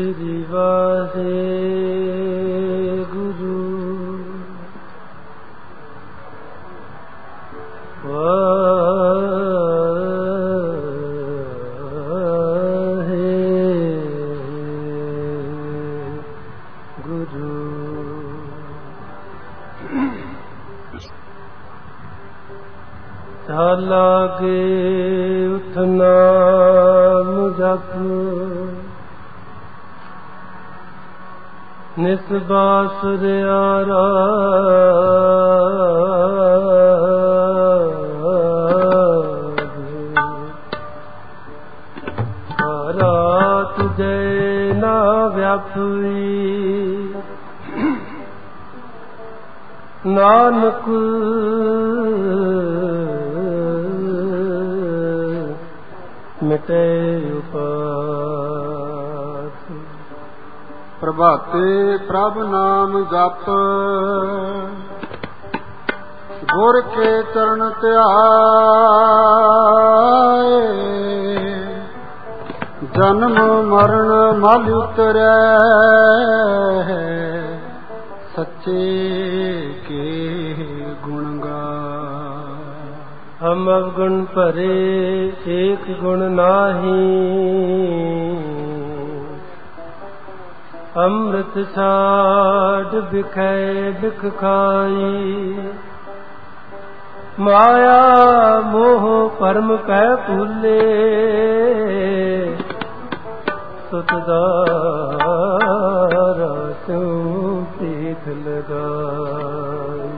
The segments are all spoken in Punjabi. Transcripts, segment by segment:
ਸ੍ਰੀ ਨਿਸਬਾਸ ਆਰਾ ਰਾਤ ਦੇ ਨਾ ਵਿਆਪੀ ਨਾਨਕ ਮਿਟੇ ਉਪਾਸ ਪ੍ਰਭਾਤੇ ਪ੍ਰਭ ਨਾਮ ਜਪ। ਗੁਰ ਕੇ ਚਰਨ ਧਿਆਏ। ਜਨਮ ਮਰਨ ਮਲ ਉਤਰੈ। ਸੱਚੇ ਕੇ ਗੁਣ ਗਾ ਹਮ ਗੁਣ ਭਰੇ ਏਕ ਗੁਣ ਨਾਹੀ। ਅੰਮ੍ਰਿਤ ਛਾੜ ਬਿਖੈ ਬਿਖ ਖਾਈ। ਮਾਇਆ ਮੋਹ ਪਰਮ ਕੈ ਭੁੱਲੇ। ਸੁਤਦਾਰਾ ਤੂੰ ਪੀਠ ਲਗਾਈ।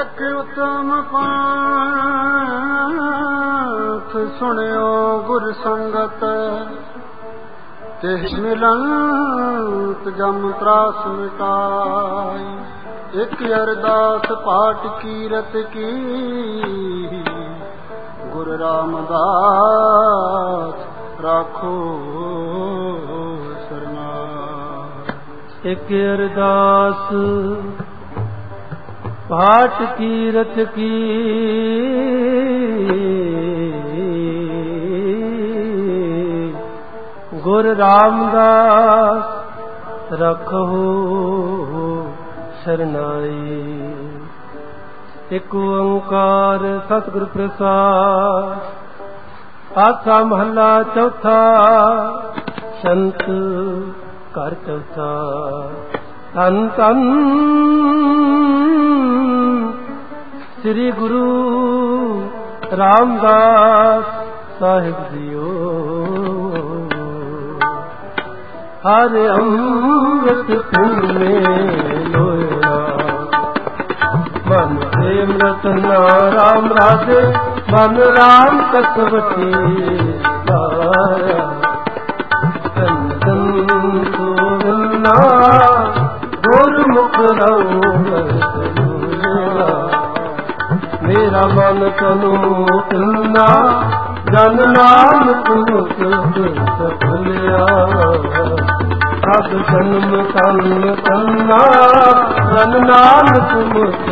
ਇੱਕ ਉਤਮ ਪੰਥ ਸੁਣਿਓ ਗੁਰ ਸੰਗਤ। ਤਿਸ ਮਿਲੰਤ ਜਮ ਤਰਾਸ ਮਿਟਾਈ। ਇੱਕ ਅਰਦਾਸ ਪਾਠ ਕੀਰਤ ਕੀ। ਗੁਰ ਰਾਮਦਾਸ ਰਾਖੋ ਸਰਨਾ ਇੱਕ ਅਰਦਾਸ ਪਾਠ ਕੀਰਤ ਕੀ। ਗੁਰ ਰਾਮਦਾਸ ਰਖੋ ਸਰਨਾਈ। ਇੱਕ ਓੰਕਾਰ ਸਤਿਗੁਰ ਪ੍ਰਸਾਦ, ਆਸਾ ਮਹੱਲਾ ਚੌਥਾ, ਸੰਤ ਕਰ ਚੌਥਾ। ਤਨ ਤਨ ਸ੍ਰੀ ਗੁਰੂ ਰਾਮਦਾਸ ਸਾਹਿਬ ਜੀ। ਹਰ ਅੰਮ੍ਰਿਤ ਤੁਮੇ ਲੋਇਆ। ਮਨ ਪ੍ਰੇਮ ਰਤਨਾ ਰਾਮ ਰਾਜੇ, ਮਨ ਰਾਮ ਕਸਵਤੀ ਲਾਇਆ। ਚੰਦਨ ਸੋਵਨਾ ਗੁਰਮੁਖ ਰਉ ਮੇਰਾ ਮਨ ਤਨੂ ਤਿੰਨਾ ਜਨ ਨਾਨਕ ਮੁਖ ਸਫਲਿਆ ਸਭ ਜਨਮ ਕੰਨ ਕੰਨਾ ਜਨ ਨਾਨਕ ਮੁਖ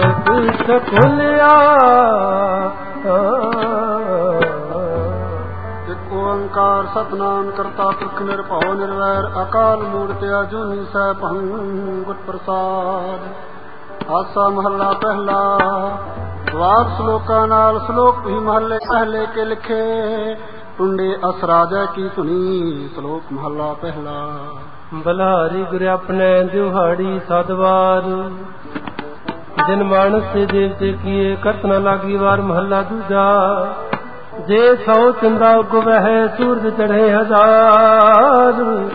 ਸਫਲਿਆ ਇੱਕ ਓੰਕਾਰ ਸਤਨਾਮ ਕਰਤਾ ਪੁਰਖ ਨਿਰਭਉ ਨਿਰਵੈਰ, ਅਕਾਲ ਮੂਰਤਿ ਅਜੂਨੀ ਸੈਭੰ ਗੁਰ ਪ੍ਰਸਾਦ। ਆਸਾ ਮਹੱਲਾ ਪਹਿਲਾ ਵਾਰ ਸ਼ਲੋਕਾਂ ਨਾਲ ਸ਼ਲੋਕ ਵੀ ਮਹੱਲੇ ਪਹਿਲੇ ਕੇ ਲਿਖੇ। ਟੁੰਡੇ ਅਸਰਾਜੈ ਕੀ ਧੁਨੀ ਸ਼ਲੋਕ ਮਹੱਲਾ ਪਹਿਲਾ। ਬਲਾਰੀ ਗੁਰ ਆਪਣੇ ਦਿਹਾੜੀ ਸਦਵਾਰ ਜਿਨ ਮਾਨਸ ਸੇ ਦੇਵਤੇ ਕੀਏ ਕਰਤ ਲਾਗੀ ਵਾਰ ਮਹੱਲਾ ਦੂਜਾ। ਜੇ ਸੌ ਚੰਦਾ ਉਗਵਹਿ ਸੂਰਜ ਚੜ੍ਹੇ ਹਜ਼ਾਰ।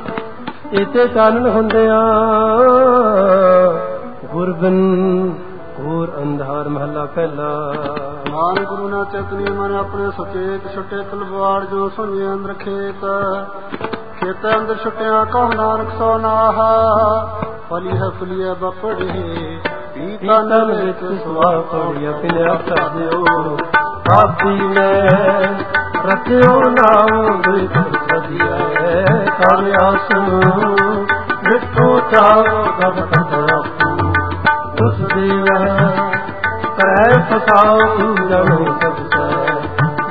ਇਤੇ ਚਾਨਣ ਹੁੰਦਿਆਂ ਗੁਰਬਨ ਹੋਰ ਅੰਧਾਰ ਮਹੱਲਾ ਪਹਿਲਾ। ਮਾਨ ਗੁਰੂ ਨਾ ਚੇਤਨੀ ਮਨ ਆਪਣੇ ਸੁਚੇਤ ਛੁੱਟੇ ਤਲਵਾਰ ਜੋ ਸੁਣਿਆ ਅੰਦਰ ਖੇਤ। ਖੇਤ ਅੰਦਰ ਛੁੱਟਿਆ ਕਹ ਨਾਨਕ ਸੋ ਨਾਹਾ। ਫਲੀ ਹੈ ਫਲੀਏ ਬਪੜੇ। ਪੀਤਨ ਵਿੱਚ ਸੁਆ ਪੜਿਆ ਪਿਆ ਸਾਧਿਓ ਆਪੀ ਮੈਂ ਰਖਿਓ ਨਾਮ ਸਦੀਆ ਹੈ ਕਰ ਆਸੂ ਮਿੱਠੂ ਚਾਵ ਗਬ ਤਪੂ ਉਸ ਦੇਵ ਕਰੈ ਫਸਾਉ ਤੂੰ ਜਨੋ ਸਬਸੈ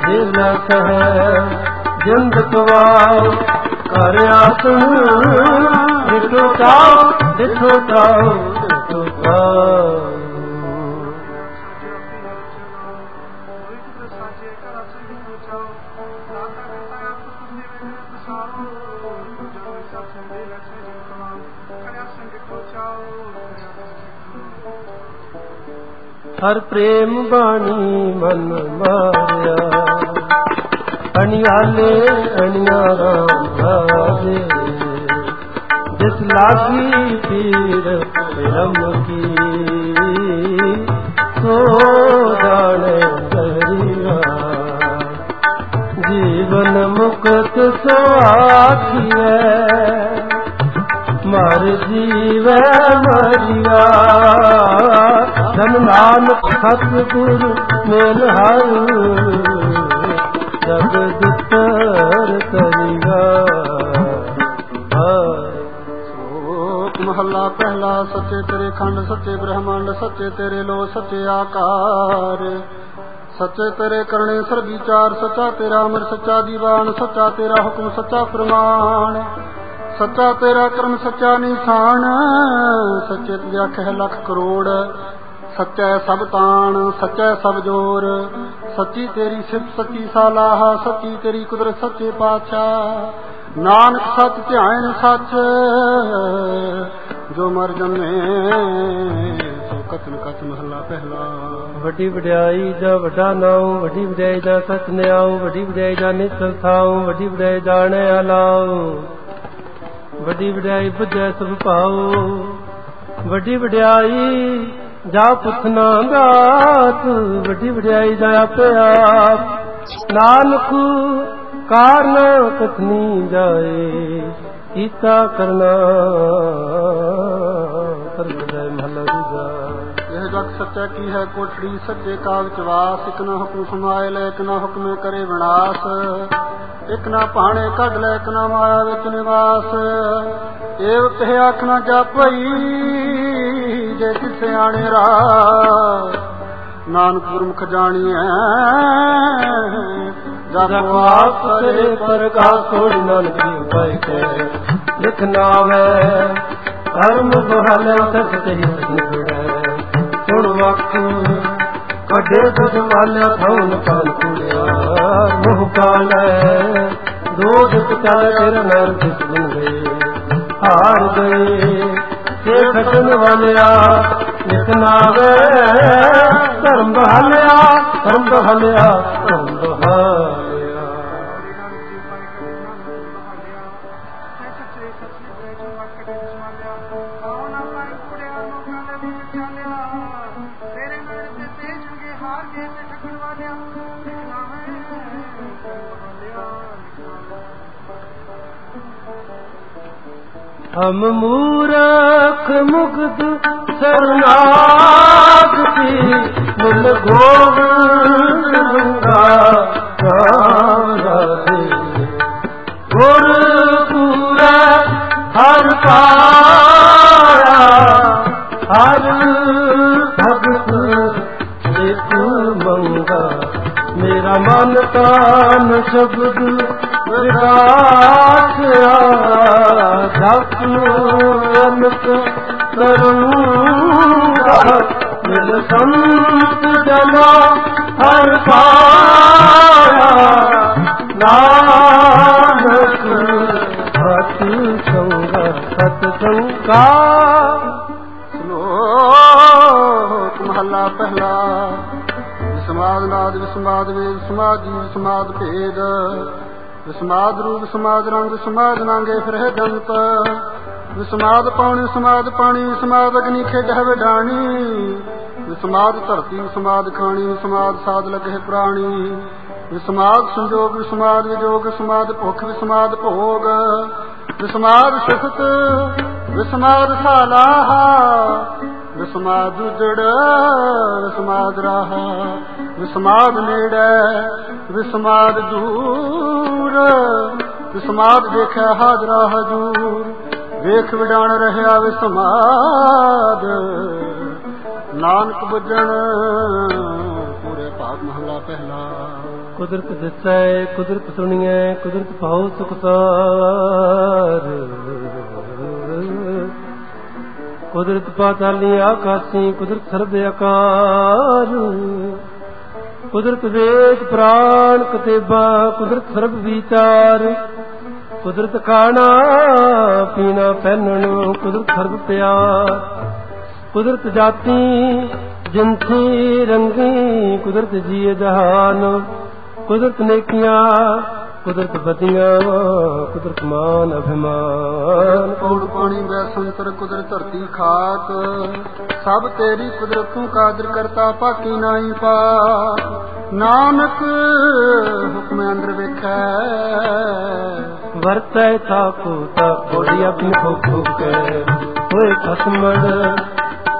ਜਿਨ ਸਹਿ, ਜਿੰਦ ਕਵਾਉ ਹਰ ਆਸਣ ਡਿਠੋ ਚਾਓ ਡਿਠੋ ਚਾਓ ਡਿਠੋ ਚਾਓ ਹਰ ਪ੍ਰੇਮ ਬਾਣੀ ਮਨ ਮਾਰਿਆ। ਅਣਿਆਲੇ ਅਣਿਆ ਰਾਮ ਰਾਜੇ। ਜਿਸ ਲਾਗੀ ਪੀਰ ਰਮ ਕੀ। ਸੋ ਜਾਣੇ ਦਰਿਆ ਜੀਵਨ ਮੁਕਤ ਸੋ ਆਖੀਐ ਮਰ ਜੀਵੈ ਮਰਿਆ। ਜਨ ਨਾਨਕ ਸਤਿਗੁਰ ਮੇਲ ਹਰ, ਜਗ ਕਰਿਆ। ਮਹੱਲਾ ਪਹਿਲਾ, ਸੱਚੇ ਤੇਰੇ ਖੰਡ, ਸੱਚੇ ਬ੍ਰਹਮੰਡ, ਸੱਚੇ ਤੇਰੇ ਲੋ ਸੱਚੇ ਆਕਾਰ। ਸੱਚੇ ਤੇਰੇ ਕਰਨੇ ਸਰ ਵਿਚਾਰ ਸੱਚਾ ਤੇਰਾ ਅਮਰ, ਸੱਚਾ ਦੀਵਾਨ, ਸੱਚਾ ਤੇਰਾ ਹੁਕਮ, ਸੱਚਾ ਫਰਮਾਨ। ਸੱਚਾ ਤੇਰਾ ਕਰਮ ਸੱਚਾ ਨਿਸ਼ਾਨ, ਸੱਚੇ ਤੇ ਆਖੇ ਲੱਖ ਕਰੋੜ। ਸੱਚਾ ਸਭ ਤਾਣ, ਸੱਚਾ ਸਭ ਜੋਰ। ਸੱਚੀ ਤੇਰੀ ਸਿਫਤ, ਸੱਚੀ ਸਾਲਾਹ, ਸੱਚੀ ਤੇਰੀ ਕੁਦਰਤ, ਸੱਚੇ ਪਾਤਸ਼ਾਹ। ਨਾਨਕ ਸੱਚ, ਧਿਆਨ ਸੱਚ, ਜੋ ਮਰ ਜੰਮੇ, ਸੋ ਕਤਨ ਕਤ ਮਹਲਾ ਪਹਿਲਾ। ਵੱਡੀ ਵਡਿਆਈ ਦਾ ਵੱਡਾ ਨਾਉ, ਵੱਡੀ ਵਡਿਆਈ ਦਾ ਸਚ ਨਿਆਉ, ਵੱਡੀ ਵਡਿਆਈ ਦਾ ਨਿਸਲ ਥਾਉ, ਵੱਡੀ ਵਡਿਆਈ ਜਾਣੇ ਅਲਾਉ ਵੱਡੀ ਵਡਿਆਈ ਬੁਝੈ ਸਭ ਭਾਉ। ਵੱਡੀ ਵਡਿਆਈ ਜਾ ਪੁੱਛਣਾ ਦਾਤ ਵੱਡੀ ਵਡਿਆਈ ਜਾ ਆਪੇ ਆਪ। ਨਾਨਕ ਕਾਰਨ ਕਥਨੀ ਜਾਏ, ਕੀਤਾ ਕਰਨਾ। ਕਰਦਾ ਮਹਲਾ ਜਗ ਸੱਚਾ ਕੀ ਹੈ ਕੋਠੜੀ ਸੱਚੇ ਕਾਗਚ ਵਾਸ ਇਕ ਨਾ ਹੁਕਮ ਸਮਾਏ ਲੈ ਇਕ ਨਾ ਹੁਕਮੇ ਕਰੇ ਵਿਨਾਸ਼। ਇਕ ਨਾ ਭਾਣੇ ਕੱਢ ਲੈ ਇਕ ਨਾ ਮਾਇਆ ਵਿੱਚ ਨਿਵਾਸ। ਏਵ ਕਹਿ ਆਖ ਨਾ ਜਾਪਈ ਜੇ ਕਿਸੇ ਆਣੇ ਰਾ ਨਾਨਕ ਗੁਰਮੁਖ ਜਾਣੀਐ ਜਗ ਆਪ ਕਰੇ ਪਰਗਾ ਸੋੜੀ ਨਾਨਕ ਦੀ ਉਪਾਇ ਕੇ ਲਿਖਨਾ ਵੇ ਧਰਮ ਬਹਾਲੇ ਸਤ ਤੇ ਜੁੜੈ ਸੁਣ ਵਕਤ ਕੱਢੇ ਦੁੱਧ ਵਾਲਿਆ ਥੌਨ ਮੋਹ ਕਾਲੈ ਦੋ ਦੁੱਖ ਚੱਲ ਤੇਰਾ ਨਰ ਕਿਸ ਹਾਰ ਗਏ ਤੇ ਖਟਨ ਵਾਲਿਆ ਲਿਖਨਾ ਧਰਮ ਬਹਾਲਿਆ ਧਰਮ ਬਹਾਲਿਆ ਧਰਮ ਬਹਾਲਿਆ ਹਮ ਮੂਰਖ ਮੁਗਧ ਸਰਨਾਗਤੀ ਮੁਲ ਗੋਬਿੰਦ ਗੰਗਾ ਰਾਧੇ ਗੁਰ ਪੂਰਾ ਹਰ ਪਾਇਆ, ਹਰ ਭਗਤ ਇੱਕ ਮੰਗਾ। ਮੇਰਾ ਮਨ ਤਾਨ ਸ਼ਬਦ ਵਿਰਾਖਿਆ ਜਪਨੋ ਅਨਕ ਕਰੂੰਗਾ ਮਿਲ ਸੰਤ ਜਨਾ ਹਰ ਪਾਇਆ ਨਾਨਕ ਸਤ ਸੰਗਾ ਸਤ ਸੰਗਾ ਸ਼ਲੋਕ ਮਹਲਾ ਪਹਿਲਾ ਵਿਸਮਾਦ ਨਾਦ ਵਿਸਮਾਦ ਵੇਦ ਸਮਾਧੀ ਵਿਸਮਾਦ ਭੇਦ ਵਿਸਮਾਦ ਰੂਪ, ਵਿਸਮਾਦ ਰੰਗ, ਵਿਸਮਾਦ ਨਾਂਗੇ, ਫਿਰ ਹੈ ਵਿਸਮਾਦ ਪਾਣੀ ਸਮਾਦ ਪਾਣੀ, ਵਿਸਮਾਦ ਅਗਨੀ ਖੇਡਹਿ ਵਿਡਾਣੀ। ਵਿਸਮਾਦ ਧਰਤੀ, ਵਿਸਮਾਦ ਖਾਣੀ, ਵਿਸਮਾਦ ਸਾਧ ਲਗੇ ਪ੍ਰਾਣੀ। ਵਿਸਮਾਦ ਸੰਜੋਗ, ਵਿਸਮਾਦ ਵਿਜੋਗ, ਵਿਸਮਾਦ ਭੁਖ, ਵਿਸਮਾਦ ਭੋਗ। ਵਿਸਮਾਦ ਸੁਖਤ, ਵਿਸਮਾਦ ਸਾਲਾਹਾ। ਵਿਸਮਾਦ ਜੜ ਵਿਸਮਾਦ ਰਾਹ ਵਿਸਮਾਦ ਨੇੜੇ ਵਿਸਮਾਦ ਦੂਰ ਵਿਸਮਾਦ ਦੇਖਿਆ ਹਾਜ਼ਰਾ ਹਜੂਰ, ਵੇਖ ਵਿਡਾਣ ਰਹਿਆ ਵਿਸਮਾਦ ਨਾਨਕ ਬੁੱਝਣ ਪੂਰੇ ਭਾਗ ਮਹਲਾ ਪਹਿਲਾ। ਕੁਦਰਤ ਦਿਸੈ, ਕੁਦਰਤ ਸੁਣੀਐ, ਕੁਦਰਤ ਭਾਉ ਸੁਖਸਾਰ ਕੁਦਰਤ ਪਾਤਾਲੀ ਆਕਾਸੀ, ਕੁਦਰਤ ਸਰਬ ਆਕਾਰ ਕੁਦਰਤ ਵੇਦ ਪ੍ਰਾਣ ਕਤੇਬਾ, ਕੁਦਰਤ ਸਰਬ ਵਿਚਾਰ। ਕੁਦਰਤ ਖਾਣਾ, ਪੀਣਾ, ਪਹਿਨਣ, ਕੁਦਰਤ ਸਰਬ ਪਿਆਰ। ਕੁਦਰਤ ਜਾਤੀ, ਜਿੰਥੀ, ਰੰਗੀ, ਕੁਦਰਤ ਜੀਏ ਜਹਾਨ। ਕੁਦਰਤ ਨੇਕੀਆਂ ਕੁਦਰਤ ਬਦੀਆਂ ਕੁਦਰਤ ਮਾਨ ਅਭਿਮਾਨ। ਕੋੜ ਪਾਣੀ ਵੈ ਸੰਤਰ ਕੁਦਰਤ ਧਰਤੀ ਖਾਕ ਸਭ ਤੇਰੀ ਕੁਦਰਤ ਤੂੰ ਕਾਦਰ ਕਰਤਾ ਪਾਕੀ ਨਾਹੀ ਪਾ। ਨਾਨਕ ਹੁਕਮ ਅੰਦਰ ਵੇਖੈ। ਵਰਤੈ ਥਾਕੂ ਤਾ ਕੋੜੀ ਆਪਣੀ ਭੁੱਖ ਕੇ ਹੋਏ ਖਸਮੜ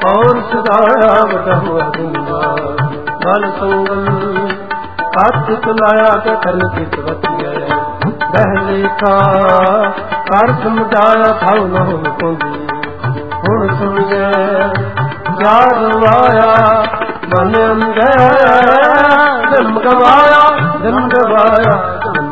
ਔਰ ਸਦਾਇਆ ਵਟਹੁਆ ਦਿੰਦਾ। ਗਲ ਸੰਗਲ ਹੱਥ ਤੁਲਾਇਆ ਤੇ ਕਰਨ ਕੀ ਸਵਤੀਐ ਬਹਿਲੇ ਕਾ ਕਰ ਸਮਝਾਇਆ ਥਾਉ ਨ ਹੋ ਪੁੰਦੀ ਹੁਣ ਸੁਣੀਐ ਜਾਗ ਵਾਇਆ ਮਨ ਅੰਗੈ ਜਨਮ ਗਵਾਇਆ ਜਨਮ ਗਵਾਇਆ, ਜਨਮ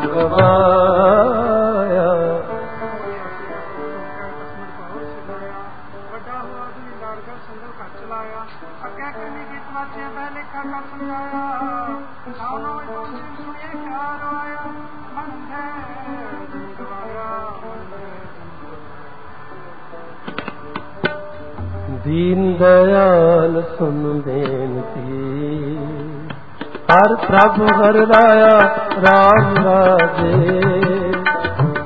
ਦੀਨ ਦਇਆਲ ਸੁਨ ਬੇਨਤੀ। ਹਰ ਪ੍ਰਭ ਹਰ ਰਾਇਆ ਰਾਮ ਰਾਜੇ।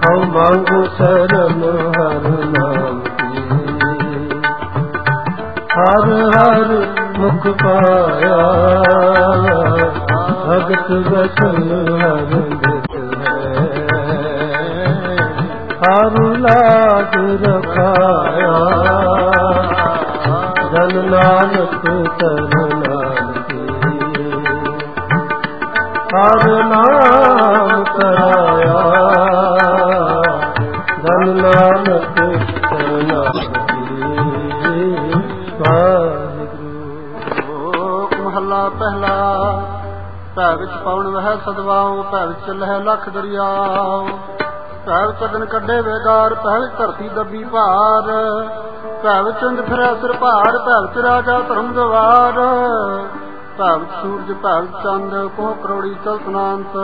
ਹਉ ਮੰਗੂ ਸ਼ਰਨ ਹਰ ਨਾਮ ਕੀ ਹਰ ਹਰ ਮੁਖ ਪਾਇਆ, ਭਗਤ ਬਚਨ ਹਰ ਦਿਤ ਹੈ। ਹਰ ਲਾਜ ਰਖਾਇਆ ਨਾਨਕ ਤਨ ਹਰ ਨਾਮ ਕਰਾਇਆ, ਜਨ ਨਾਨਕ ਤਨ ਵਾਹਿਗੁਰੂ ਮਹੱਲਾ ਪਹਿਲਾ ਭੈ ਵਿੱਚ ਪਾਉਣ ਵਹਿ ਸਦਵਾਉ ਭੈ ਵਿੱਚ ਲਹਿ ਲਖ ਦਰਿਆਉ ਭੈ ਵਿੱਚ ਅਗਨ ਕੱਢੇ ਵੇਗਾਰ ਭੈ ਵਿੱਚ ਧਰਤੀ ਦੱਬੀ ਭਾਰ। ਭੈ ਵਿੱਚ ਚੰਦ ਫਿਰੈ ਸਿਰ ਭਾਰ ਭੈ ਰਾਜਾ ਧਰਮ ਦਵਾਰ ਭੈ ਸੂਰਜ ਭੈ ਚੰਦ, ਕੋਹ ਕਰੋੜੀ ਚਲਤਨਾੰਤ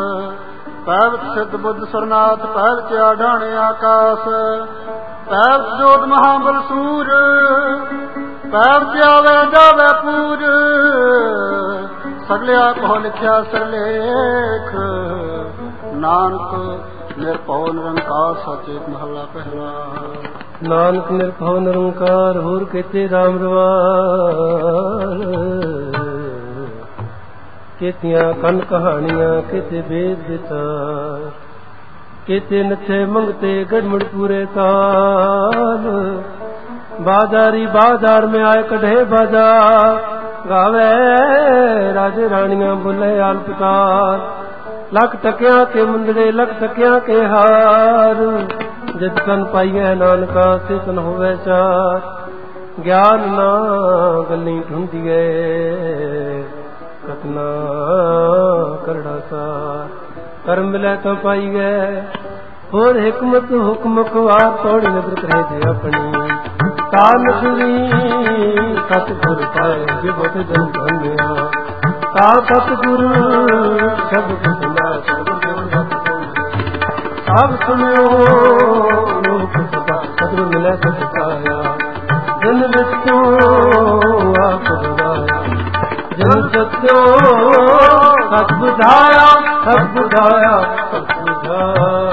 ਭੈ ਸਿੱਧ ਬੁੱਧ ਸਰਨਾਥ ਭੈ ਵਿੱਚ ਆਢਾਣੇ ਆਕਾਸ। ਭੈ ਜੋਤ ਮਹਾਬਲ ਸੂਰ ਪੈਰ ਜਾਵੇ ਜਾਵੇ ਪੂਰ। ਸਗਲਿਆ ਕੋ ਲਿਖਿਆ ਸਰਲੇਖ। ਨਾਨਕ ਨਿਰਭਉ ਨਿਰੰਕਾਰ ਨਾਨਕ ਨਿਰਭਉ ਨਿਰੰਕਾਰ, ਹੋਰ ਕੇਤੇ RAM ਰਵਾਰ ਕੇਤੀਆਂ ਕਨ ਕਹਾਣੀਆਂ, ਕਿਤੇ ਵੇਦ ਦਿੱਤਾ ਕਿਤੇ ਨਥੇ ਮੰਗਤੇ ਗੜਮੜ ਪੂਰੇ ਤਾਲ? ਬਾਜ਼ਾਰੀ ਬਾਜ਼ਾਰ ਮੇ ਆਏ ਕਢੇ ਬਾਜ਼ਾਰ। ਗਾਵੇ ਰਾਜ ਰਾਣੀਆਂ ਬੁਲੇ ਅਲਪਕਾਰ ਲਖ ਤਕਿਆ ਤੇ ਮੁੰਦੜੇ ਲਖ ਤਕਿਆ ਕੇ ਹਾਰ। ਜਦ ਤਨ ਪਾਈਐ ਨਾਨਕਾ ਸਿਸਨ ਹੋਵੇ ਚਾਰ। ਗਿਆਨ ਨਾ ਗੱਲੀ ਢੁੰਡੀਐ ਕਤਨਾ ਕਰੜਾ ਸਾ ਕਰਮ ਲੈ ਤਾਂ ਪਾਈਐ, ਹੋਰ ਹਕਮਤ, ਹੁਕਮ ਕਵਾ ਤੋੜ ਨਦਰ ਕਰੇ ਦੇ ਆਪਣੀ। ਕਾਲ ਸੁਣੀ, ਸਤਿਗੁਰ ਪਾਏ ਜਿਵਤ ਜਨ ਧੰਨਿਆ ਕਾ ਸਤਿਗੁਰ, ਸਭ ਸਭ ਸੁਣਿਓ, ਲੋਕ ਸਦਾ ਸਤਿਗੁਰ ਮਿਲੇ ਸਤ ਪਾਇਆ ਵਿੱਚ ਤੂੰ ਆਪ ਬੁਲਾਇਆ ਜਨ ਸਤਿਓ ਸਤ ਬੁਝਾਇਆ ਸਭ ਬੁਝਾਇਆ ਸਭ ਬੁਝਾਇਆ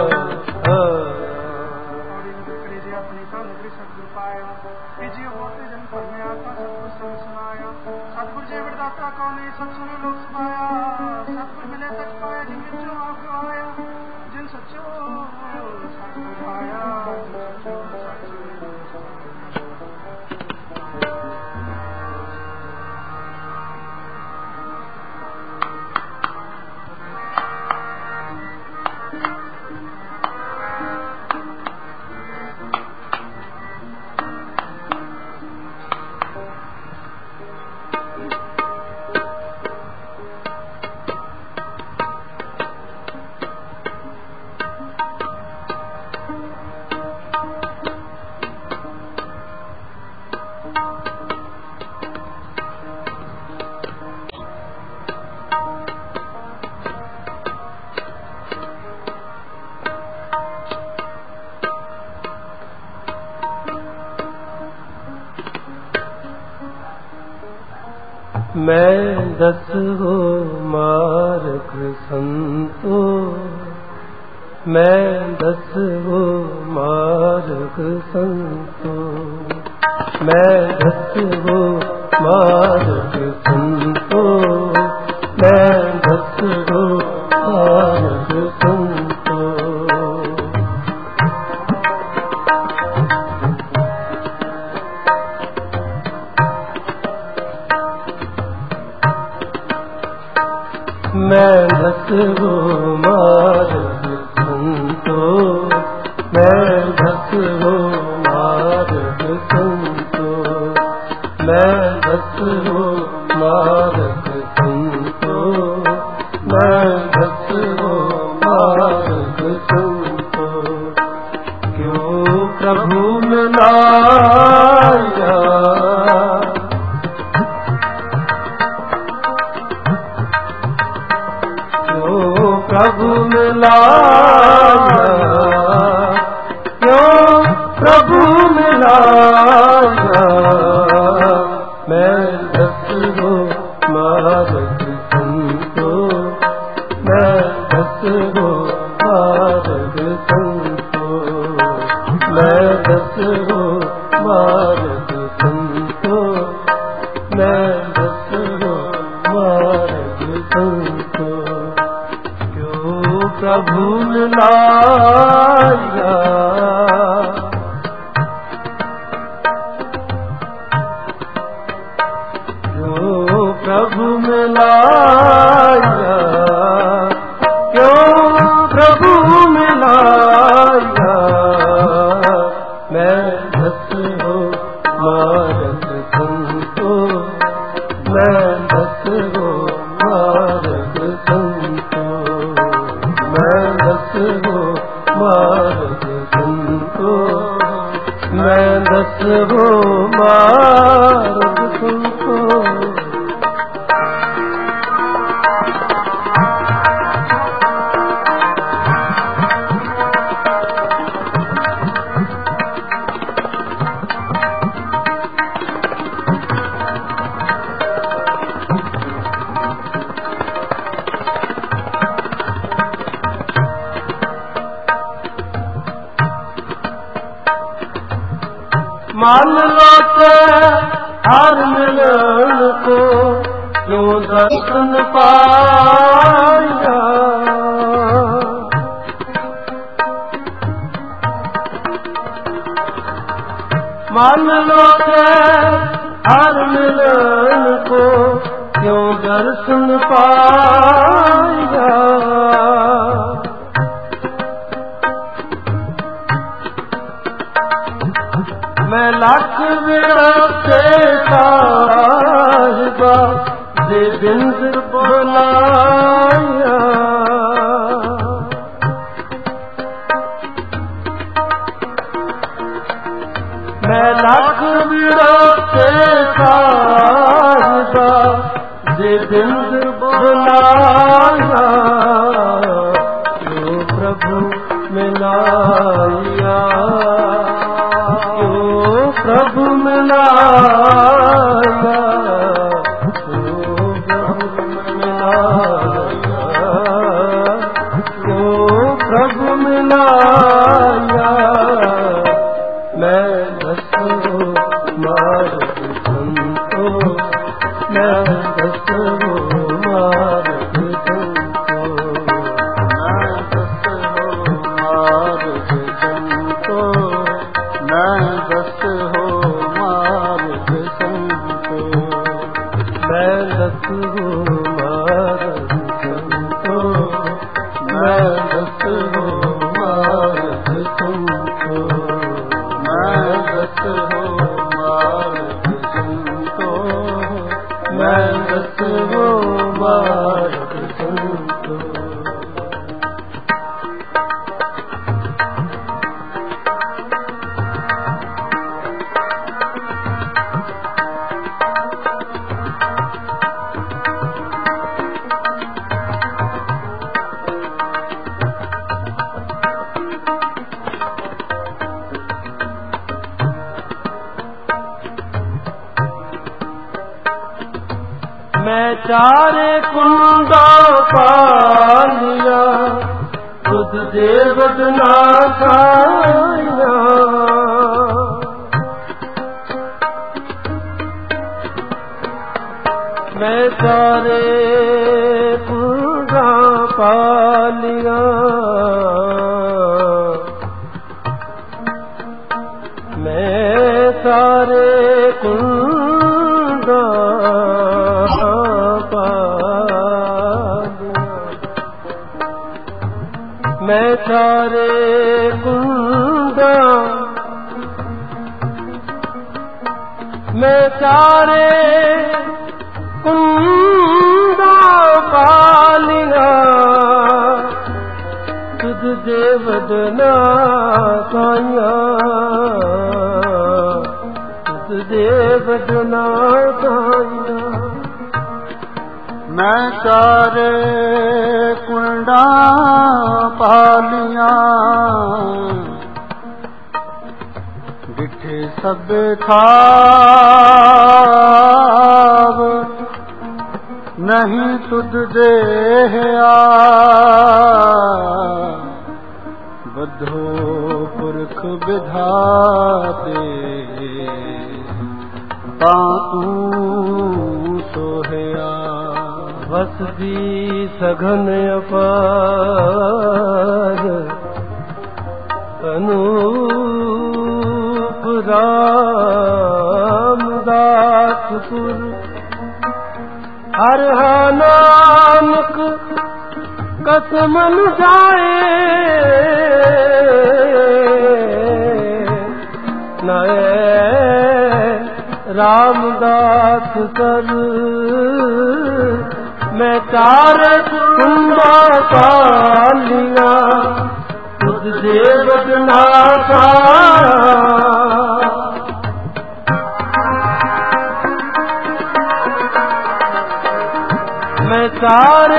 ਮੈਂ ਚਾਰੇ ਕੁੰਡਾ ਪਾਲਿਆ ਤੁਧ ਦੇ ਬਦਨਾ ਖਾਇਆ ਮੈਂ ਚਾਰੇ ਕੁੰਡਾ ਪਾਲਿਆ ਸਾਰੇ ਕੁੰਡਾ। ਮੈਂ ਸਾਰੇ ਕੁੰਡਾ ਪਾਲਿਆ ਤੁਧ ਦੇ ਵਦਨਾ ਕਾਇਆ। ਤੁਧ ਦੇ ਵਦਨਾ ਕਾਇਆ। ਮੈਂ ਚਾਰੇ ਕੁੰਡਾ سب تھا نہیں تجھ دے بدھو پرکھ بدھا دے سو ہے آ بس دی سگن اپار ਕਸਮਨ ਜਾਏ। ਨਏ ਰਾਮਦਾਸ ਕਰ ਮੈਂ ਚਾਰ ਕੁੰਡਾ ਪਾਲੀਆਂ ਤੁਧ ਦੇ ਬਦਨਾ ਮੈਂ ਚਾਰੇ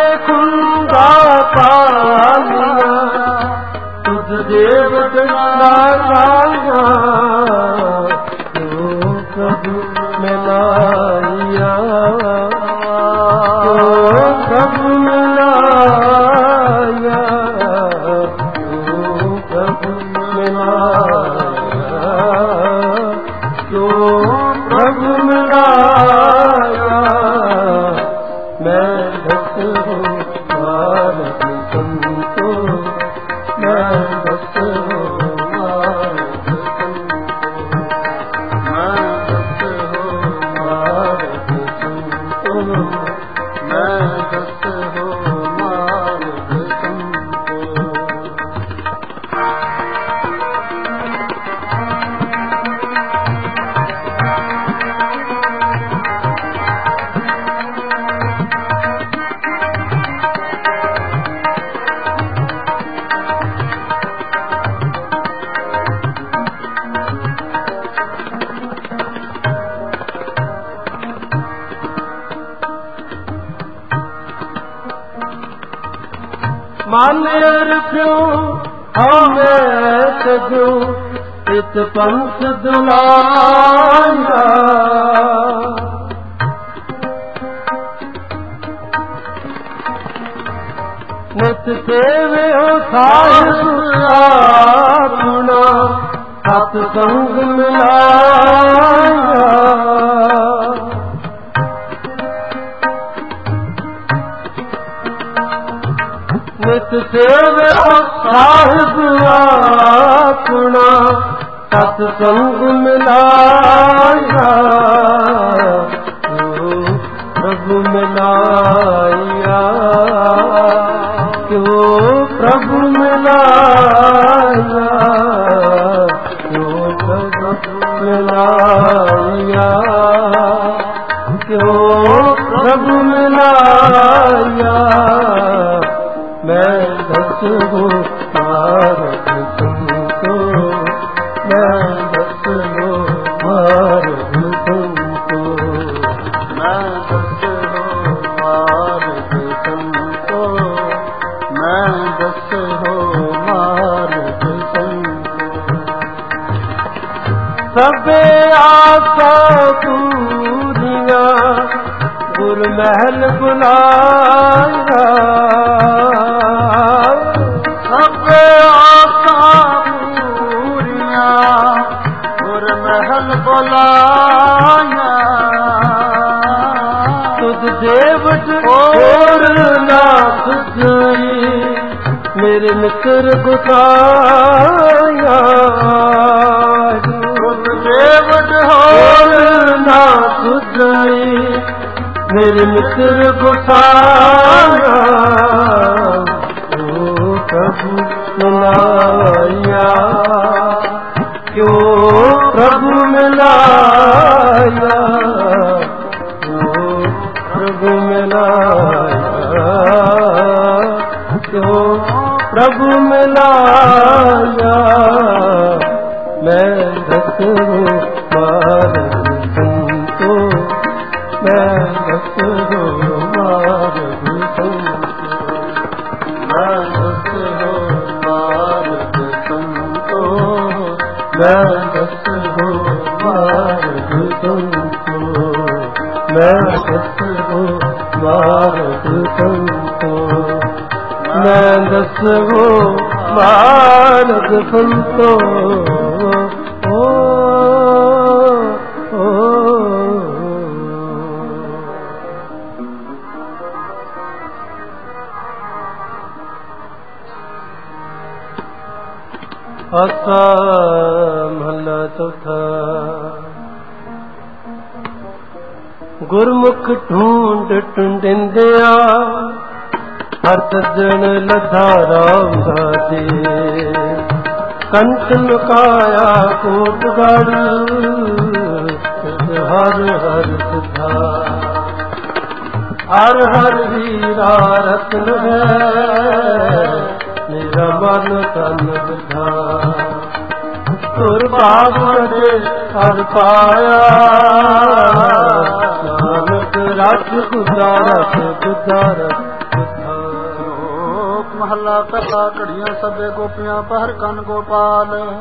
ਪਹਿਲਾ ਘੜੀਆਂ ਸਭੇ ਗੋਪੀਆਂ ਪਹਿਰ ਕੰਨ ਗੋਪਾਲ।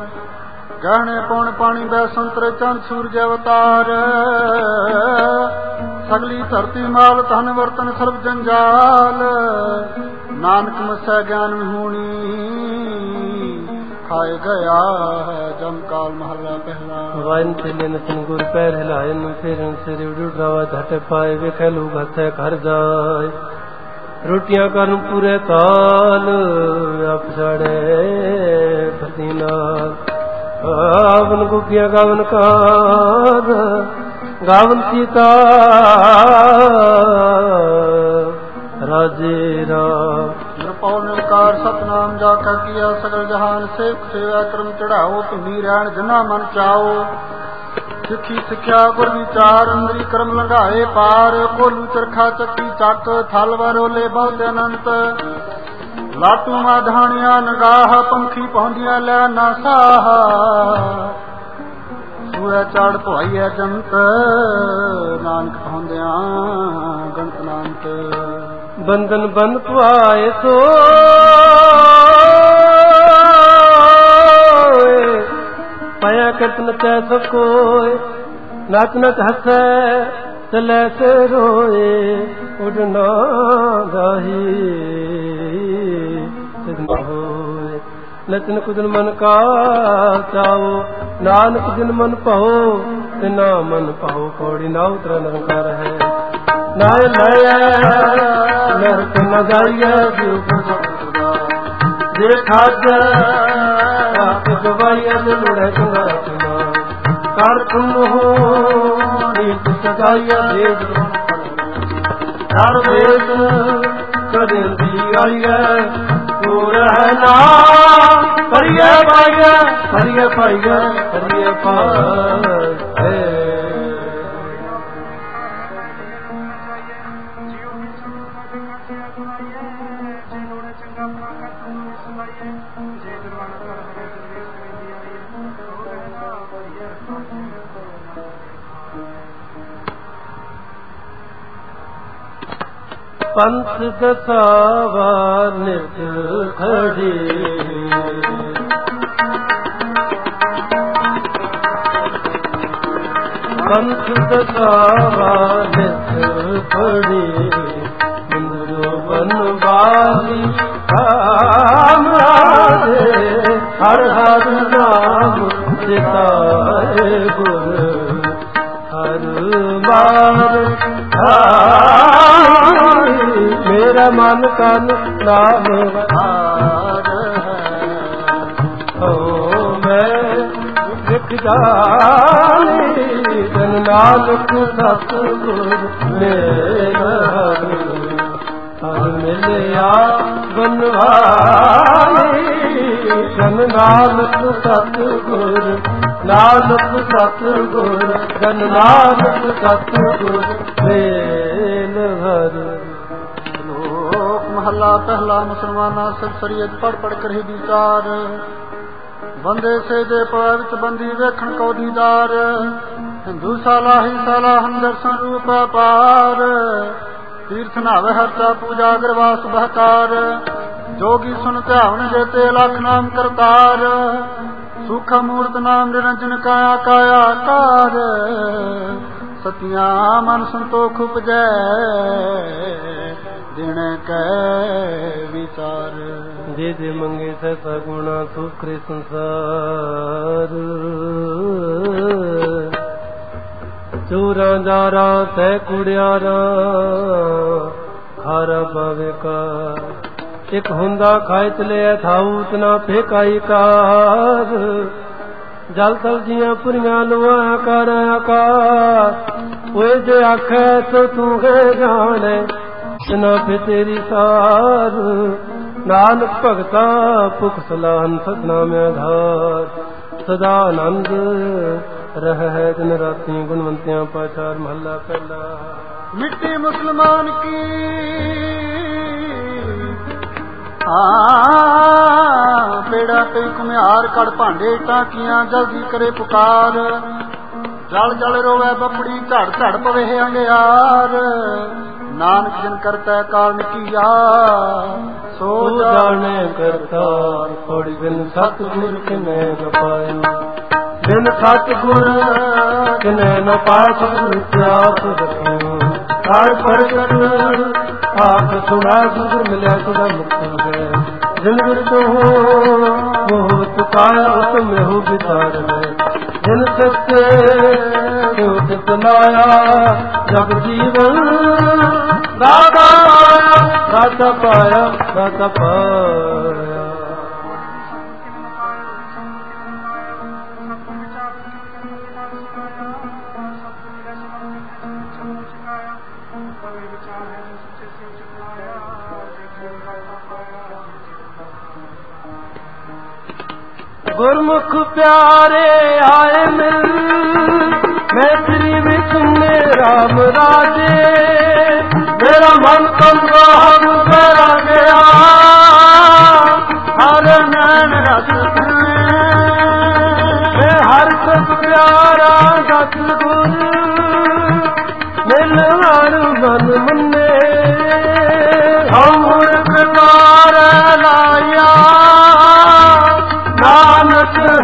ਗਹਿਣੇ ਪੌਣ ਪਾਣੀ ਬੈ ਸੰਤਰ ਚੰਦ ਸੂਰਜ ਅਵਤਾਰ। ਸਗਲੀ ਧਰਤੀ ਮਾਲ ਧਨ ਵਰਤਨ ਸਰਬ ਜੰਜਾਲ। ਨਾਨਕ ਮਸੈ ਗਿਆਨ ਵਿਹੂਣੀ ਖਾਏ ਗਿਆ ਹੈ ਜਮ ਕਾਲ ਮਹੱਲਾ ਪਹਿਲਾ। ਵਾਇਨ ਚਲੇ ਨਤਨ ਗੁਰ ਪੈਰ ਹਿਲਾਏ ਫੇਰਨ ਸਿਰ ਉਡਾਵਾ ਘਟ ਪਾਏ, ਵੇਖੇ ਲੋਕ ਹੱਥੇ ਘਰ ਜਾਏ। ਰੋਟੀਆਂ ਕਰਨ ਪੂਰੇ ਤਾਲ। ਅਪਛੜੇ ਫਤੀ ਨਾਲ ਆਵਨ ਗੁੱਗਿਆ ਗਾਵਨ ਕਾਰ ਗਾਵਨ ਸੀਤਾ। ਰਾਜੇ ਰਾਮ। ਨਿਰਪਉ ਨਿਰਕਾਰ ਸਤਨਾਮ ਜਾ ਕਾ ਕੀਆ, ਸਗਲ ਜਹਾਨ ਸੇਵ ਸੇਵਾ ਕਰਮ ਚੜਾਓ, ਤੁਮੀ ਰਹਿਣ ਜਿਨਾ ਮਨ ਚਾਓ। ਸਿੱਖੀ ਸਿੱਖਿਆ ਗੁਰ ਵਿਚਾਰ ਅੰਦਰੀ ਕਰਮ ਲੰਘਾਏ ਪਾਰ। ਕੋਲੂ ਚਰਖਾ ਚੱਕੀ ਚੱਕ, ਥਲ ਵਰੋਲੇ ਬਹੁਤ ਅਨੰਤ। ਲਾਟੂ ਮਾ ਨਗਾਹ ਪੰਖੀ ਪਹੁੰਚਿਆ, ਲੈ ਨਾ ਸਾਹ। ਸੂਏ ਚੜ ਧੁਆਈਐ ਜੰਤ, ਨਾਨਕ ਪਹੁੰਦਿਆਂ ਗੰਤ ਨਾਨਕ। ਬੰਧਨ ਬੰਦ ਪੁਆਏ ਸੋ। ਪਾਇਆ ਕਰਤਨ ਚੈ ਸਭ ਕੋਏ ਨਚ ਨਚ ਹਸੈ, ਚਲੇ ਸੇ ਰੋਏ ਉਡਨਾ ਗਾਹੀ ਨਚਨ ਕੁਦਨ ਮਨ ਕਾ ਚਾਓ ਨਾਨਕ ਜਿਨ ਮਨ ਪਾਓ ਨਾ ਮਨ ਪਾਓ ਕੋੜੀ ਨਾ ਉਤਰ ਨਿਰੰਕਾਰ ਹੈ। ਨਾਇ ਲਇ ਨਰਕ ਨ ਜਾਈਐ ਜਿਉ ਜੇ ਖਾਜ ਆਪ ਗਵਾਈਐ, ਤੇ ਲੁੜੈ ਚੰਗਾ ਕਰ ਤੁਮ ਹੋ, ਨੀਤ ਸਦਾਈਐ ਦੇ ਹਰ ਵੇਸ ਕਦੇ ਦੀ ਆਈਐ ਰਹਿਣਾ ਹੈ ਨਾ। ਕਰੀਏ ਪਾਈਐ ਕਰੀਏ ਪਾਈਐ ਪੰਥ ਦਸਾਵਾਰ ਨਿਤ ਖੜੀ। ਪੰਥ ਦਸਾਵਾ ਨਿਤ ਪੜੀ ਮੁੰਦਰੋ ਬਨਵਾਲੀ ਕਾਮ ਰਾਜੇ, ਹਰ ਹਰ ਨਾਮ ਜਿਤਾਏ ਗੁਰ ਹਰ ਮਾਰ ਮੇਰਾ ਮਨ ਕਨ ਨਾਮ ਹਾਰ ਹੋ ਮੈਂ ਵਿਖ ਜਾਣੀ ਜਨ ਨਾਨਕ ਸਤ ਮੇਰਾ ਹਰ ਮਿਲਿਆ ਬਨਵਾਈ ਜਨ ਨਾਨਕ ਸਤਿਗੁਰ, ਨਾਨਕ ਸਤ ਜਨ ਨਾਨਕ ਸਤ ਮੇਲ ਹਰ ਲੋਕ ਪਹਿਲਾ ਮੁਸਲਮਾਨਾ ਸਭ ਸ਼ਰੀਅਤ ਪੜ ਪੜ ਕਰ ਵਿਚਾਰ। ਬੰਦੇ ਸੇ ਦੇ ਪਵ ਵਿੱਚ ਬੰਦੀ ਵੇਖਣ ਕੋ ਦੀਦਾਰ। ਹਿੰਦੂ ਸਾਲਾ ਹੀ ਸਾਲਾ ਹੰਦਰ ਸਰੂਪ ਪਾਰ ਤੀਰਥ ਨਾਵੇ ਹਰਤਾ ਪੂਜਾ ਗਰਵਾਸ ਬਹਕਾਰ। ਜੋਗੀ ਸੁਨ ਧਿਆਵਨ ਜੇਤੇ ਲਖ ਨਾਮ ਕਰਤਾਰ। ਸੁਖ ਮੂਰਤ ਨਾਮ ਨਿਰੰਜਨ ਕਾਇਆ ਕਾਇਆ ਕਾਰ ਸਤਿਆ ਮਨ ਸੰਤੋਖ ਉਪਜੈ। ਦਿਨ ਕੈ ਵਿਚਾਰ ਜੇ ਜੇ ਮੰਗੇ ਸੈ ਗੁਣਾ ਸੁਖਰੇ ਸੰਸਾਰ। ਚੋਰਾਂ ਜਾਰਾ ਤੈ ਕੁੜਿਆਰਾ ਖਾਰਾ ਪਾਵੇ ਕਾ ਇੱਕ ਹੁੰਦਾ ਖਾਇ ਚਲੇ ਥਾਉ ਤਨਾ ਫੇਕਾਈ ਕਾਰ। ਜਲ ਤਲ ਜੀਆਂ ਪੁਰੀਆਂ ਲੁਆ ਕਰ ਆਕਾਰ। ਓਏ ਜੇ ਆਖੈ ਤੋ ਤੂੰ ਹੈ ਜਾਣੇ ਤਨਾ ਫੇ ਤੇਰੀ ਸਾਰ। ਨਾਨਕ ਭਗਤਾ, ਭੁਖ ਸਲਾਹਨ ਸਤਨਾਮ ਆਧਾਰ। ਸਦਾ ਆਨੰਦ ਰਹਿ ਦਿਨ ਰਾਤੀ, ਗੁਣਵੰਤਿਆਂ ਪਾਚਾਰ ਮਹੱਲਾ ਪਹਿਲਾ। ਮਿੱਟੀ ਮੁਸਲਮਾਨ ਕੀ? ਆ ਪੇੜਾ ਤੇ ਕੁਮਿਆਰ ਕੜ ਭਾਂਡੇ, ਟਾਕੀਆਂ, ਜਲਦੀ ਕਰੇ ਪੁਕਾਰ। ਜਲ ਜਲ ਰੋਵੇ ਬਪੜੀ ਝੜ ਝੜ ਪਵੇ ਅੰਗਿਆਰ। ਨਾਨਕ ਜਨ ਕਰਤਾ ਕਾਰਨ ਕੀਆ ਸੋ ਜਾਣੇ ਕਰਤਾਰ ਥੋੜੀ ਬਿਨ ਸਤਿਗੁਰ ਕਿਨੇ ਗਪਾਇਆ ਬਿਨ ਸਤਿਗੁਰ ਕਿਨੇ ਨ ਪਾਇ ਸਤਿਗੁਰ ਪਿਆਸ ਰਖਿਓ ਕਾਲ ਪ੍ਰਗਟ ਆਪ ਸੁਣਾ ਸਤਿਗੁਰ ਮਿਲਿਆ ਸਦਾ ਮੁਕਤ ਹੈ ਜਿਨ ਗੁਰ ਤੋਂ ਮੋਹ ਤੁਕਾਇਆ ਉਸ ਮੈਂ ਹੋ ਵਿਚਾਰ ਹੈ ਦਿਲ ਸੱਚੇ ਜੋਤ ਤਨਾਇਆ ਜਗ ਜੀਵਨ ਦਾਤਾ ਪਾਇਆ ਦਾਤਾ ਪਾਇਆ ਦਾਤਾ ਪਾਇਆ। ਗੁਰਮੁਖ ਪਿਆਰੇ ਆਏ ਮਿਲ ਮੈਂ ਤੇਰੀ ਵਿੱਚ ਮੇਰਾ ਰਾਜੇ, ਮੇਰਾ ਮਨ ਕੰਗਾਹ ਕਰਾ ਗਿਆ। ਹਰ ਨੈਣ ਰਸ ਮੈਂ ਹਰ ਸਤ ਪਿਆਰਾ ਸਤ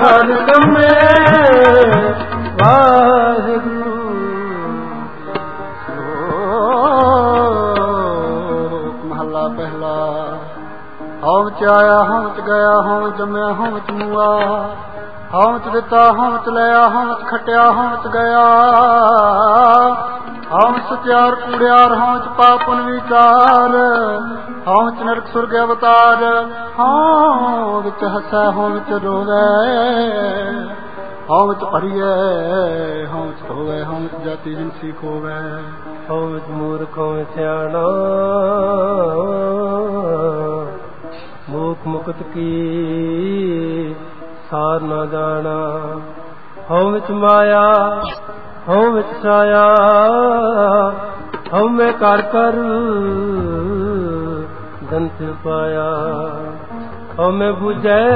ਨਾਨਕ ਮਹੱਲਾ ਪਹਿਲਾ ਹਉ ਆਇਆ ਹਉ ਚ ਗਿਆ ਹਉ ਜੰਮਿਆ ਹਉ ਚ ਮੂਆ ਹਉ ਚ ਦਿੱਤਾ ਹਉ ਲਿਆ ਹਉ ਖਟਿਆ ਹਉ ਗਿਆ ਹਉ ਸਤਿਆਰ ਕੂੜਿਆਰ ਹਉ ਚ ਪਾਪਨ ਵਿਚਾਰ। ਹਉ ਚ ਨਰਕ ਸੁਰਗ ਅਵਤਾਰ ਹਉ ਵਿੱਚ ਹੱਸੈ ਹਉ ਵਿੱਚ ਰੋਵੇ ਹਉ ਵਿੱਚ ਭਰੀਏ ਹਉ ਵਿੱਚ ਹੋਵੇ ਹਉ ਵਿੱਚ ਜਾਤੀ ਜਿਨਸੀ ਖੋਵੇ। ਹਉ ਵਿੱਚ ਮੂਰਖ ਸਿਆਣਾ ਮੂਖ ਮੁਕਤ ਕੀ ਸਾਰ ਨਾ ਜਾਣਾ। ਹਉ ਵਿੱਚ ਮਾਇਆ ਹਉ ਵਿੱਚ ਹਉ ਮੈਂ ਕਰ ਕਰ ਦੰਤ ਪਾਇਆ। ਹਉ ਮੈਂ 부ਜੈ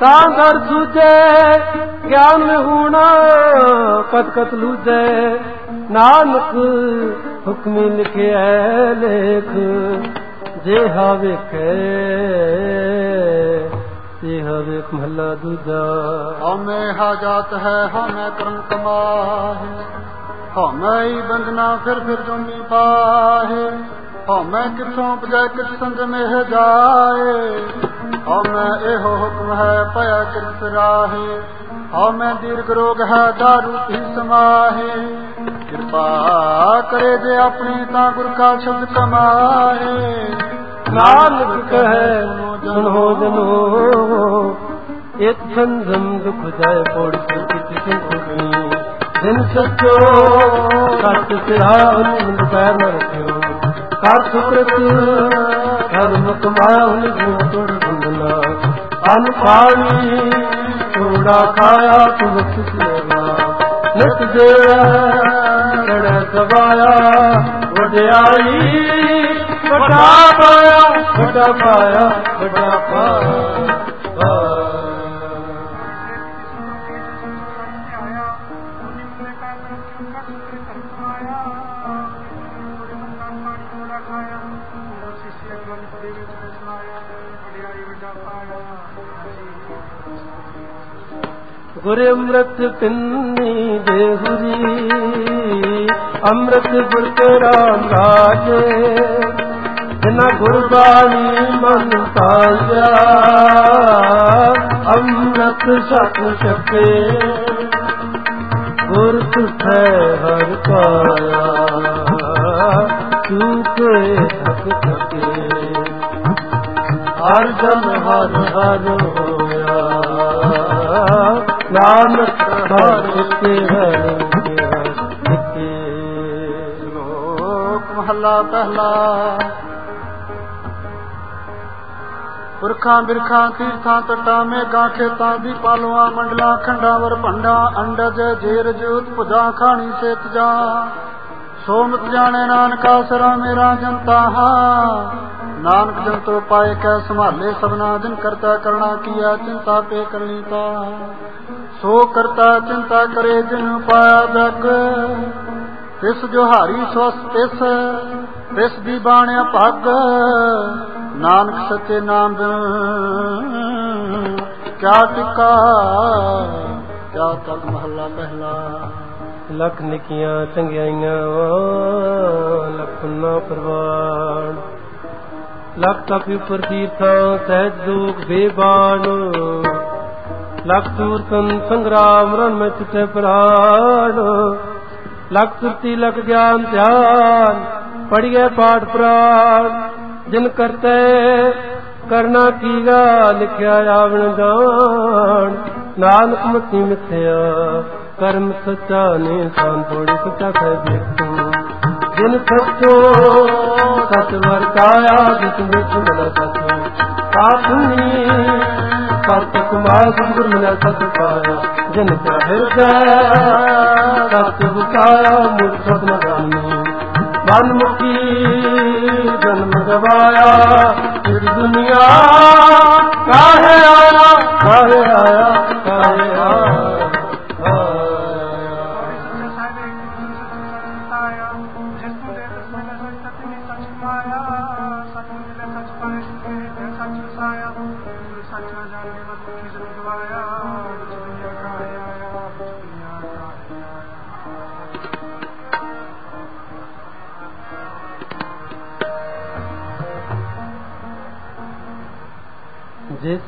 ਤਾਂ ਦਰ ਸੁਜੈ ਗਿਆਨ ਮੈਂ ਹੋਣਾ ਕਤ ਕਤ ਲੂਜੈ ਨਾਨਕ ਹੁਕਮੀ ਲਿਖਿਆ ਲੇਖ ਜੇ ਹਾਵੇ ਕੈ ਤੇ ਹਵੇ ਮਹਲਾ ਦੂਜਾ? ਹਉਮੈ ਹਾਜਾਤ ਹੈ, ਹਉਮੈ ਕਰਮ ਕਮਾਹੇ। ਹਉਮੈ ਹੀ ਬੰਦਨਾ ਫਿਰ ਫਿਰ ਜੁਮੀ ਪਾਹੇ। ਹਉਮੈ ਕਿਥੋਂ ਉਪਜੈ ਕਿਛ ਸੰਗ ਮੇਹ ਜਾਏ। ਹਉਮੈ ਇਹੋ ਹੁਕਮ ਹੈ, ਭਇਆ ਕਿਰਤ ਰਾਹੇ। ਹਉਮੈ ਦੀਰਘ ਰੋਗ ਹੈ, ਦਾਰੂ ਪੀ ਸਮਾਹੇ। ਕਿਰਪਾ ਕਰੇ ਜੇ ਆਪਣੀ ਤਾਂ ਗੁਰ ਕਾ ਸ਼ਬਦ ਕਮਾਏ ਨਾਨਕ ਕਹੈ ਸੁਨੋ ਜਨੋ। ਇਤ ਸੰਜਮ ਦੁਖ ਜਾਏ ਪੋੜ ਕਿਤ ਸੁਣੀ ਦਿਨ ਸਚੋ, ਸਤ ਸਿਰਾਨ ਪੈਰ ਨ ਰੱਖਿਓ। ਕਰ ਸੁਕ੍ਰਿਤ ਧਰਮ ਕਮਾਇਆ ਜੋ ਤੋੜ ਬੰਦਨਾ। ਅਨ ਪਾਣੀ ਥੋੜਾ ਖਾਇਆ ਤੁਮ ਸੁਸੇਵਾ ਨਿਤ ਦੇ ਰੜ ਸਵਾਇਆ, ਵਡਿਆਈ ਵੱਡਾ ਪਾਇਆ ਵੱਡਾ ਪਾਇਆ ਵੱਡਾ ਪਾਇਆ। ਗੁਰ ਅੰਮ੍ਰਿਤ ਪਿੰਨੀ ਦੇਹੁਰੀ ਅੰਮ੍ਰਿਤ ਗੁਰ ਕੇ ਰਾਮ ਰਾਜੇ ਜਿਨਾ ਗੁਰਬਾਣੀ ਮਨ ਪਾਇਆ ਅੰਮ੍ਰਿਤ ਸਤ ਛਪੇ ਗੁਰ ਤੁਠੈ ਹਰ ਪਾਇਆ ਤੂਕੇ ਥਕ ਥਕੇ ਹਰ ਜਨ ਹਰ ਹਰ ਹੋਇਆ ਨਾਨਕ ਹਰ ਕੇ ਹਰ ਕੇ ਲੋਕ ਮਹੱਲਾ ਪਹਿਲਾ। ਪੁਰਖਾਂ ਬਿਰਖਾਂ ਤੀਰਥਾਂ ਤਟਾਂ ਮੇਘਾਂ ਖੇਤਾਂ ਦੀ ਪਾਲੂਆਂ, ਮੰਡਲਾਂ ਖੰਡਾਂ ਵਰ ਅੰਡਜ ਜੇਰ ਜੂਤ ਭੁਜਾ ਖਾਣੀ, ਸੇਤ ਜਾ। ਸੋਮਤ ਜਾਣੇ ਨਾਨਕਾ, ਸਰਾ ਮੇਰਾ ਜਨਤਾ ਹਾਂ। ਨਾਨਕ ਜੰਤੋ ਪਾਏ ਕੈ ਸੰਭਾਲੇ ਸਭਨਾ ਦਿਨ ਕਰਤਾ ਕਰਣਾ ਕੀਆ, ਚਿੰਤਾ ਪੇ ਕਰਨੀ ਤਾ। ਸੋ ਕਰਤਾ ਚਿੰਤਾ ਕਰੇ ਜਿਨ ਪਾਇਆ ਜਗ ਤਿਸ ਜੋ ਹਾਰੀ ਸਵਸ ਤਿਸ ਤਿਸ ਦੀ ਬਾਣਿਆ ਭਗ। ਨਾਨਕ ਸੱਚੇ ਨਾਮ ਕਿਆ ਟਿਕਾ, ਕਿਆ ਤਕ ਮਹੱਲਾ ਪਹਿਲਾ। ਲੱਖ ਨਿਕੀਆਂ ਚੰਗਿਆਈਆਂ ਲੱਖ ਨਾ ਪ੍ਰਵਾਨ। ਲੱਖ ਤਪ ਉਪਰ ਤੀਰਥਾਂ, ਸਹਿਜ ਦੁਖ ਬੇਬਾਨ। ਲੱਖ ਤੂਰਤਨ ਸੰਗਰਾਮ ਰਨ ਮੈਂ ਚਿਤੇ ਪ੍ਰਾਣ ਲੱਖ ਤੁਰਤੀ ਲੱਖ ਗਿਆਨ, ਧਿਆਨ ਪੜੀਏ ਪਾਠ ਪ੍ਰਾਣ ਜਿਨ ਕਰਤੇ, ਕਰਨਾ ਕੀਗਾ, ਲਿਖਿਆ ਆਵਣ ਜਾਣ। ਨਾਨਕ ਮਤੀ ਮਿਥਿਆ, ਕਰਮ ਸੱਚਾ ਨੇ ਸਾਨ ਸੱਚਾ ਕਹਿ ਦੇਖੂ ਜਿਨ ਸੱਚੋ ਸਤ ਵਰਤਾਇਆ, ਜਿਸ ਵਿੱਚ ਮਿਲਾ ਸੱਚ। ਆਪਣੀ ਸਤ ਕੁਮਾਰ ਗੁਰ ਮਿਲਾ ਸਤ ਪਾਇਆ। ਜਿਨ ਕਾ ਹਿਰਦੈ ਸਤ ਬੁਕਾਇਆ ਮੁਰ ਸਤ ਨਗਾਨੀ ਮਨ ਮੁਖੀ, ਜਨਮ ਗਵਾਇਆ ਫਿਰ ਦੁਨੀਆ ਕਾਹੇ ਆਇਆ ਕਾਹੇ ਆਇਆ।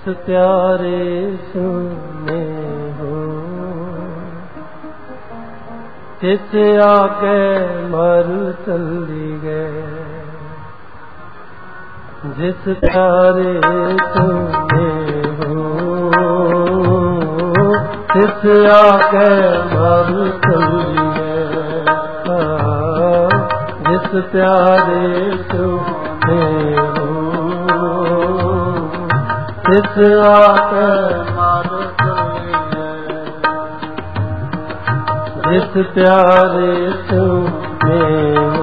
ਜਿਸ ਪਿਆਰੇ ਸੁਨੇ ਹੋ। ਤਿਸ ਆਗੇ ਮਰ ਚਲੀ ਗਏ? ਜਿਸ ਪਿਆਰੇ ਸੁਨੇ ਹੋ। ਤਿਸ ਆਗੇ ਮਰ ਚਲੀ ਗਏ? ਜਿਸ ਪਿਆਰੇ ਸੁਨੇ ਹੋ ਤਿਸ ਪਿਆਰੇ ਤੁਮੇ ਹੋ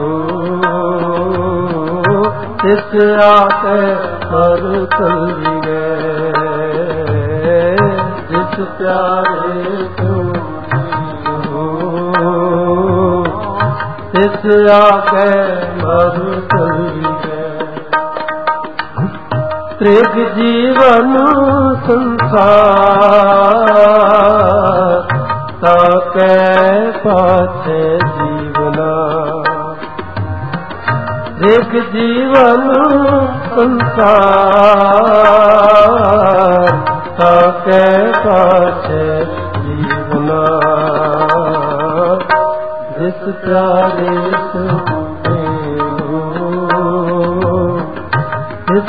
ਤਿਸ ਆਕੇ ਮਰ ਚਲੀ ਗਏ ਪਿਆਰੇ ਤੁਮੇ ਹੋ ਤਿਸ ਆਕੇ ਮਰ ਚਲੀ ਤ੍ਰਿਗ ਜੀਵਨ ਸੰਸਾਰ ਤਾ ਕੈ ਪਾਛੇ ਜੀਵਨਾ। ਤ੍ਰਿਗ ਜੀਵਨ ਸੰਸਾਰ ਤਾ ਕੈ ਪਾਛੇ ਜੀਵਨਾ। ਜਿਸ ਪਿਆਰੇ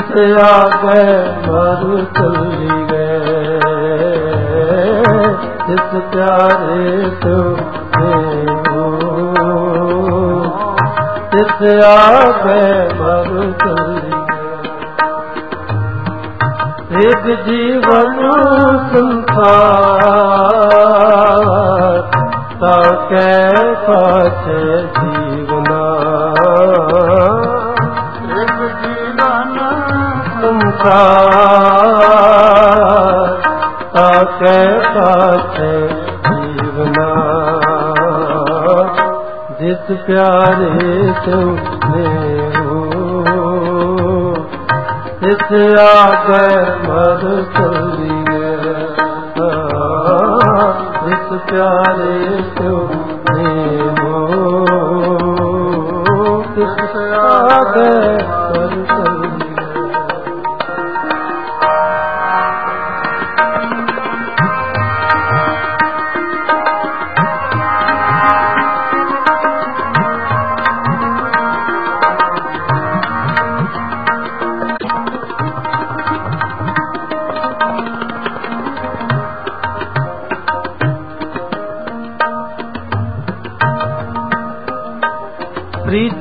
ਆ ਆਗੇ ਮਰ ਚਲੀ ਗਏ। ਇਸ ਪਿਆਰੇ ਤੁਮੇ ਜਿਸ ਆਗੇ ਮਰ ਚਲੀ ਗਏ। ਇੱਕ ਜੀਵਨ ਸੰਸਾਰ, ਤਾ ਕੈ ਪਾਛੇ ਜੀਵਨਾ। ਸੰਸਾਰ ਤਾਕੇ ਪਾਛੇ ਜੀਵਨਾ ਜਿਸ ਪਿਆਰੇ ਤੁਮੇ ਹੋ ਇਸ ਆਗੇ ਮਰ ਚਲੀਏ ਇਸ ਪਿਆਰੇ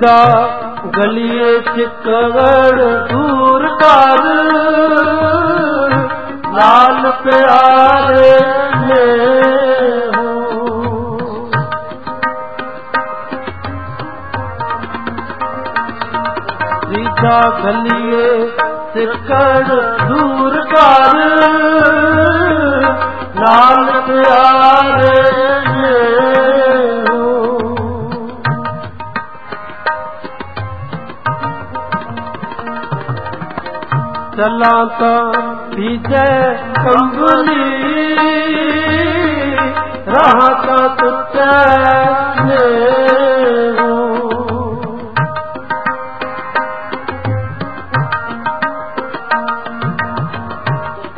ਪ੍ਰੀਤਾ ਗਲੀਏ ਚਿੱਕੜ ਦੂਰ ਕਰ। ਲਾਲ ਪਿਆਰੇ ਨੇ ਹੋ ਪ੍ਰੀਤਾ ਗਲੀਏ ਚਿੱਕੜ ਦੂਰ ਕਰ। ਲਾਲ ਪਿਆਰੇ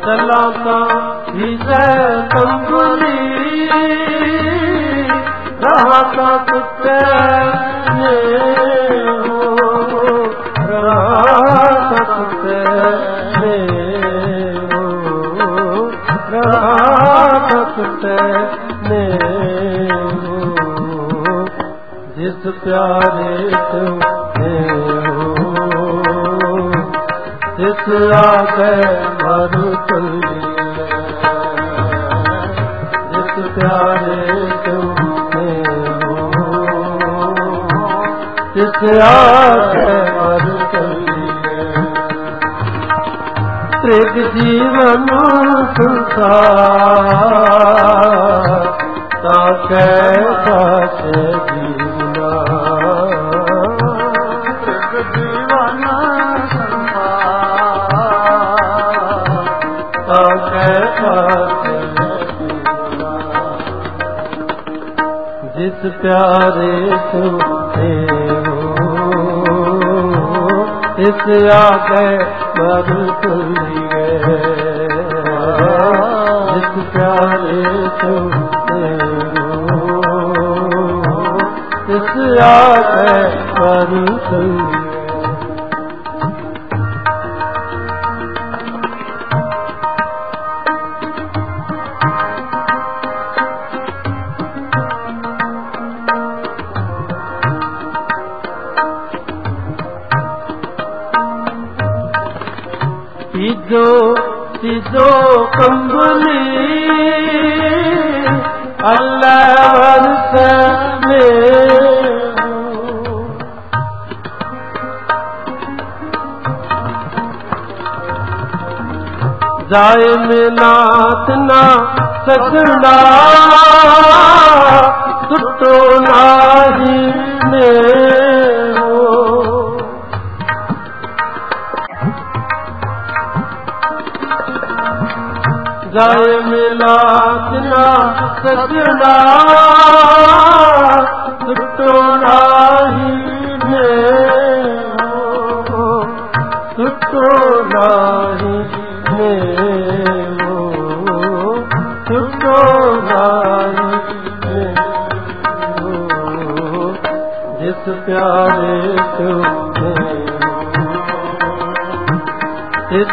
ਚਲਾਂ ਤਾਂ ਭੀਜੈ ਕੰਬਲੀ ਰਾਹ ਤਾਂ ਤੁੱਟੈ ਨੇ ਰਾਹ ਤਾਂ ਤੁੱਟੈ ਜਿਸ ਪਿਆਰੇ ਤੁਮੇ ਹੋ ਜਿਸ ਆਗੇ ਮਰ ਚਲੀਏ ਜਿਸ ਪਿਆਰੇ ਤੁਮੇ ਹੋ ਜਿਸ ਆਗੇ ਮਰ ਚਲੀਏ ਤ੍ਰਿਗ ਜੀਵਨ ਸੰਸਾਰ ਤਾਕੈ ਪਾਛੇ ਜੀਵਨਾ ਜਿਸ ਪਿਆਰੇ ਤੁਮੇ ਹੋ। ਇਸ ਆਗੇ ਮਰ ਤੁਲੀ ਗਏ। ਜਿਸ ਪਿਆਰੇ ਤੁਮੇ ਹੋ। ਇਸ ਆਗੇ ਮਰ जय मिलासना सचलाल سٹو नी में हो जय मिलास सचलाल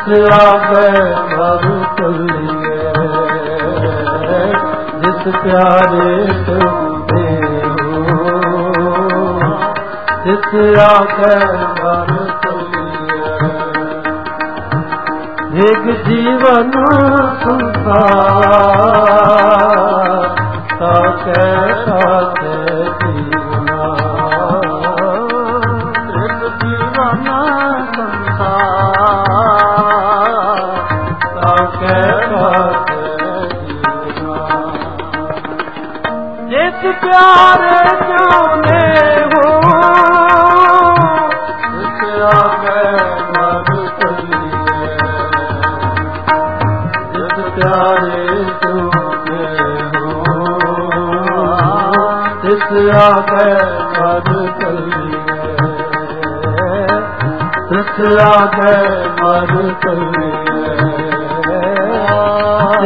ਆਵੇ ਮਰੂ ਚੱਲੀਏ ਜਿਸ ਪਿਆਰੇ ਤੁਮੇ ਇਸ ਆਵੇ ਮਰੂ ਚੱਲੀਏ ਇੱਕ ਜੀਵਨ ਸੰਸਾਰ ਤਾ ਕਹਿ ਜਿਸ ਪਿਆਰੇ ਚਾਹੁੰਦੇ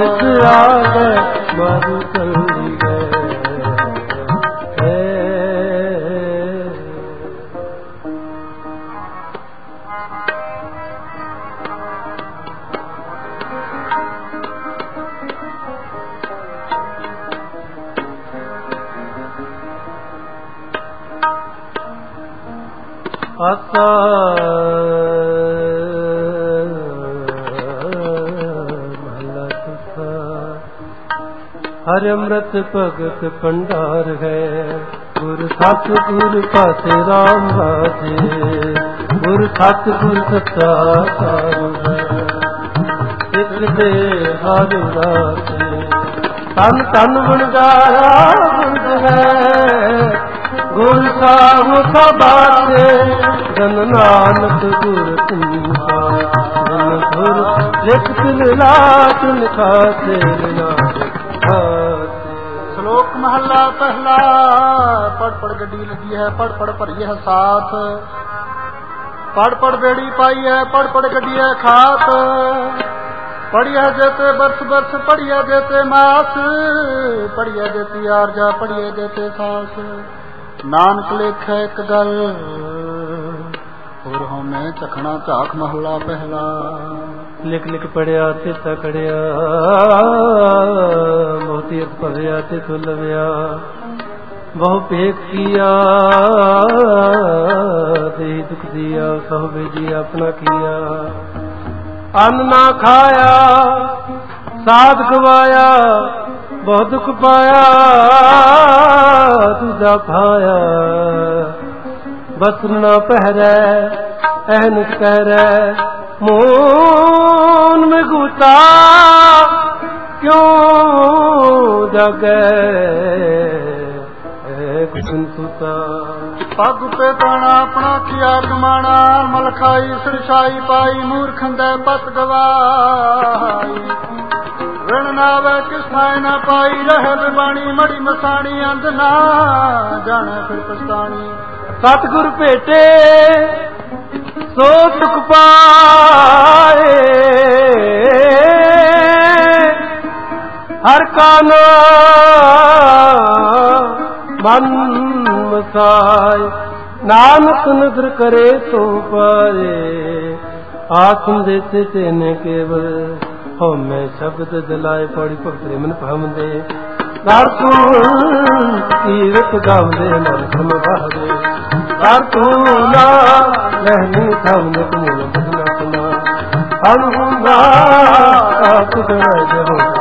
ਇਸ ਆਗੇ ਭਗਤ ਭੰਡਾਰ ਹੈ। ਗੁਰ ਸਤ ਗੁਰ ਪਾਸੇ ਰਾਮ ਰਾਜੇ। ਗੁਰ ਸਤ ਗੁਰ ਸਤਾ ਸਾਰੂ ਹੈ। ਦੇ ਹਰ ਰਾਜੇ। ਤਨ ਤਨ ਗੁਣਗਾਰਾ ਗੁਣ ਹੈ। ਗੁਰ ਸਾਹਿਬ ਸਬਾਤੇ ਜਨ ਨਾਨਕ ਗੁਰ ਤੁਮਾ ਜਨ ਗੁਰ ਲਿਖ ਤਿਲ ਲਾਟ ਲਿਖਾਤੇ ਨਾਨਕ ਖਾਤੇ ਪਹਿਲਾ, ਪੜ ਪੜ ਗੱਡੀ ਲੱਗੀ ਹੈ, ਪੜ ਪੜ ਭਰੀ ਹੈ ਸਾਥ। ਪੜ ਪੜ ਬੇੜੀ ਪਾਈ ਹੈ, ਪੜ ਪੜ ਗੱਡੀ ਹੈ ਖਾਤ। ਪੜਿਆ ਜੇਤੇ ਬਰਸ ਬਰਸ, ਪੜਿਆ ਜੇਤੇ ਮਾਸ। ਪੜਿਆ ਜੇਤੀ ਆਰਜਾ, ਪੜਿਆ ਜੇਤੇ ਸਾਸ। ਨਾਨਕ ਲੇਖੈ ਇੱਕ ਗੱਲ, ਹੋਰ ਹਉਮੈ ਚਖਣਾ ਝਾਕ ਮਹੱਲਾ ਪਹਿਲਾ। ਲਿਖ ਲਿਖ ਪੜਿਆ ਤੇ ਤਕੜਿਆ ਬਹੁਤੀ ਭਵਿਆ ਤੇ ਤੁਲਵਿਆ, ਬਹੁ ਪੇਖ ਕੀਆ ਤੇ ਦੁਖ ਦੀਆ ਸਭ ਬੇਜੀ ਆਪਣਾ ਕੀਆ। ਅੰਨ ਨਾ ਖਾਇਆ, ਸਾਧ ਖਵਾਇਆ ਬਹੁ ਦੁਖ ਪਾਇਆ ਤੁਝਾ ਭਾਇਆ। ਬਸਨ ਨਾ ਪਹਿਰੈ ਐਨ ਕਰੈ ਮੋਨ ਮੇ ਗੁਤਾ ਕਿਉ ਜਗੈ? ਕੁਸਨ ਸੁਤਾ ਪੱਗ ਪੇ ਦਾਣਾ ਆਪਣਾ ਕੀਆ ਕਮਾਣਾ, ਮਲਖਾਈ, ਸਰਛਾਈ ਪਾਈ ਮੂਰਖੰਦੈ ਪਤ ਗਵਾਈ ਵਿਣ ਨਾਵੇ ਕਿਸ ਥਾਇ ਨਾ ਪਾਈ, ਰਹੇ ਬਾਣੀ, ਮੜੀ ਮਸਾਣੀ, ਅੰਧ ਨਾ ਜਾਣੇ ਫਿਰ ਪਛਤਾਣੀ। ਸਤਿਗੁਰ ਭੇਟੇ, ਸੋ ਸੁਖ ਪਾਏ। ਹਰ ਕਾ ਨਾਮ ਮਨ ਮਸਾਇ ਨਾਨਕ ਨਦਰ ਕਰੇ ਸੋ ਪਾਏ। ਆਸਮ ਦੇਤੇ ਤੇਨੇ ਕੇਵਲ ਹੋ ਮੈਂ ਸ਼ਬਦ ਜਲਾਏ ਪੜੀ ਭਗਤ ਮਨ ਭਾਵੰਦੇ ਦਰ ਕੀਰਤ ਗਾਉਂਦੇ, ਮਨ ਸਮਭਾਵੇ ਦਰ ਤੂੰ ਲਹਿਨੀ ਥਮਨ ਕਮੂਲ ਬਦਨਾ ਸੁਨਾ ਹਮ ਹੁੰਦਾ ਆਪ ਦੇ ਜਹੋ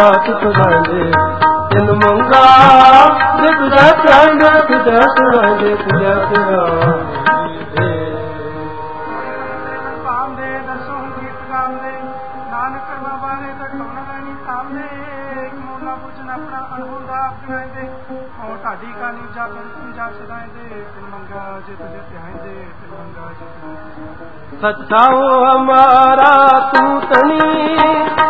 ਨਾਥ ਸੁਣਾਉਂਦੇ ਤਿੰਨ ਮੰਗਾ ਜਿਤ ਦਾ ਚਾਹਨਾ ਖੁਦਾ ਸੁਣਾਉਂਦੇ ਖੁਦਾ ਸੁਣਾਉਂਦੇ ਪਾਉਂਦੇ ਦਸੋਂ ਗੀਤ ਗਾਉਂਦੇ ਨਾਨਕ ਬਾਬਾ ਨੇ ਤਾਂ ਟੋਣਾ ਨਹੀਂ ਸਾਹਮਣੇ ਇੱਕ ਮੋਲਾ ਪੁੱਛਣ ਆਪਣਾ ਅਣਹੋਂ ਦਾ ਆਪਣਾਉਂਦੇ ਔਰ ਢਾਡੀ ਕਾਨੀ ਜਾ ਕਰ ਪੂਜਾ ਸਦਾਉਂਦੇ ਤਿੰਨ ਮੰਗਾ ਜਿਤ ਦੇ ਧਿਆਉਂਦੇ ਤਿੰਨ ਮੰਗਾ ਜਿਤ ਸੱਚਾ ਹੋ ਹਮਾਰਾ ਤੂੰ ਤਣੀ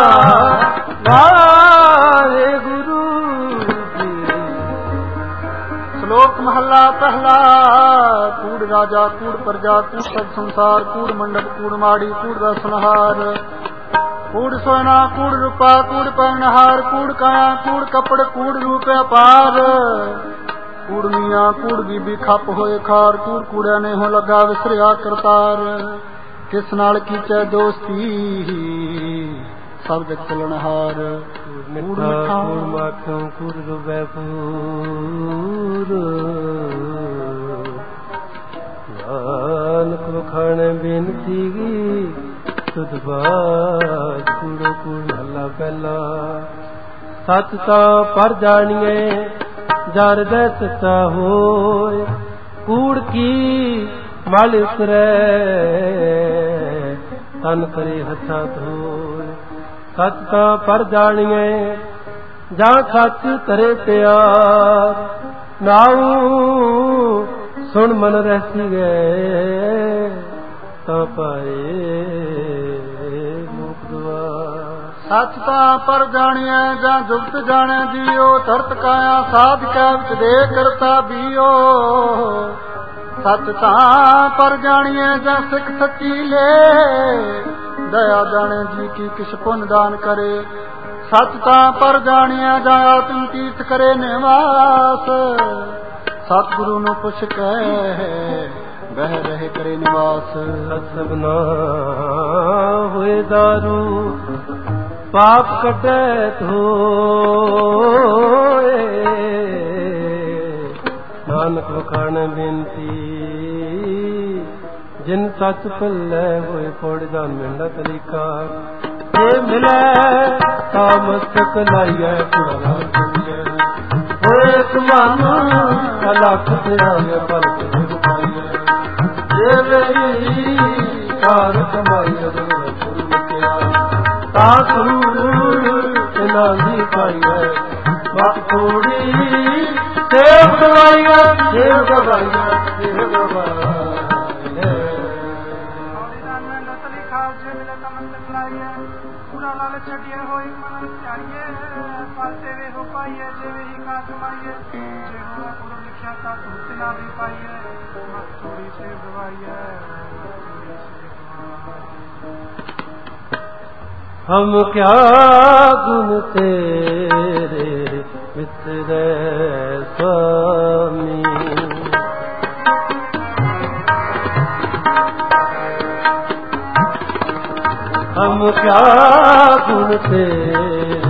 ਕੂੜ ਰਾਜਾ ਕੂੜ ਪ੍ਰਜਾ ਕੂੜ ਸਭ ਸੰਸਾਰ ਕੂੜ ਮੰਡਪ ਕੂੜ ਮਾੜੀ ਕੂੜ ਦਾ ਸੁਨਹਾਰ ਕੂੜ ਸੋਨਾ ਕੂੜ ਰੂਪਾ ਕੂੜ ਪਹਿਨਹਾਰ ਕੂੜ ਕਾਇਆ ਕੂੜ ਕਪੜ ਕੂੜ ਰੂਪ ਅਪਾਰ। ਕੂੜ ਮੀਆਂ ਕੂੜ ਬੀਬੀ ਖੱਪ ਹੋਏ ਖਾਰ ਕੂੜ ਕੂੜਿਆ ਨੇ ਹੋ ਲੱਗਾ ਵਿਸਰਿਆ ਕਰਤਾਰ। ਕਿਸ ਨਾਲ ਕੀਚੈ ਦੋਸਤੀ? ਸਭ ਜਗ ਚਲਣਹਾਰ। ਮਿੱਠਾ ਕੂੜ ਮਾਖੋਂ ਕੂੜ ਰੁਬੈ ਪੂਰ ਨਾਨਕ ਵਖਾਣ ਬੇਨਤੀ ਗੀ। ਤੁਧ ਬਾਜ ਕੂੜੋ ਕੂੜ ਮਹੱਲਾ ਪਹਿਲਾ। ਸੱਚ ਤਾਂ ਪਰ ਜਾਣੀਏ ਜਰ ਦੇ ਸੱਚਾ ਹੋਏ। ਕੂੜ ਕੀ ਮਲ ਉਤਰੈ ਤਨ ਕਰੇ ਹੱਥਾਂ ਧੋਏ। ਸੱਚ ਤਾਂ ਪਰ ਜਾਣੀਏ ਜਾਂ ਸੱਚ ਕਰੇ ਪਿਆਰ। ਨਾਉ ਸੁਣ ਮਨ ਰਹਿਸੀ ਗਏ, ਤਾਂ ਪਾਏ ਮੁਖ ਦੁਆਰ ਸੱਚ ਤਾਂ ਪਰ ਜਾਣਿਆ ਜਾਂ ਜੁਗਤ ਜਾਣੈ ਜੀਓ, ਧਰਤ ਕਾਇਆ ਸਾਧ ਕੈ ਵਿੱਚ ਦੇ ਕਰਤਾ ਬੀਓ। ਸੱਚ ਤਾਂ ਪਰ ਜਾਣੀਏ ਜਾਂ ਸਿੱਖ ਸੱਚੀ ਲੈ, ਦਇਆ ਜਾਣੇ ਜੀ ਕੀ ਕਿਸ਼ ਪੁੰਨ ਦਾਨ ਕਰੇ। ਸੱਚ ਤਾਂ ਪਰ ਜਾਣਿਆ ਜਾਂ ਆਤਮ ਤੀਰਥ ਕਰੇ ਨਿਵਾਸ। ਸਤਿਗੁਰੂ ਨੂੰ ਪੁੱਛ ਕੇ ਬਹਿ ਰਹੇ ਕਰੇ ਨਿਵਾਸ। ਸਭਨਾ ਹੋਏ ਦਾਰੂ, ਪਾਪ ਕੱਢੇ ਧੋਏ। ਨਾਨਕ ਵਖਾਣ ਬੇਨਤੀ, ਜਿਨ ਸੱਚ ਭੱਲੇ ਹੋਏ ਫੋੜ ਜਾਨ ਮਿਲਦਾ ਤਰੀਕਾ। ਜੇ ਮਿਲੇ ਤਾਂ ਮਸਤਕ ਲਾਈਐ ਪੁਰਾ ਕਰੀਏ ਹੋਏ ਤੁਮਾਨ ਅਲਖ ਤੇ ਆਏ ਪਰ ਤੇ ਪਾਈਐ ਜੇ ਮੇਰੀ ਕਾਰ ਕਮਾਈਐ ਗੁਰੂ ਕਿਆ ਤਾ ਸਰੂਰ ਇਹਨਾਂ ਦੀ ਪਾਈਐ ਮਤ ਥੋੜੀ ਸੇਵ ਗਵਾਈਐ ਸੇਵ ਗਵਾਈਐ ਸੇਵ ਹੋਈ ਮਨ ਧਿਆਈਏ ਪਾਲਤੇ ਵੇ ਹੋ ਪਾਈਏ ਜੇ ਵੇ ਹੀ ਕਾ ਕਮਾਈਏ ਜੇ ਹੋਣਾ ਪੁਰ ਲਿਖਿਆ ਤਾਂ ਧੁੱਤ ਨਾ ਵੀ ਪਾਈਏ ਮਤ ਥੋੜੀ ਸੇ ਗਵਾਈਏ ਥੋੜੀ ਸੇ ਗਵਾਈਏ हम क्या गुण तेरे मित्र स्वामी हम क्या गुण तेरे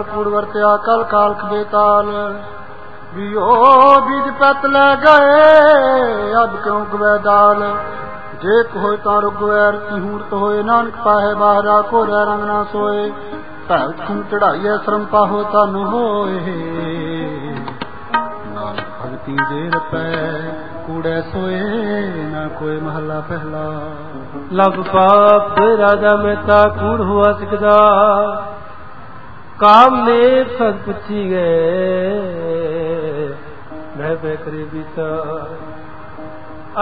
ਸਤਕਾਲ ਪੂਰ ਵਰਤਿਆ, ਕਲ ਕਾਲਖ ਬੇਤਾਲ। ਵੀ ਉਹ ਬੀਜ ਪਤ ਲੈ ਗਏ ਅਬ ਕਿਉਂ ਗਵੇ ਦਾਲ। ਜੇ ਕੋਇ ਤਾਂ ਰੁਗਵੈਰ ਤਿਹੂਰਤ ਹੋਏ, ਨਾਨਕ ਪਾਹੇ ਬਾਹਰਾ ਕੋ ਰਹਿ ਰੰਗ ਨਾ ਸੋਏ। ਭੈਲ ਖੁੰ ਚੜਾਈਐ, ਸ਼ਰਮ ਪਾਹੋ ਤਨ ਹੋਏ। ਨਾਨਕ ਭਗਤੀ ਦੇ ਰਪੈ, ਕੂੜੇ ਸੋਏ, ਨਾ ਕੋਈ ਮਹੱਲਾ ਪਹਿਲਾ। ਲਬ ਪਾਪ ਰਾਜਾ ਮਹਿਤਾ, ਕੂੜ ਹੁਆ ਸਿਕਦਾ। ਕਾਮ ਨੇ ਪੁੱਛੀ ਗਏ। ਮੈਂ ਬੇਕਰੀ ਬੀਤਾ।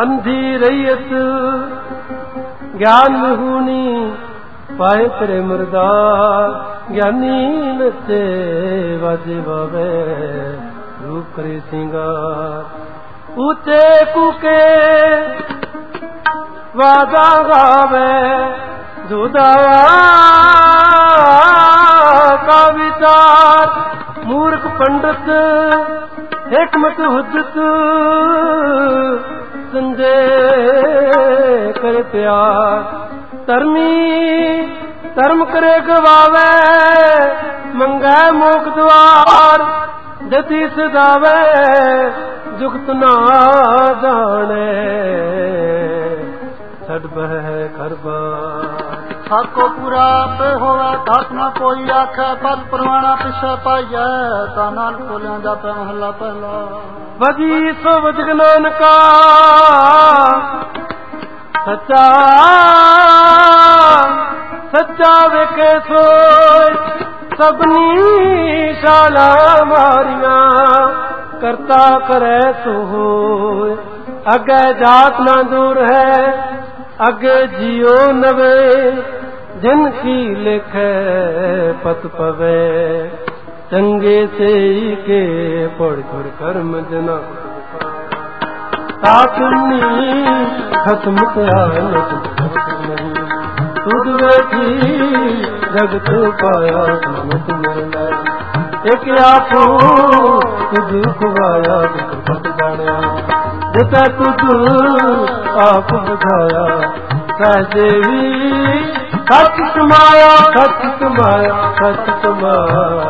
ਅੰਧੀ ਰਹੀਤ ਗਿਆਨ ਮਹੂਨੀ ਪਾਏ ਤੇਰੇ ਮਰਦਾ ਗਿਆਨੀ ਨਤੇ ਵਾਜੇ ਬਾਵੇ ਰੂਪ ਕਰੇ ਸਿੰਗਾਰ। ਉਤੇ ਕੁਕੇ ਵਾਦਾ ਗਾਵੇ ਦੁਦਾਵਾ ਕਾ ਵਿਚਾਰ। ਮੂਰਖ ਪੰਡਤ, ਹਕਮਤ ਹੁਜਤ ਸੰਦੇ ਕਰ ਪਿਆਰ। ਧਰਮੀ ਧਰਮ ਕਰੇ ਗਵਾਵੇ, ਮੰਗੈ ਮੋਖ ਦਵਾਰ ਜਤੀ ਸਦਾਵੇ ਜੁਗਤ ਨਾ ਜਾਣੇ। ਛੱਡ ਬਹਿ ਖਰਬਾ। ਸਾਕੋ ਪੂਰਾ ਪੇ ਹੋਵੇ ਘਟ ਨਾ ਕੋਈ ਆਖੇ ਪਦ ਪ੍ਰਵਾਣਾ ਪਿਛੇ ਪਾਈਐ, ਤਾਂ ਨਾਨਕ ਬੋਲਿਆ ਦਾ ਪੈ ਮਹੱਲਾ ਪਹਿਲਾ। ਵਜੀ ਸੋ ਵਜਗ ਨਾਨਕਾ, ਸੱਚਾ ਸੱਚਾ ਵੇਖੇ ਸੋਇ ਸਭਨੀ ਸ਼ਾਲਾ ਮਾਰੀਆਂ, ਕਰਤਾ ਕਰੈ ਸੋ ਹੋਇ ਅਗੇ ਜਾਤ ਨਾ ਦੂਰ ਹੈ, ਅਗੇ ਜਿਉ ਨਵੇ ਜਿਨ ਕੀ ਲਿਖੈ ਪਤ ਪਵੇ, ਚੰਗੇ ਸੇ ਕੇ ਪੜ ਕਰ ਕਰਮ ਜਨਾ ਤਾਕਨੀ ਖਤਮ ਧਿਆਨ ਤੁਧ ਵੇਖੀ ਜਗਤ ਪਾਇਆ ਮਤ ਮਰਨਾ ਇਕ ਆਪੋ ਤੁਧ ਖਵਾਇਆ ਜਗਤ ਜਾਣਿਆ। ਜਿਤਾ ਤੁਧ ਆਪ ਬੁਝਾਇਆ ਸਹਿ ਵੀ ਸੱਚ ਕਮਾਇਆ ਸੱਚ ਕਮਾਇਆ ਸੱਚ ਕਮਾਇਆ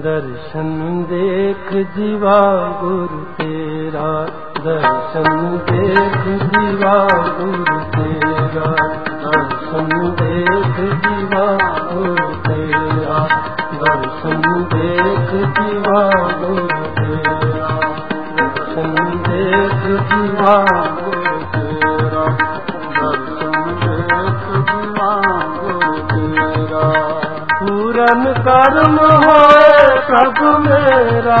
ਦਰਸ਼ਨ ਦੇਖ ਜੀਵਾ ਗੁਰੂ ਤੇਰਾ। ਦਰਸ਼ਨ ਦੇਖ ਜੀਵਾ ਗੁਰੂ ਤੇਰਾ ਦਰਸ਼ਨ ਦੇਖ ਜੀਵਾ ਗੁਰੂ ਤੇਰਾ ਦਰਸ਼ਨ ਦੇਖ ਜੀਵਾ ਗੁਰੂ ਤੇਰਾ ਦਰਸ਼ਨ ਦੇਖ ਜੀਵਾ ਗੁਰੂ ਪੂਰਨ ਕਰਮ ਹੋਏ ਪ੍ਰਭੂ ਮੇਰਾ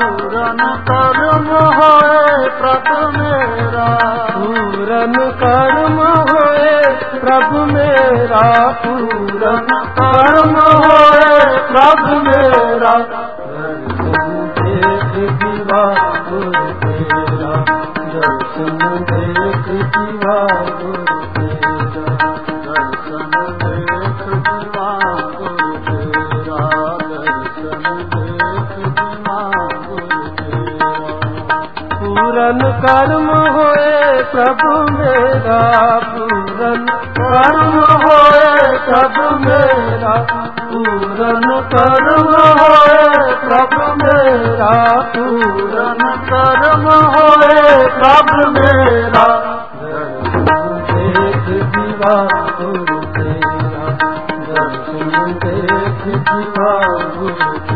ਪੂਰਨ ਕਰਮ ਹੋਏ ਪ੍ਰਭ ਮੇਰਾ। ਪੂਰਨ ਕਰਮ ਹੋਏ ਪ੍ਰਭੂ ਮੇਰਾ, ਪੂਰਨ ਕਰਮ ਹੋਏ ਪ੍ਰਭ ਮੇਰਾ। ਦਰਸ਼ਨ ਦੇਖ ਜੀਵਾ ਗੁਰੂ ਤੇਰਾ। ਦਰਸ਼ਨ ਦੇਖ ਜੀਵਾ ਗੁਰੂ ਪੂਰਨ ਕਰਮ ਹੋਏ ਪ੍ਰਭੂ ਮੇਰਾ, ਪੂਰਨ ਕਰਮ ਹੋਏ ਪ੍ਰਭੂ ਮੇਰਾ, ਪੂਰਨ ਕਰਮ ਹੋਏ ਪ੍ਰਭੂ ਮੇਰਾ, ਪੂਰਨ ਕਰਮ ਹੋਏ ਪ੍ਰਭੂ ਮੇਰਾ। ਦਰਸ਼ਨ ਦੇਖ ਜੀਵਾ ਗੁਰੂ ਤੇਰਾ, ਦਰਸ਼ਨ ਦੇਖ ਜੀਵਾ ਗੁਰੂ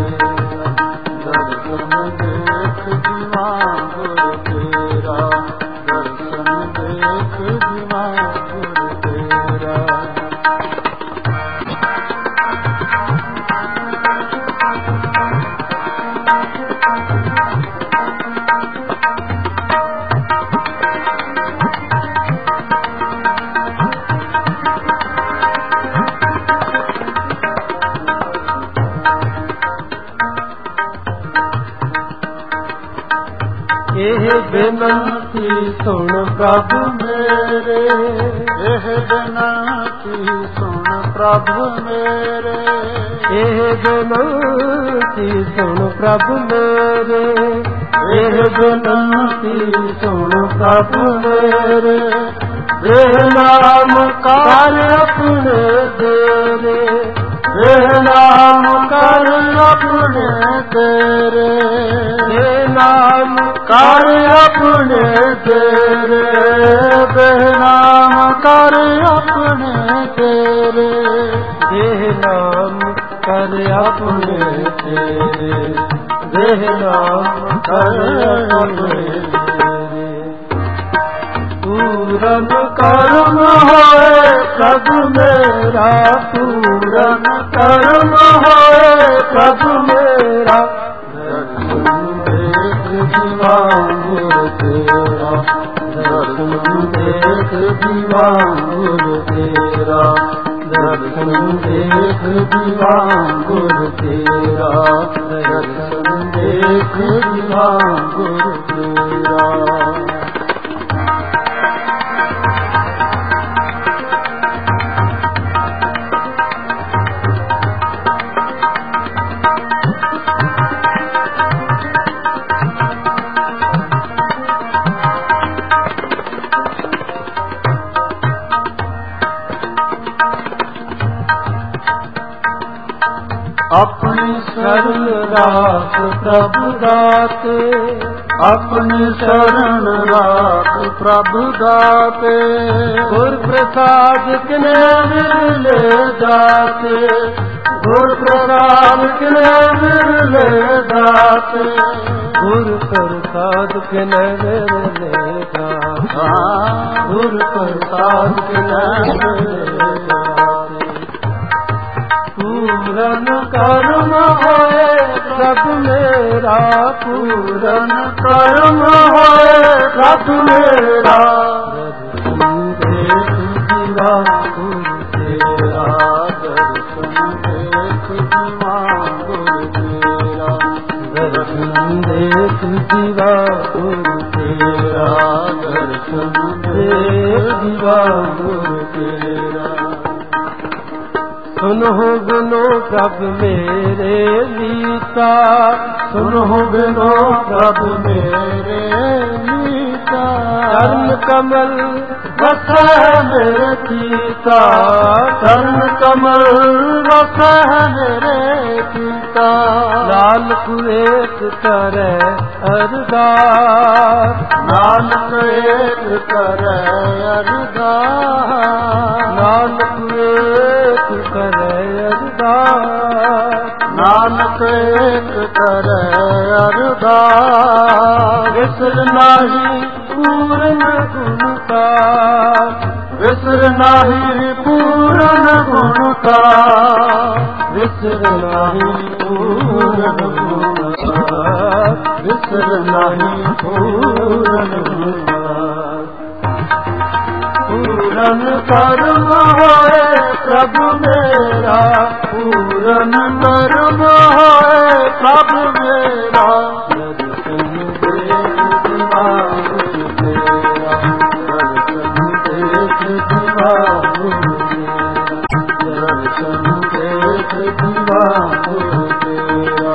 ਇਹ ਬੇਨੰਤੀ ਸੁਣ ਪ੍ਰਭ ਮੇਰੇ। ਇਹ ਬੇਨਤੀ ਸੁਣ ਪ੍ਰਭ ਮੇਰੇ। ਇਹ ਬੇਨਤੀ ਸੁਣ ਪ੍ਰਭ ਮੇਰੇ। ਇਹ ਬੇਨਤੀ ਸੁਣ ਪ੍ਰਭ ਮੇਰੇ। ਇਹ ਨਾਮ ਕਰ ਆਪਣੇ ਤੇਰੇ ਇਹ ਨਾਮ ਕਰ ਆਪਣੇ ਤੇਰੇ ਨਾਮ, ਕਰ ਆਪਣੇ ਤੇਰੇ, ਬੇਨਾਮ ਕਰ ਆਪਣੇ ਤੇਰੇ। ਇਹ ਨਾਮ, ਕਰ ਆਪਣੇ ਤੇਰੇ। ਦੇਹ ਕਰ ਆਪਣੇ ਪੂਰਨ ਕਰਮ ਹੋਏ, ਪ੍ਰਭ ਮੇਰਾ। ਪੂਰਨ ਕਰਮ ਹੋਏ, ਪ੍ਰਭ ਮੇਰਾ। ਦੀਵਾਨ ਤੇਰਾ, ਦਰਸ਼ਨ ਦੇਖ ਦੀਵਾਨ ਤੇਰਾ, ਦਰਸ਼ਨ ਦੇਖ ਦੀਵਾਨ ਗੁਰ ਤੇਰਾ ਦਰਸ਼ਨ ਦੇਖ ਦੀਵਾਨ ਤੇਰਾ। ਰਾਖ ਪ੍ਰਭ ਦਾਤੇ। ਆਪਣੀ ਸ਼ਰਨ ਰਾਖ ਪ੍ਰਭ ਦਾਤੇ। ਗੁਰ ਪ੍ਰਸਾਦ ਕਿਨੇ ਮਿਲੇ ਦਾਤੇ ਗੁਰ ਪ੍ਰਸਾਦ ਕਿਨੇ ਮਿਲੇ ਦਾਤੇ ਗੁਰ ਪ੍ਰਸਾਦ ਕਿਨੇ ਮਿਲੇ ਦਾਤੇ ਗੁਰ ਪ੍ਰਸਾਦ ਕਿਨੇ ਮਿਲੇ ਦਾਤੇ ਪੂਰਨ ਕਰਮ ਹੋਏ ਪ੍ਰਭ ਮੇਰਾ ਪੂਰਨ ਕਰਮ ਹੋਏ ਪ੍ਰਭ ਮੇਰਾ ਸੁਨਹੁ ਬਿਨੋ ਪ੍ਰਭ ਮੇਰੇ ਲੀਤਾ। ਸੁਨਹੁ ਬਿਨੋ ਪ੍ਰਭ ਮੇਰੇ ਲੀਤਾ। ਚਰਨ ਕਮਲ ਵਸੈ ਮੇਰੇ ਕੀਤਾ। ਚਰਨ ਕਮਲ ਵਸੈ ਮੇਰੇ ਕੀਤਾ। ਲਾਲ ਕੁਏਕ ਕਰੈ ਅਰਦਾਸ। ਨਾਨਕ ਏਕ ਕਰੈ ਅਰਦਾਸ। ਨਾਨਕ ਏਕ ਨਾਨਕ ਏਕ ਕਰੈ ਅਰਦਾਸ। ਵਿਸਰ ਨਾਹੀ ਪੂਰਨ ਗੁਣ ਕਾ ਵਿਸਰ ਨਾਹੀ ਪੂਰਨ ਗੁਣ ਕਾ ਵਿਸਰ ਨਾਹੀ ਪੂਰਨ ਗੁਣ ਕਾ ਵਿਸਰ ਨਾਹੀ ਪੂਰਨ ਗੁਣ ਪੂਰਨ ਕਰਮ ਹੋਏ ਪ੍ਰਭ ਮੇਰਾ, ਪੂਰਨ ਕਰਮ ਹੋਏ ਪ੍ਰਭ ਮੇਰਾ। ਦਰਸ਼ਨ ਦੇਖ ਦੀਵਾਨ ਤੇਰਾ,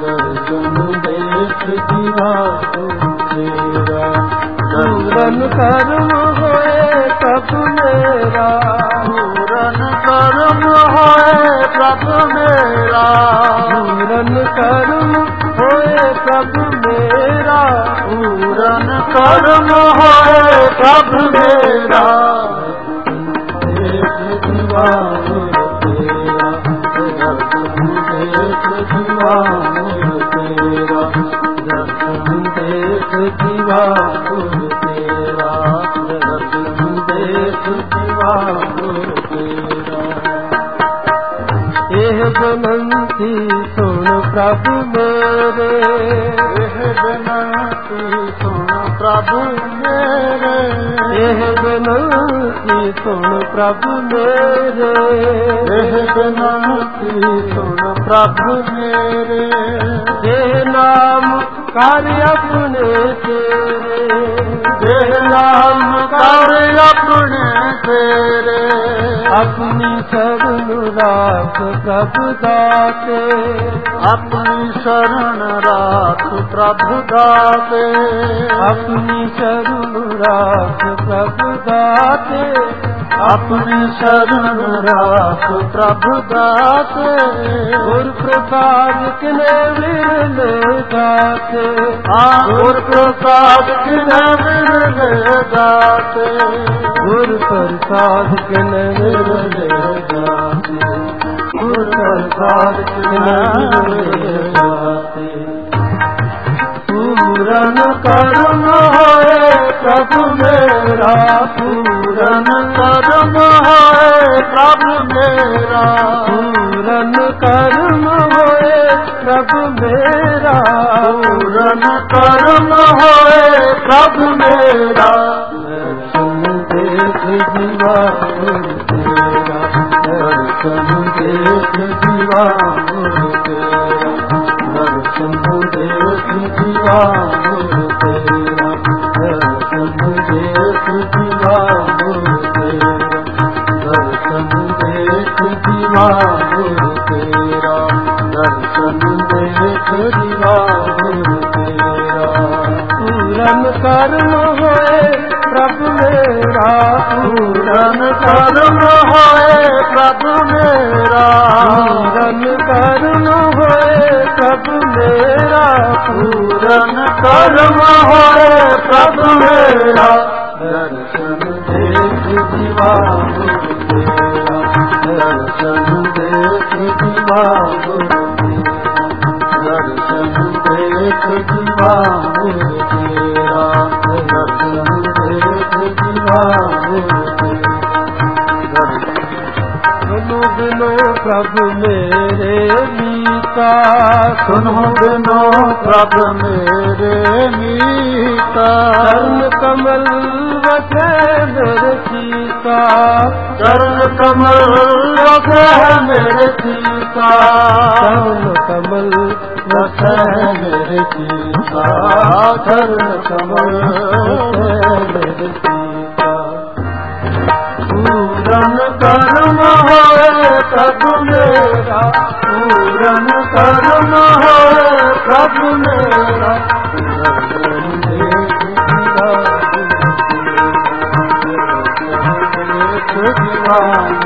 ਦਰਸ਼ਨ ਦੇਖ ਦੀਵਾਨ ਦਰਸ਼ਨ ਮੇਰਾ। ਪੂਰਨ ਕਰਮ ਹੋਏ ਪ੍ਰਭ ਮੇਰਾ। ਪੂਰਨ ਕਰਮ ਹੋਏ ਪ੍ਰਭ ਮੇਰਾ। ਤੇਰਾ। ਦਰਸ਼ਨ ਦੇਖ ਪ੍ਰਭ ਮੇਰੇ ਇਹ ਬੇਨਤੀ ਸੁਣ ਪ੍ਰਭ ਮੇਰੇ। ਇਹ ਬੇਨਤੀ ਸੁਣ ਪ੍ਰਭ ਮੇਰੇ। ਇਹ ਬੇਨਤੀ ਸੁਣ ਪ੍ਰਭ ਮੇਰੇ। ਦੇ ਨਾਮ ਕਰ ਆਪਣੇ ਤੇਰੇ। ਦੇ ਨਾਮ ਕਰ ਆਪਣੇ ਤੇਰੇ। ਆਪਣੀ ਸਭ ਨੂੰ ਰਾਖ ਪ੍ਰਭ ਦਾਤੇ। ਆਪਣੀ ਸ਼ਰਨ ਰਾਖ ਪ੍ਰਭ ਦਾਤੇ। ਆਪਣੀ ਸ਼ਰਨ ਰਾਖ ਪ੍ਰਭ ਦਾਤੇ। ਆਪਣੀ ਸ਼ਰਨ ਰਾਖ ਪ੍ਰਭ ਦਾਤੇ। ਗੁਰ ਪ੍ਰਸਾਦ ਕਿਨੇ ਵਿਰਲੇ ਦਾਤੇ। ਆ ਗੁਰ ਪ੍ਰਸਾਦ ਕਿਨੇ ਮਿਲੇ ਦਾਤੇ। ਗੁਰ ਪ੍ਰਸਾਦ ਕਿਨੇ ਵਿਰਲੇ ਦਾਤੇ। ਗੁਰ ਪੂਰਨ ਕਰਮ ਹੋਏ ਪ੍ਰਭ ਮੇਰਾ ਪੂਰਨ ਕਰਮ ਹੋਏ ਪ੍ਰਭ ਮੇਰਾ ਪੂਰਨ ਕਰਮ ਹੋਏ ਪ੍ਰਭ ਮੇਰਾ ਪੂਰਨ ਕਰਮ ਹੋਏ ਪ੍ਰਭ ਮੇਰਾ ਜੀਵਾ ਪੂਰਨ ਕਰਮ ਹੋਏ ਪ੍ਰਭ ਮੇਰਾ। ਪੂਰਨ ਕਰਮ ਹੋਏ ਪ੍ਰਭ ਮੇਰਾ। ਪੂਰਨ ਕਰਮ ਹੋਏ ਪ੍ਰਭ ਮੇਰਾ। ਦਰਸ਼ਨ ਦੇਖ ਜੀਵਾ। सुब चरण कमल वठे मेरे सीता। चरण कमल वठे मेरे सीता। कमल रख सीता। कर्म मेरे सीता। पूरम कन मेरा ਪੂਰਨ ਕਰਮ ਹੋਏ ਪ੍ਰਭ ਮੇਰਾ ਪੂਰਨ ਦੇਖ ਜੀਵਾ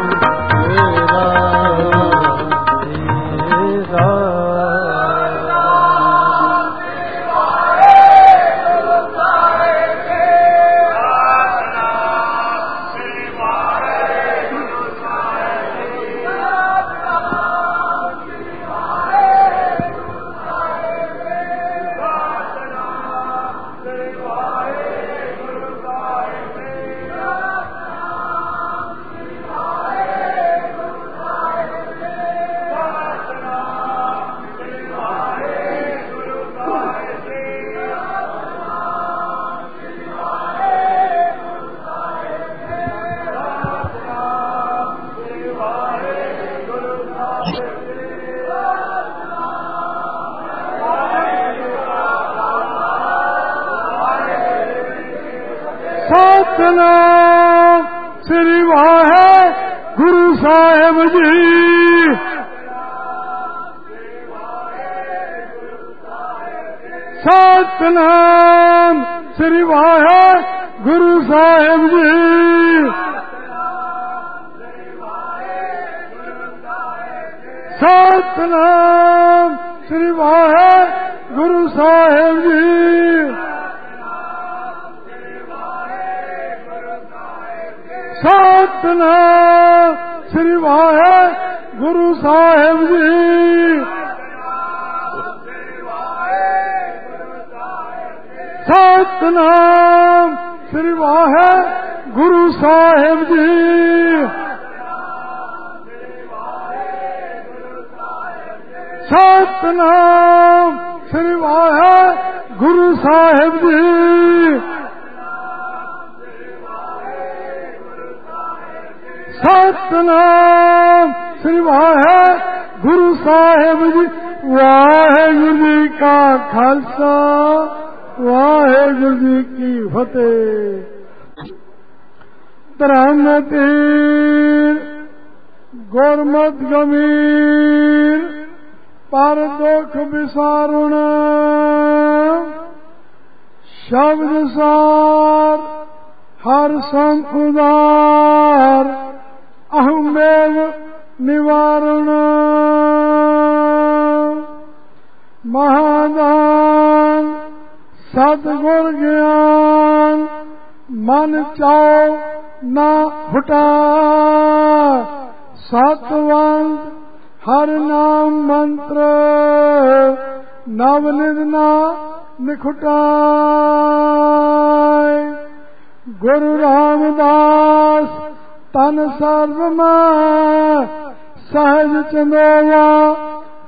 ਸਹਜ ਚੰਦੋਵਾ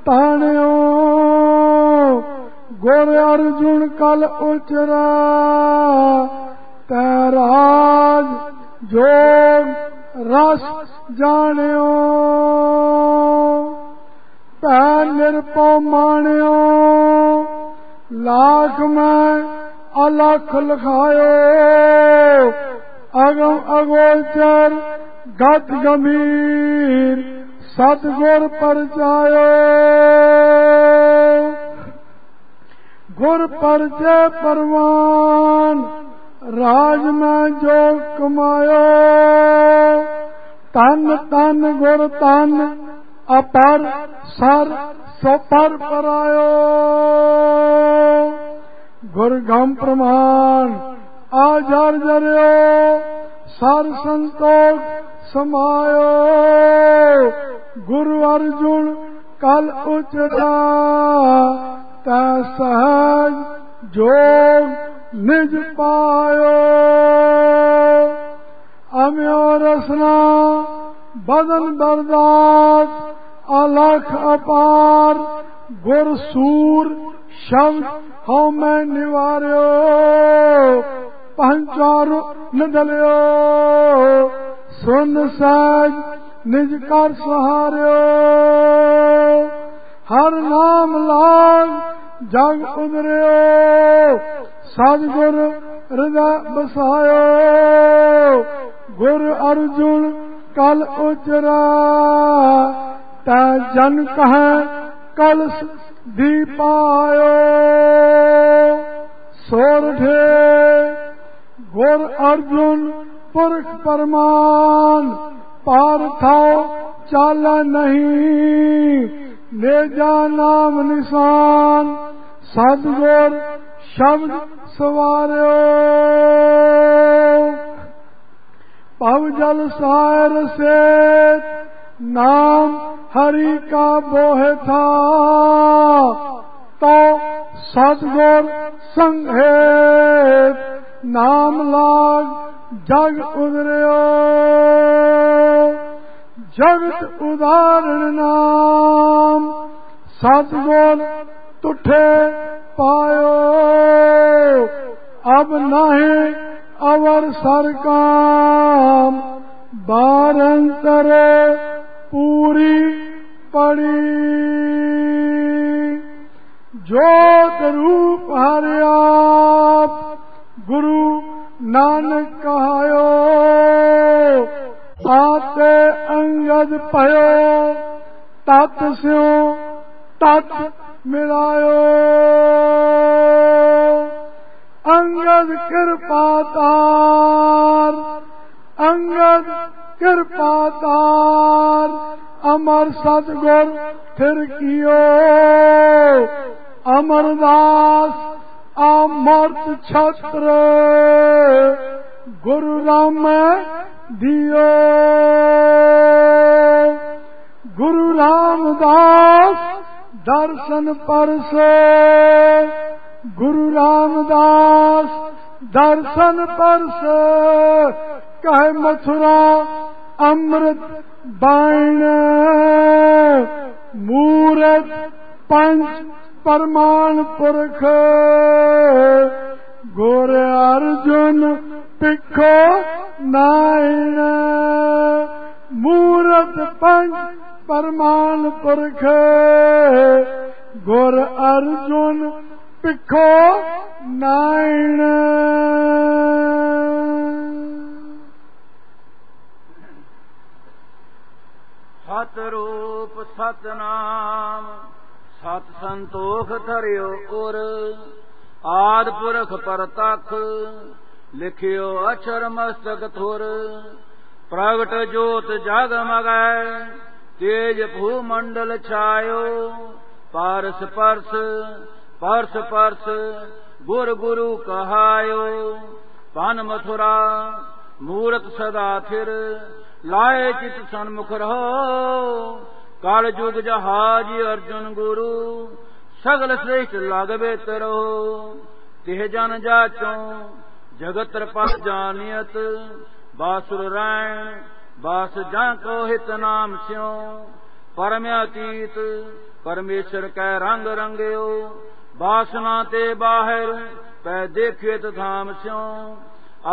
ਤਾਣਿਓ। ਗੁਰ ਅਰਜੁਨ ਕਲ ਉਚਰਾ, ਤੈ ਰਾਜ ਜੋਗ ਰਸ ਜਾਣਿਓ। ਭੈ ਨਿਰਪਉ ਮਾਣਿਓ, ਲਾਖ ਮੈਂ ਅਲਖ ਲਖਾਇਓ। ਅਗਮ ਅਗੋਚਰ ਗਤ ਗੰਭੀਰ ਸਤਗੁਰ ਪਰਚਾਇਓ ਗੁਰ ਪਰਚੇ ਪਰਵਾਨ, ਰਾਜ ਮੈਂ ਜੋ ਕਮਾਇਓ। ਤਨ ਤਨ ਗੁਰ ਤਨ ਅਪਰ ਸਰ, ਸੋਪਰ ਪਰਾਇਓ। ਗੁਰ ਗਮ ਪ੍ਰਮਾਨ, ਆ ਜਰ ਜਰਿਓ। ਸਰ ਸੰਤੋਖ ਸਮਾਇਓ। ਗੁਰੂ ਅਰਜੁਨ, ਕਲ ਉਚਰਾ ਤੈ ਸਹਜ ਜੋਗ ਨਿਜ ਪਾਇਓ। ਅਮਿਓ ਰਸਨਾ, ਬਦਨ ਬਰਦਾਤ ਅਲਖ ਅਪਾਰ, ਗੁਰ ਸੂਰ ਸ਼ਬਦ ਹਉ ਮੈਂ ਨਿਵਾਰਿਓ। ਪੰਚਾਰ ਨਦਲਿਓ ਸੁਨ ਸਾਜ ਨਿਜ ਕਰ ਸਹਾਰਿਓ ਹਰ ਨਾਮ ਲਾਗ ਜਗ ਉਦਰਿਓ ਸਤਿਗੁਰ ਹਿਰਦਾ ਬਸਾਇਓ ਗੁਰ ਅਰਜੁਨ ਕਲ ਉਚਰਾ ਤਾ ਜਨ ਕਹ ਕਲ ਦੀ ਪਾਇਓ ਸੋਰਠੇ ਗੁਰ ਅਰਜੁਨ ਪੁਰਖ ਪਰਮਾਨ ਪਾਰ ਥਾਉ ਚਾਲਾ ਨਹੀਂ ਨੇਜਾ ਨਾਮ ਨਿਸ਼ਾਨ ਸਤਗੁਰ ਸ਼ਬਦ ਸਵਾਰਿਓ ਪਵ ਜਲ ਸਾਰ ਸੇਤ ਨਾਮ ਹਰੀ ਕਾ ਬੋਹਿ ਥਾ ਤੋ ਸਤਗੁਰ ਸੰਘੇਤ ਨਾਮ ਲਾਗ ਜਗ ਉਦਰਿਓ ਜਗਤ ਉਦਾਹਰਣ ਨਾਮ ਸਤਗੁਰ ਤੁਠੇ ਪਾਇਓ ਅਬ ਨਾਹੀ ਅਵਰ ਸਰਕਾਮ ਬਾਰੰਤਰ ਪੂਰੀ ਪੜੀ ਜੋਤ ਰੂਪ ਹਰਿਆਪ ਗੁਰੂ ਨਾਨਕ ਕਹਾਇਓ ਆਤੇ ਅੰਗਦ ਭਇਓ ਤਤ ਸਿਓ ਤਤ ਮਿਲਾਇਓ ਅੰਗਦ ਕਿਰਪਾ ਤਾਰ ਅੰਗਦ ਕਿਰਪਾ ਤਾਰ ਅਮਰ ਸਤਗੁਰ ਫਿਰ ਕੀਓ ਅਮਰਦਾਸ ਅਮਰਤ ਛਤਰ, ਗੁਰੂ ਰਾਮ ਦਿਓ। ਗੁਰੂ ਰਾਮਦਾਸ ਦਰਸ਼ਨ ਪਰਸੇ। ਗੁਰੂ ਰਾਮਦਾਸ ਦਰਸ਼ਨ ਪਰਸੇ। ਕਹਿ ਮਥੁਰਾ ਅੰਮ੍ਰਿਤ ਬਾਣ। ਮੂਰਤ ਪੰਜ परमान पुरख गुर अर्जुन पिखो नाइण मूरत पंच परमान पुरख गुर अर्जुन पिखो नाइण सतरूप सतनाम ਸਤ ਸੰਤੋਖ ਧਰਿਓ ਉਰ, ਆਦ ਪੁਰਖ ਪਰਤਖ, ਲਿਖਿਓ ਅਛਰ ਮਸਤਕ ਥੁਰ। ਪ੍ਰਗਟ ਜੋਤ ਜਗ ਮਗੈ, ਤੇਜ ਭੂ ਮੰਡਲ ਛਾਇਓ। ਪਾਰਸ ਪਰਸ ਪਰਸ ਪਰਸ, ਗੁਰ ਗੁਰੂ ਕਹਾਇਓ। ਪਨ ਮਥੁਰਾ, ਮੂਰਤ ਸਦਾ ਥਿਰ, ਲਾਏ ਚਿਤ ਸਨਮੁਖ ਰਹੋ। ਕਲ ਜੁਗ ਜਹਾਜ ਅਰਜੁਨ ਗੁਰੂ, ਸਗਲ ਸ੍ਰੇਸ਼ਟ ਲਾਗਵੇ ਤਰੋ। ਤਿਹ ਜਨ ਜਾਚੋ, ਜਗਤ ਰਪਤ ਜਾਣਿਤ ਬਾਸੁਰ ਰੈਣ, ਬਾਸ ਜਾਂ ਕੋ ਹਿਤ ਨਾਮ ਸਿਉ ਪਰਮ ਅਤੀਤ, ਪਰਮੇਸ਼ਰ ਕੈ ਰੰਗ ਰੰਗਿਓ। ਬਾਸਨਾ ਤੇ ਬਾਹਰ ਪੈ ਦੇਖੇ ਤਥਾਮ ਸਿਉ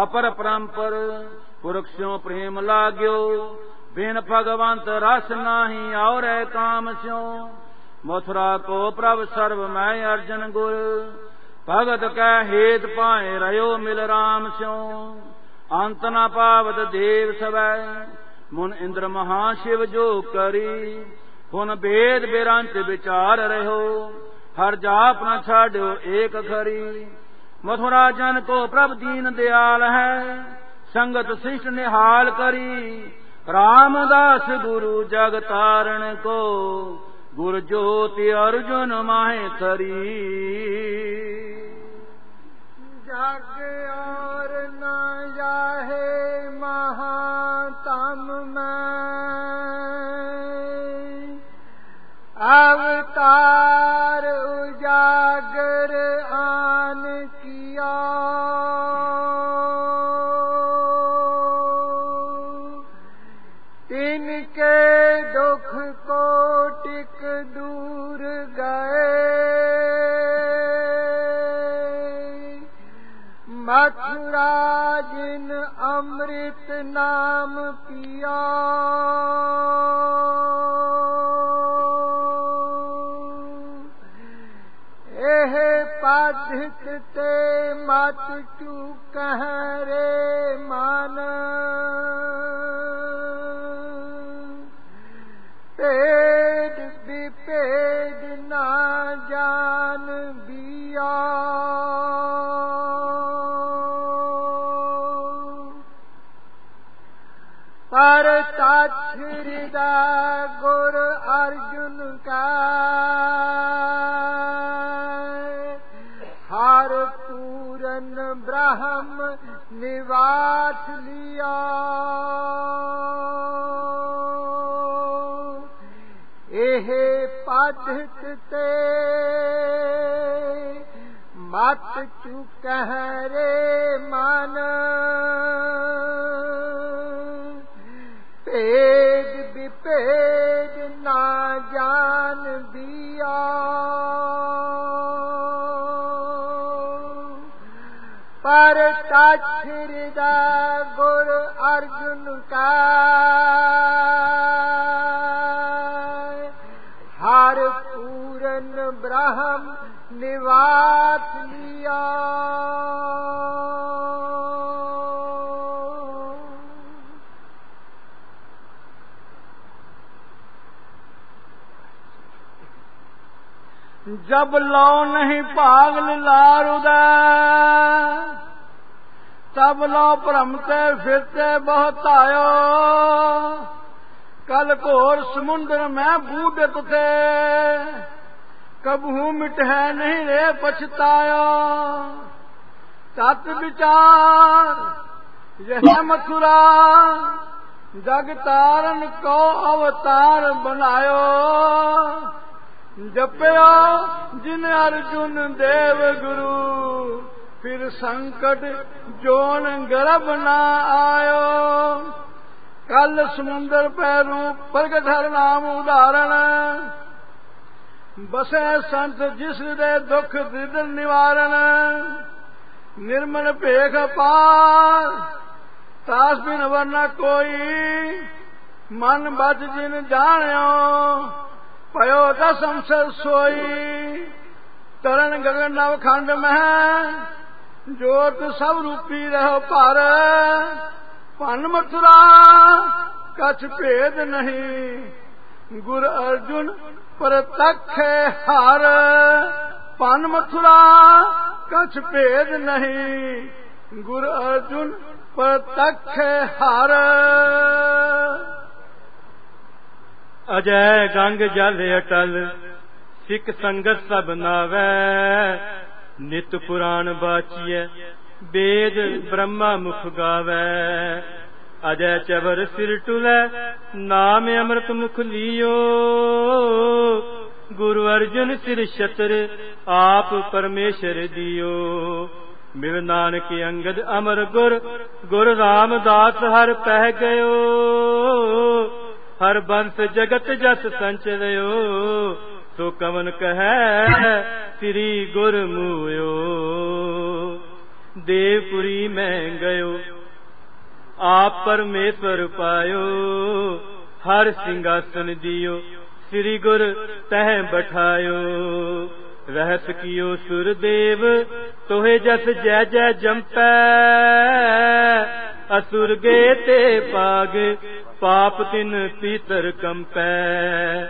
ਅਪਰ ਪਰੰਪਰ, ਪੁਰਖ ਸਿਉ ਪ੍ਰੇਮ ਲਾਗਿਓ। ਬਿਨ ਭਗਵੰਤ ਰਸ ਨਾਹੀ ਔਰੈ ਕਾਮ ਸਿਉ। ਮਥੁਰਾ ਕੋ ਪ੍ਰਭ ਸਰਬ ਮੈਂ ਅਰਜਨ ਗੁਰ, ਭਗਤ ਕੈ ਹੇਤ ਪਾਏ ਰਿਓ ਮਿਲ ਰਾਮ ਸਿਉ। ਅੰਤ ਨਾ ਪਾਵਤ ਦੇਵ ਸਵੈ, ਮੁਨ ਇੰਦਰ ਮਹਾ ਸ਼ਿਵ ਜੋ ਕਰੀ। ਹੁਨ ਬੇਦ ਬੇਰੰਤ ਵਿਚਾਰ ਰਹਿਓ ਹਰ ਜਾਪ ਨ ਛਾੜਿਓ ਏਕ ਖਰੀ। ਮਥੁਰਾ ਜਨ ਕੋ ਪ੍ਰਭ ਦੀਨ ਦਿਆਲ ਹੈ, ਸੰਗਤ ਸਿਸ਼ਟ ਨਿਹਾਲ ਕਰੀ। ਰਾਮਦਾਸ ਗੁਰੂ ਜਗ ਤਾਰਣ ਕੋ, ਗੁਰ ਜੋਤਿ ਅਰਜੁਨ ਮਾਹੇ ਥਰੀ। ਜਗ ਔਰ ਨ ਜਾਹੇ ਮਹਾਤਮ ਮੈਂ। ਅਵਤਾਰ ਉਜਾਗਰ ਆਨ ਕੀਆ। دينك لو نہیں پاگ لار تب لو پرمتے فرتے بہت آئے کل گھور سمندر میں بوڈت تھے کبھوں مٹ ہے نہیں رے پچھتایا تت بچار یہ متھرا۔ جگ تارن کو اوتار بنایا جپیا ਜਿਨ ਅਰਜੁਨ ਦੇਵ ਗੁਰੂ, ਫਿਰ ਸੰਕਟ ਜੋਨ ਗਰਭ ਨਾ ਆਇਓ। ਕੱਲ ਸਮੁੰਦਰ ਪੈ ਰੂਪ ਪ੍ਰਗਟ ਹਰ ਨਾਮ ਉਦਾਹਰਣ। ਬਸੈ ਸੰਤ ਜਿਸ ਦੇ ਦੁੱਖ ਦਿਦਰ ਨਿਵਾਰਨ। ਨਿਰਮਲ ਭੇਖ ਪਾਰ ਤਾਸ ਬਿਨ ਵਰਨਾ ਕੋਈ। ਮਨ ਬਚ ਜਿਨ ਜਾਣਿਓ, ਭਇਓ ਦਸ ਅੰਸਰ ਸੋਈ। ਤਰਨ ਗਗਨ ਨਵ ਖੰਡ ਮਹਿ, ਜੋਤ ਸਭ ਰੂਪੀ ਰਹੋ ਪਰ ਭਨ ਮਥੁਰਾ, ਕਛ ਭੇਦ ਨਹੀਂ, ਗੁਰ ਅਰਜੁਨ ਪ੍ਰਤੱਖ ਹਰ। ਪਨ ਮਥੁਰਾ, ਕਛ ਭੇਦ ਨਹੀਂ, ਗੁਰ ਅਰਜੁਨ ਪ੍ਰਤੱਖ ਹਰ। ਅਜੈ ਗੰਗ ਜਲ ਅਟਲ ਸਿੱਖ ਸੰਗਤ ਸਭ ਨਾਵੈ। ਨਿਤ ਪੁਰਾਣ ਬਾਚੀਐ, ਵੇਦ ਬ੍ਰਹਮਾ ਮੁਖ ਗਾਵੈ। ਅਜੈ ਚਵਰ ਸਿਰ ਟੁਲੈ, ਨਾਮ ਅੰਮ੍ਰਿਤ ਮੁਖ ਲਿਓ। ਗੁਰੂ ਅਰਜਨ ਸਿਰ ਛਤਰ, ਆਪ ਪਰਮੇਸ਼ਰ ਦਿਓ। ਮਿਲ ਨਾਨਕ ਅੰਗਦ ਅਮਰ ਗੁਰ ਗੁਰ ਰਾਮਦਾਸ ਹਰ ਪਹਿ ਗਇਓ। ਹਰ ਬੰਸ ਜਗਤ ਜਸ ਸੰਚਲਿਓ ਸੋ ਕਵਨ ਕਹੈ, ਸ੍ਰੀ ਗੁਰ ਮੂਇਓ ਦੇਵਪੁਰੀ ਮੈਂ ਗਇਓ, ਆਪ ਪਰਮੇਸ਼ਰ ਪਾਇਓ, ਹਰ ਸਿੰਘਾਸਨ ਜੀਓ ਸ੍ਰੀ ਗੁਰ ਤਹਿ ਬਠਾਇਓ। ਰਹਿਤ ਕੀਓ ਸੁਰਦੇਵ, ਤੋਹੇ ਜਸ ਜੈ ਜੈ ਜੰਪੈ, ਅਸੁਰ ਗੇ ਤੇ ਪਾਗ ਪਾਪ ਤਿਨ ਪੀਤਰ ਕੰਪੈ।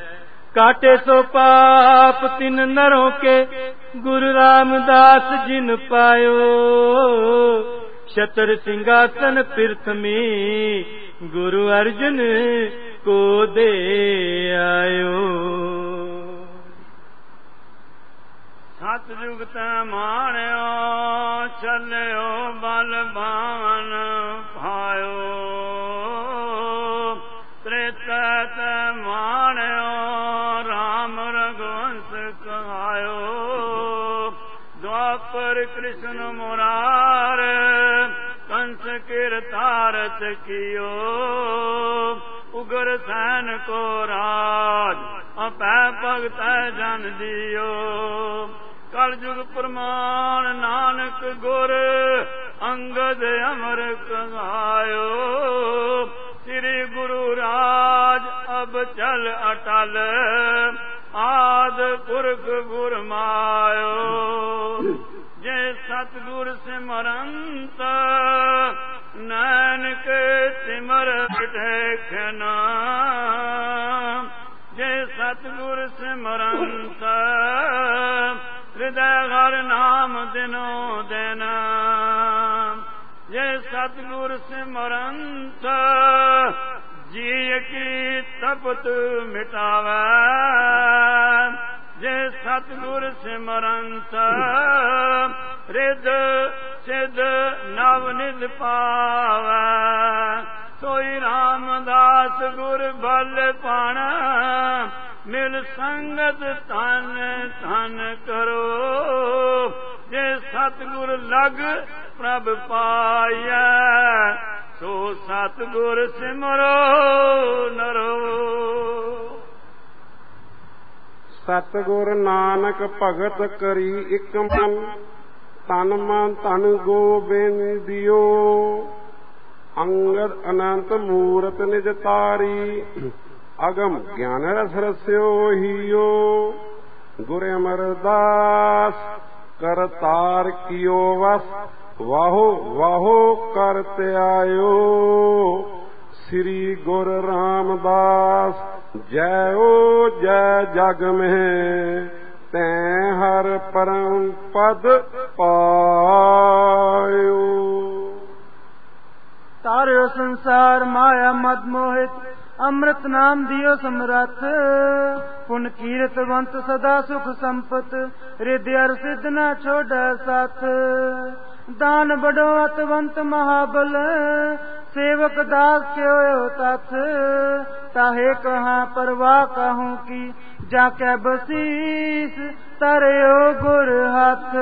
ਕਾਟੇ ਸੋ ਪਾਪ ਤਿਨ ਨਰੋਂ ਕੇ, ਗੁਰੂ ਰਾਮਦਾਸ ਜਿਨ ਪਾਇਓ। ਛਤਰ ਸਿੰਘਾਸਨ ਪਿਰਥਮੀ, ਗੁਰੂ ਅਰਜਨ ਕੋ ਦੇ ਆਇਓ। ਸਤ ਜੁਗਤ ਮਾਣਿਓ, ਚੱਲਿਓ ਬਲਬਾਨ ਭਾਇਓ। ਦੁਆਪਰ ਕ੍ਰਿਸ਼ਨ ਮੁਰਾਰ, ਕੰਸ ਕਿਰਤਾਰਤ ਕੀਓ। ਉਗਰ ਸੈਨ ਕੋ ਰਾਜ ਅਪੈ ਭਗਤ ਜਨ ਦਿਓ ਕਲ ਜੁਗ ਪ੍ਰਮਾਣ ਨਾਨਕ ਗੁਰ, ਅੰਗਦ ਅਮਰ ਕਹਾਇਓ ਸ੍ਰੀ ਗੁਰੂ ਰਾਜ ਅਬ ਚਲ ਅਟਲ, ਆਦ ਪੁਰਖ ਗੁਰਮਾਇਓ। ਗੁਰ ਮਾਇਓ ਜੇ ਸਤਗੁਰ ਸਿਮਰੰਤ ਨਾਨਕ ਸਿਮਰ ਬਿਠੇਖਨਾ ਜੇ ਸਤਗੁਰ ਸਿਮਰੰਤ ਹਿਰਦੈ ਹਰ ਨਾਮ ਦਿਨੋ ਦਿਨ ਜੇ ਸਤਗੁਰ ਸਿਮਰੰਤ ਜੀ ਕੀ ਤਪਤ ਮਿਟਾਵੇ ਜੇ ਸਤਗੁਰ ਸਿਮਰੰਤ ਰਿਦ ਸਿਧ ਨਵ ਨਿਧ ਪਾਵੇ। ਸੋਈ ਰਾਮਦਾਸ ਗੁਰ ਬਲ ਪਾਣਾ। ਮਿਲ ਸੰਗਤ ਤਨ ਤਨ ਕਰੋ। ਜੇ ਸਤਗੁਰ ਲਗ ਪ੍ਰਭ ਪਾਇਆ ਸੋ ਸਤਗੁਰ ਸਿਮਰੋ ਨਰੋ। ਸਤਗੁਰ ਨਾਨਕ ਭਗਤ ਕਰੀ ਇਕ ਮਨ। ਤਨ ਮਨ ਤਨ ਗੋਬਿੰਦ ਦਿਓ। ਅੰਗਦ ਅਨੰਤ ਮੂਰਤ ਨਿਜ ਤਾਰੀ। ਅਗਮ ਗਿਆਨ ਰਸ ਰਸਿਓ ਹੀਓ। ਗੁਰ ਅਮਰਦਾਸ ਕਰਤਾਰ ਕੀਓ ਵਸ। ਵਾਹੋ ਵਾਹੋ ਕਰਤ ਆਇਓ। ਸ੍ਰੀ ਗੁਰ ਰਾਮਦਾਸ, ਜੈ ਓ ਜੈ ਜਗ ਮਹਿ। ਤੈ ਹਰ ਪਰਮ ਪਦ ਪਾਇਓ। ਤਾਰਿਓ ਸੰਸਾਰ ਮਾਇਆ ਮਦ ਮੋਹਿਤ, ਅੰਮ੍ਰਿਤ ਨਾਮ ਦਿਓ ਸਮਰੱਥ। ਪੁਨ ਕੀਰਤਵੰਤ ਸਦਾ ਸੁਖ ਸੰਪਤ ਰਿਦਿਆਰ ਸਿਧ ਨਾ ਛੋੜੈ ਸਾਥ। ਦਾਨ ਬੜੋ ਅਤਵੰਤ ਮਹਾਬਲ, ਸੇਵਕ ਦਾਸ ਕਿਉ ਤਥ। ਤਾਹੇ ਕਹਾ ਪਰਵਾ ਕਹੂੰ ਕੀ ਜਾ ਕੇ ਬਸੀਸ ਤਰਿਓ ਗੁਰ ਹੱਥ।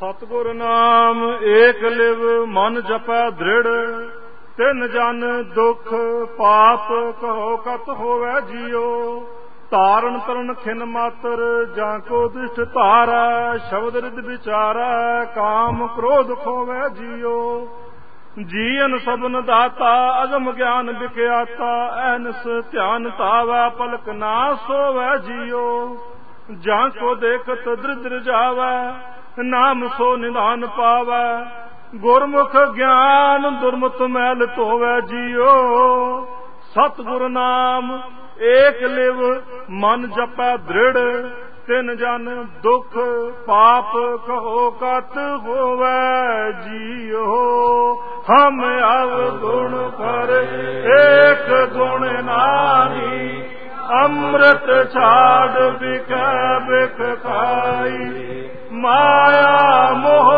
ਸਤਗੁਰ ਨਾਮ ਏਕ ਲਿਵ, ਮਨ ਜਪੈ ਦ੍ਰਿੜ, ਤਿੰਨ ਜਨ ਦੁਖ ਪਾਪ ਕਹੋ ਕਤ ਹੋਵੇ ਜੀਓ। ਤਾਰਨ ਤਰਨ ਖਿਨ ਮਾਤਰ, ਜਾਂ ਕੋ ਦ੍ਰਿਸ਼ਟ ਧਾਰੈ, ਸ਼ਬਦ ਰਿਦ ਵਿਚਾਰੈ, ਕਾਮ ਕ੍ਰੋਧ ਖੋਵੇ ਜੀਓ। ਜੀਨ ਸਬਨ ਦਾਤਾ, ਅਗਮ ਗਿਆਨ ਵਿਖਿਆਤਾ, ਐਨਸ ਧਿਆਨ ਤਾਵੈ ਪਲਕ ਨਾ ਸੋਵੈ ਜੀਓ। ਜਾਂ ਕੋ ਦੇਖਤ ਦ੍ਰਿਦਰ ਜਾਵੈ, ਨਾਮ ਸੋ ਨਿਧਾਨ ਪਾਵੈ। ਗੁਰਮੁਖ ਗਿਆਨ ਦੁਰਮਤ ਮੈਲ ਧੋਵੈ ਜੀਓ। ਸਤਿਗੁਰ ਨਾਮ, ਏਕ ਲਿਵ, ਮਨ ਜਪੈ ਦ੍ਰਿੜ। ਤਿਨ ਜਨ ਦੁਖ ਪਾਪ ਕਹੋ ਕਤ ਹੋਵੇ ਜੀਓ ਹਮ ਅਵ ਗੁਣ ਪਰ ਏਕ ਗੁਣ ਨਾਹੀ, ਅੰਮ੍ਰਿਤ ਛਾੜ ਬਿਕੈ ਬਿਕ ਖਾਈ ਮਾਇਆ ਮੋਹ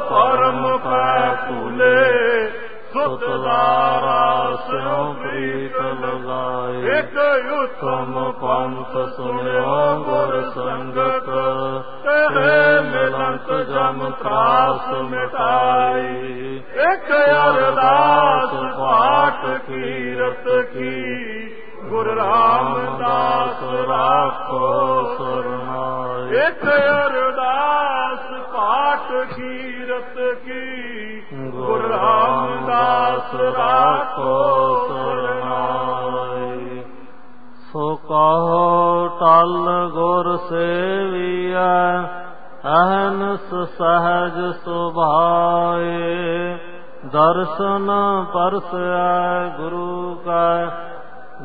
ਪਰਮ ਪੈ ਭੁਲੇ ਸੁਤ ਦਾਰਾ ਸਿਉ ਪ੍ਰੀਤ ਲਗਾਏ ਇਕ ਉਤਮ ਪੰਥ ਸੁਣਿਓ ਗੁਰ ਸੰਗਤ ਤੇਰੇ ਮਿਲੰਤ ਜਮ ਤਰਾਸ ਮਿਟਾਈ ਇਕ ਅਰਦਾਸ ਪਾਠ ਕੀਰਤ ਕੀ ਗੁਰ ਰਾਮਦਾਸ ਰਾਖੋ ਸਰਨਾਏ ਇਕ ਅਰਦਾਸ ਪਾਠ ਕੀਰਤ ਕੀ? ਗੁਰ ਰਾਮਦਾਸ ਰਾਖੋ ਸਰਨਾਏ ਸੋ ਕਹੋ ਟਲ ਗੁਰ ਸੇਵੀਐ ਅਹਨਸ ਸਹਜ ਸੁਭਾਏ। ਦਰਸ਼ਨ ਪਰਸੈ ਗੁਰੂ ਕਾ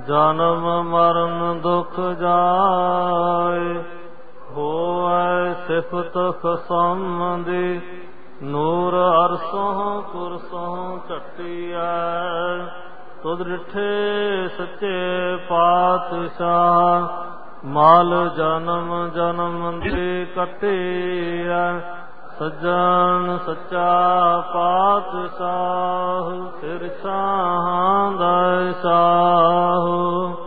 ਜਨਮ ਮਰਨ ਦੁਖ ਜਾਏ। ਹੋਐ ਸਿਫਤ ਖਸਮਦੀ ਨੂਰ ਅਰਸੋਂ ਕੁਰਸੋਂ ਝਟਿਐ। ਤੁਧ ਰਿਠੇ ਸੱਚੇ ਪਾਤਸ਼ਾਹ, ਮਾਲ ਜਨਮ ਜਨਮ ਦੇ ਕਟਿਐ। ਸੱਜਣ ਸੱਚਾ ਪਾਤਸ਼ਾਹ, ਸਿਰ ਸਾਹਾਂ ਦਾ ਸਾਹ।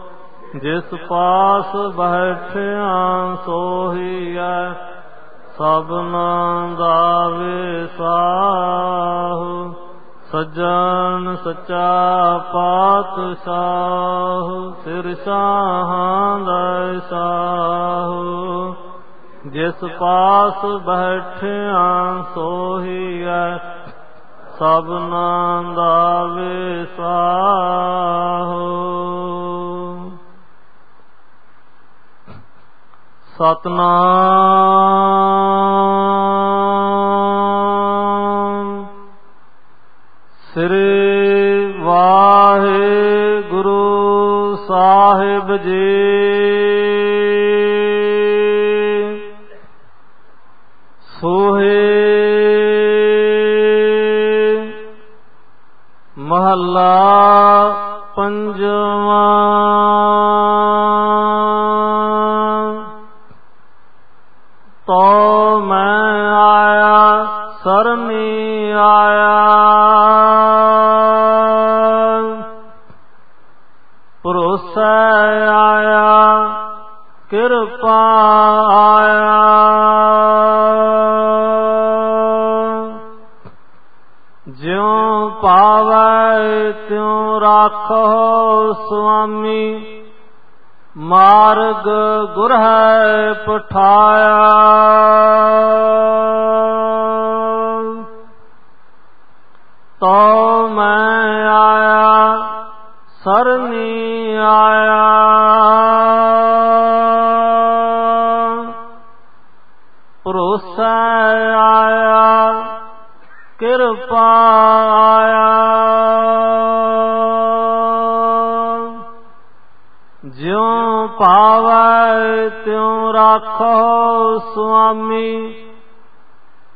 ਜਿਸ ਪਾਸ ਬੈਠਿਆ ਸੋਹੀਐ ਸਭਨਾ ਦਾ ਵਿਸਾਹ ਸੱਜਣ ਸੱਚਾ ਪਾਤਸ਼ਾਹ, ਸਿਰ ਸਾਹਾਂ ਦਾ ਸਾਹ। ਜਿਸ ਪਾਸ ਬੈਠਿਆ ਸੋਹੀਐ ਸਭਨਾ ਦਾ ਵਿਸਾਹ ਸਤਨਾਮ। ਸ੍ਰੀ ਵਾਹਿਗੁਰੂ ਸਾਹਿਬ ਜੀ। ਸੋਹੇ ਮਹੱਲਾ ਪੰਜਵਾਂ ਤੋ ਮੈਂ ਆਇਆ ਸਰਮੀ ਆਇਆ ਭਰੋਸਾ ਆਇਆ ਕਿਰਪਾ ਆਇਆ ਜਿਉ ਪਾਵੈ ਤਿਉ ਰਾਖੋ ਸੁਆਮੀ ਮਾਰਗ ਗੁਰ ਹੈ ਪਠਾਇਆ। ਤੋ ਮੈਂ ਆਇਆ ਸਰਨੀ ਆਇਆ। ਜਿਉ ਤਿਉ ਰਾਖੋ ਸੁਆਮੀ।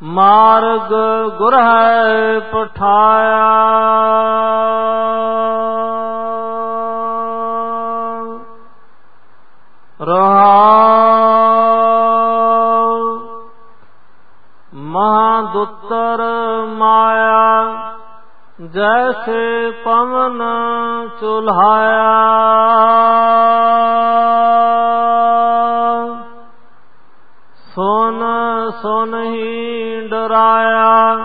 ਮਾਰਗ ਗੁਰ ਹੈ ਪਠਾਇਆ। ਰਹਾ ਮਹਾਦੁੱਤਰ ਮਾਇਆ ਜੈਸੇ ਪਵਨ ਚੁਲਾਇਆ ਸੁਨ ਸੁਨ ਹੀ ਡਰਾਇਆ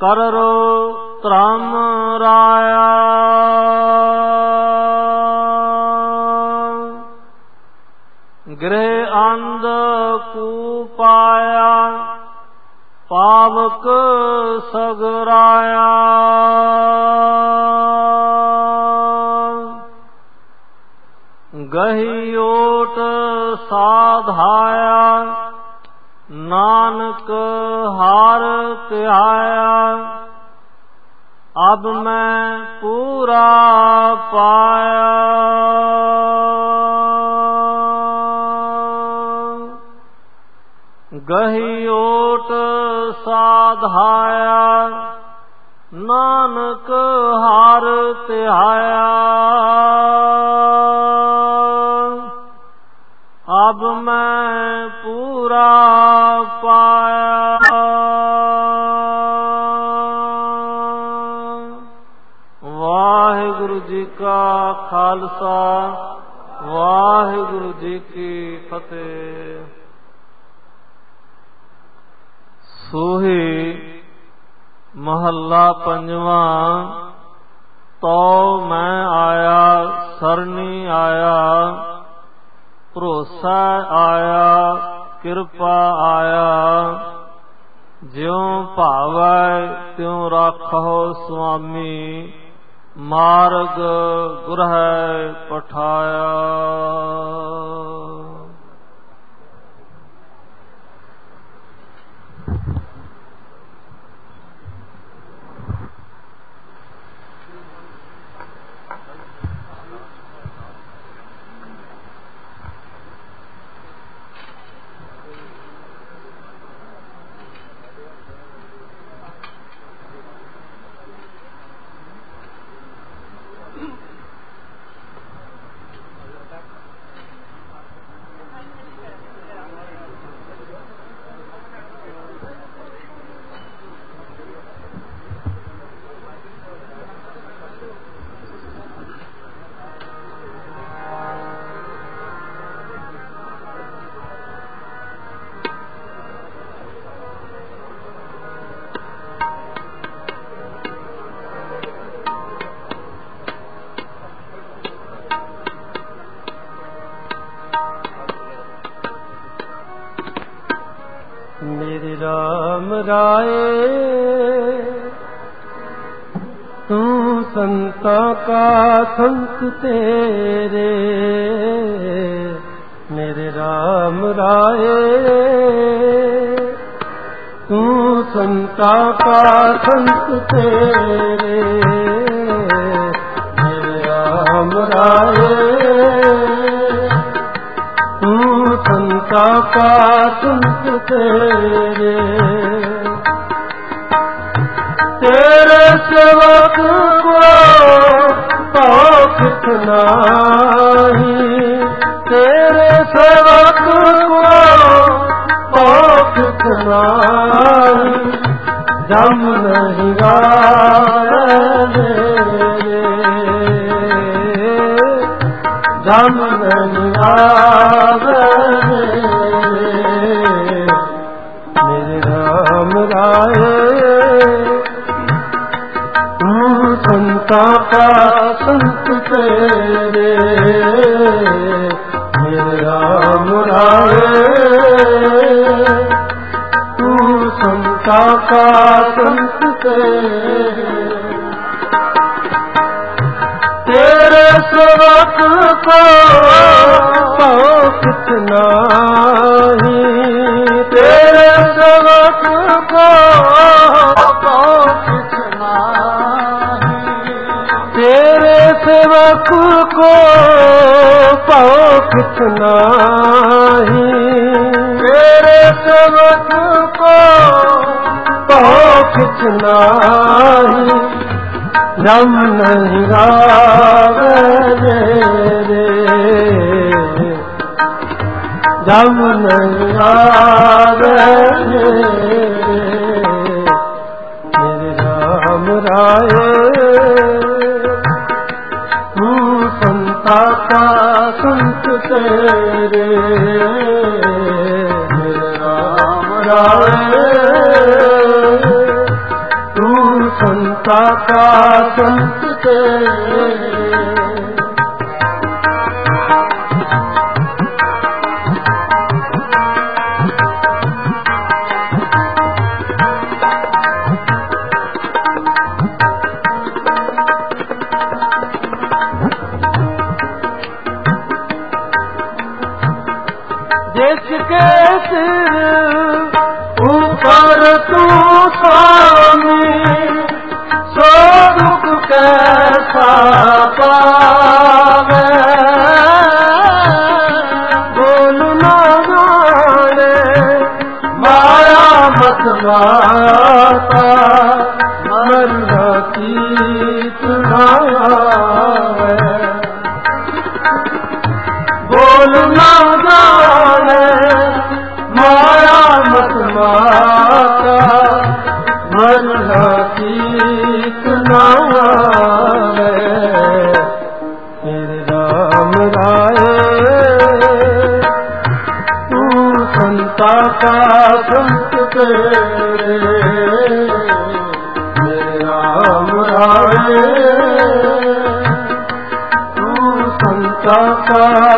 ਕਰੋ ਤ੍ਰਮ ਰਾਇਆ। ਗ੍ਰਹਿ ਅੰਧ ਕੂ ਪਾਇਆ, ਪਾਵਕ ਸਗਰਾਇਆ। ਗਹੀ ਓਟ ਸਾਧਾਇਆ ਨਾਨਕ ਹਾਰ ਧਿਆਇਆ ਅਬ ਮੈਂ ਪੂਰਾ ਪਾਇਆ। ਗਹੀ ਓਟ ਸਾਧਾਇਆ ਨਾਨਕ ਹਰ ਧਿਆਇਆ। ਅਬ ਮੈਂ ਪੂਰਾ ਪਾਇਆ। ਵਾਹਿਗੁਰੂ ਜੀ ਕਾ ਖਾਲਸਾ, ਵਾਹਿਗੁਰੂ ਜੀ ਕੀ ਫਤਿਹ। ਸੋਹੇ ਮਹੱਲਾ ਪੰਜਵਾਂ ਤੋ ਮੈਂ ਆਇਆ ਸਰਨੀ ਆਇਆ। ਭਰੋਸਾ ਆਇਆ ਕਿਰਪਾ ਆਇਆ। ਜਿਉ ਭਾਵੈ ਤਿਉ ਰਾਖੋ ਸੁਆਮੀ ਮਾਰਗ ਗੁਰਹਿ ਪਠਾਇਆ। RAM ਰਾਏ ਤੂੰ ਸੰਤਾਂ ਕਾ ਸੰਤ ਤੇਰੇ। ਮੇਰੇ RAM ਰਾਏ। ਤੂੰ ਸੰਤਾਂ ਕਾ ਸੰਤ ਤੇਰੇ। ਮੇਰੇ RAM ਰਾਏ। ਤੂੰ ਸੰਤਾ ਕਾ ਸੰਤ ਤੇਰੇ। ਤੇਰੇ ਸੇਵਕ ਕੋ ਪਾਖ ਨਾਹੀ ਤੇਰੇ ਸੇਵਕ ਕੋ ਪਾਖ ਨਾਹੀ ਜਮ ਨਹੀਂ ਗਾਏ ਜਮ ਨਹੀਂ ਆਵੇ ਸਾਚਾ ਸੰਤ ਤੇਰੇ। ਮੇਰੇ ਰਾਮ ਰਾਏ ਤੂੰ ਸੰਤਾ ਕਾ ਸੰਤ ਤੇਰੇ। ਤੇਰੇ ਸਵਕ ਕੋ ਪਾਉ ਕਿਤਨਾ ਹੀ ਤੇਰੇ ਸਵਕ ਕੋ सेवक को पाख नाही तेरे सेवक को पाख नाही जम नहीं गावे रे जम नहीं गावे मेरे राम राय ਸਾਚਾ ਸੰਤ ਤੇਰੇ। ਰਾਮ ਸੰਤਾ ਕਾ ਸੰਤ ਉਪਰ ਤੂੰ ਸਾਮੀ ਸੋ ਦੁਖ ਕੈਸਾ ਪਾਵੇ? ਬੋਲ ਨਾ ਜਾਣੇ ਮਾਇਆ ਮਤ का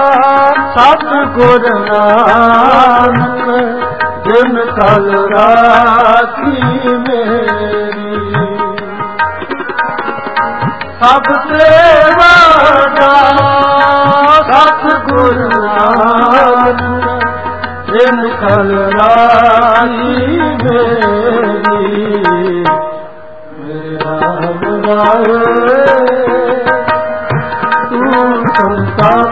ਸਤ ਗੁਰ ਨਾਨਕ ਜਿਨ ਕਲ ਰਾਖੀ ਮੇਰੀ। ਸਭ ਸੇਵਾ ਦਾ ਸਤ ਗੁਰ ਨਾਨਕ ਜਿਨ ਕਲ ਰਾਖੀ ਮੇਰੀ। ਮੇਰਾ ਰਾਮ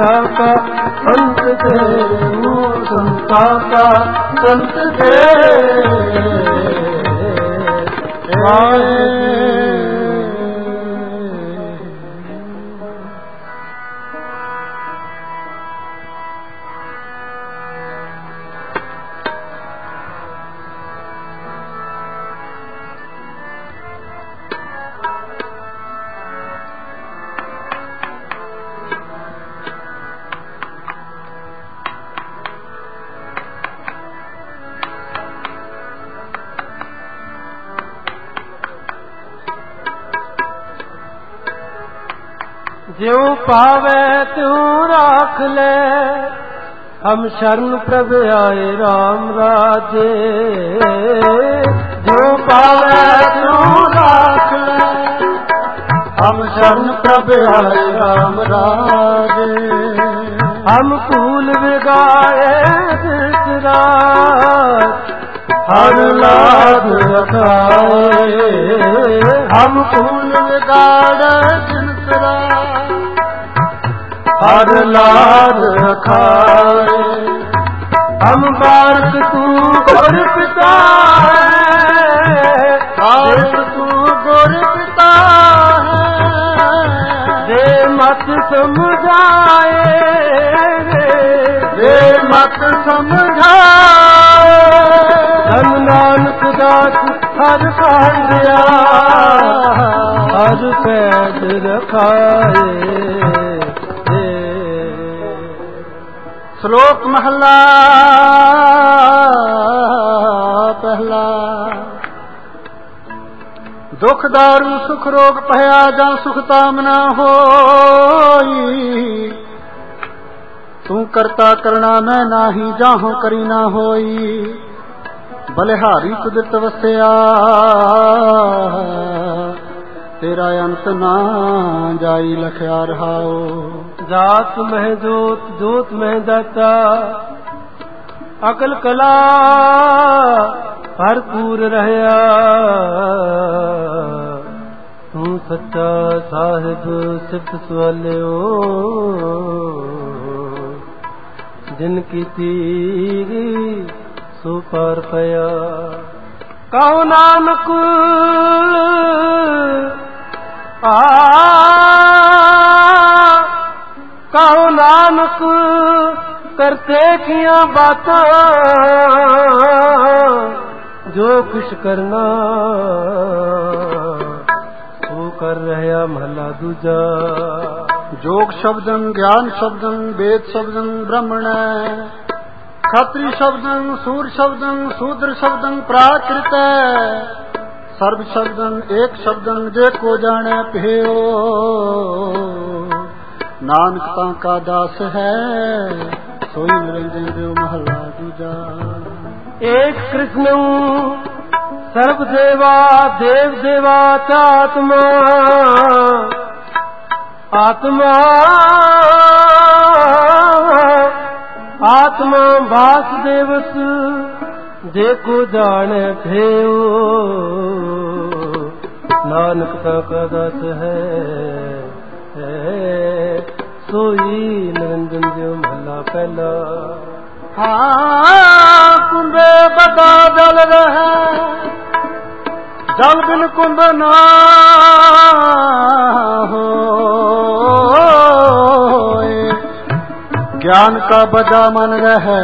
संता का संत तू संता का संत ज्यो हम शरण प्रभ आए राम राजे जो पावे तू राख ले हम शरण प्रभ आए राम राजे हम फूल बिगाए रात हर लाभ रखाए हम फूल बिगाड़े जिनसरा हर लाल रखाए हम बारक तू गुर पिता है बारक तू गुर पिता है दे मत समझाए दे मत समझाए धन नानक दास हर पांडिया हर पैद रखाए ਸ਼ਲੋਕ ਮਹੱਲਾ, ਪਹਿਲਾ। ਦੁਖ ਦਾਰੂ, ਸੁਖ ਰੋਗ ਭਇਆ ਜਾਂ ਸੁਖ ਤਾਮ ਨਾ ਹੋਈ। ਤੂੰ ਕਰਤਾ ਕਰਣਾ ਮੈਂ ਨਾਹੀ, ਜਾਹੋ ਕਰੀ ਨਾ ਹੋਈ। ਬਲਿਹਾਰੀ ਤੁਦਿਤ ਵਸਿਆ, ਤੇਰਾ ਅੰਤ ਨਾ ਜਾਈ, ਲਖਿਆ ਰਹਾਓ। ਜਾਤ ਮਹਿ ਜੋਤ ਜੋਤ ਮਹਿ ਦਾਤਾ ਅਕਲ ਕਲਾ ਭਰਪੂਰ ਰਹਾ ਤੂੰ ਸੱਚਾ ਸਾਹਿਬ ਸਿਫਤ ਸਵਾਲਿਓ ਜਿਨ ਕੀ ਤੀਰੀ ਸੋ ਪਰ ਪਿਆ ਕਉ ਨਾਨਕ ਆ ਕਾਉ ਨਾਨਕ ਕਰਤੇ ਕੀਆਂ ਬਾਤਾਂ, ਜੋ ਕੁਛ ਕਰਨਾ, ਉਹ ਕਰ ਰਿਹਾ ਮਹਲਾ ਦੂਜਾ। ਜੋਗ ਸ਼ਬਦੰ, ਗਿਆਨ ਸ਼ਬਦੰ, ਵੇਦ ਸ਼ਬਦੰ, ਬ੍ਰਹਮਣ ਖਤਰੀ ਸ਼ਬਦੰ, ਸੂਰ ਸ਼ਬਦੰ, ਸੂਦਰ ਸ਼ਬਦੰ ਪ੍ਰਾਕ੍ਰਿਤ ਸਰਬ ਸ਼ਬਦੰ, ਏਕ ਸ਼ਬਦੰ, ਜੇ ਕੋ ਜਾਣੈ ਭਿਓ। ਨਾਨਕ ਤਾਂ ਕਾ ਦਾਸ ਹੈ, ਸੋਈ ਨਿਰੰਜਨ ਦੇਵ ਮਹਲਾ ਦੂਜਾ। ਏਕ ਕ੍ਰਿਸ਼ਨੰ ਸਰਬ ਦੇਵਾ ਦੇਵ ਦੇਵਾ ਆਤਮਾ। ਆਤਮਾ ਆਤਮਾ ਵਾਸੁਦੇਵਸ ਦੇਖੋ ਜਾਣੈ ਭੇਉ। ਨਾਨਕ ਤਾਂ ਕਾ ਦਾਸ ਹੈ ਹੈ। ਸੋਈ ਨਰੰਜਨ ਜਿਉ ਮਹਲਾ ਪਹਿਲਾ। ਹਾਂ ਕੁੰਬੇ ਬਤਾ ਜਲ ਰਹੇ, ਜਲ ਬਿਨ ਕੁੰਬ ਨਾ ਹੋਏ। ਗਿਆਨ ਕਾ ਬਜਾ ਮਨ ਰਹੇ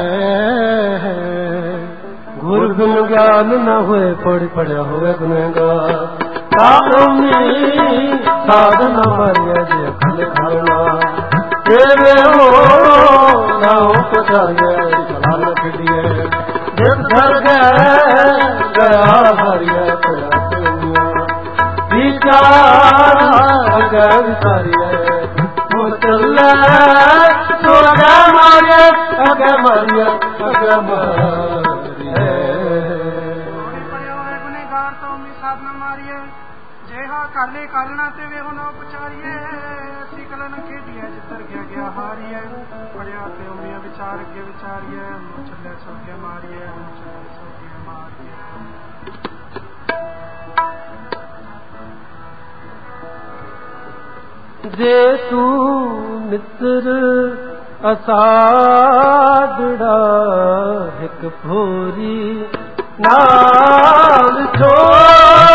ਗੁਰ ਬਿਨ ਗਿਆਨ ਨਾ ਹੋਏ ਪੜ ਪੜਿਆ ਹੋਵੇ ਗੁਨਾਹਗਾਰ। ਸਾਧੂ ਨੇ ਸਾਧਨਾ ਮਰਿਆ ਜੇ ਖਲ ਖਲਣਾ ਤੇਰੇ ਹੋ ਨਾ ਉਪਸਰ ਗਏ ਸਲਾਮ ਰੱਖਦੀਏ ਜਿਨ ਸਰ ਗਏ ਗਿਆ ਹਰੀਏ, ਤੇਰਾ ਤੂਆ ਵਿਚਾਰ ਅਗਰ ਸਾਰੀਏ ਹੋ ਚੱਲੇ ਸੋਗਾ ਮਾਰੇ ਅਗੇ ਮਾਰੀਏ ਅਗੇ ਮਾਰੀਏ। ਕਾਲੇ ਕਾਲਣਾ ਤੇ ਵੇ ਹੁਣ ਉਪਚਾਰੀਏ। ਅਸੀਂ ਕਲਨ ਖੇਡ जे तूं मित्र असरी नाल छो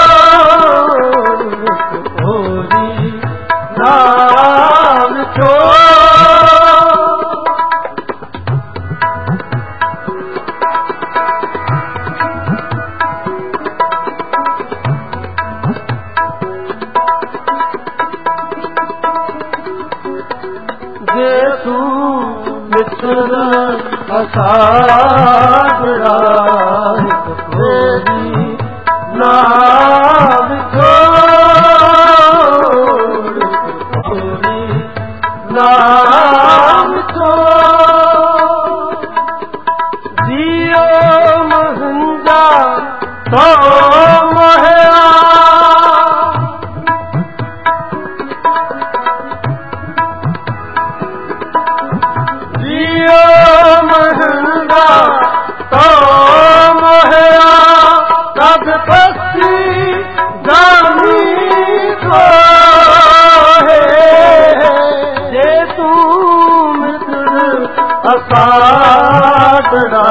chapters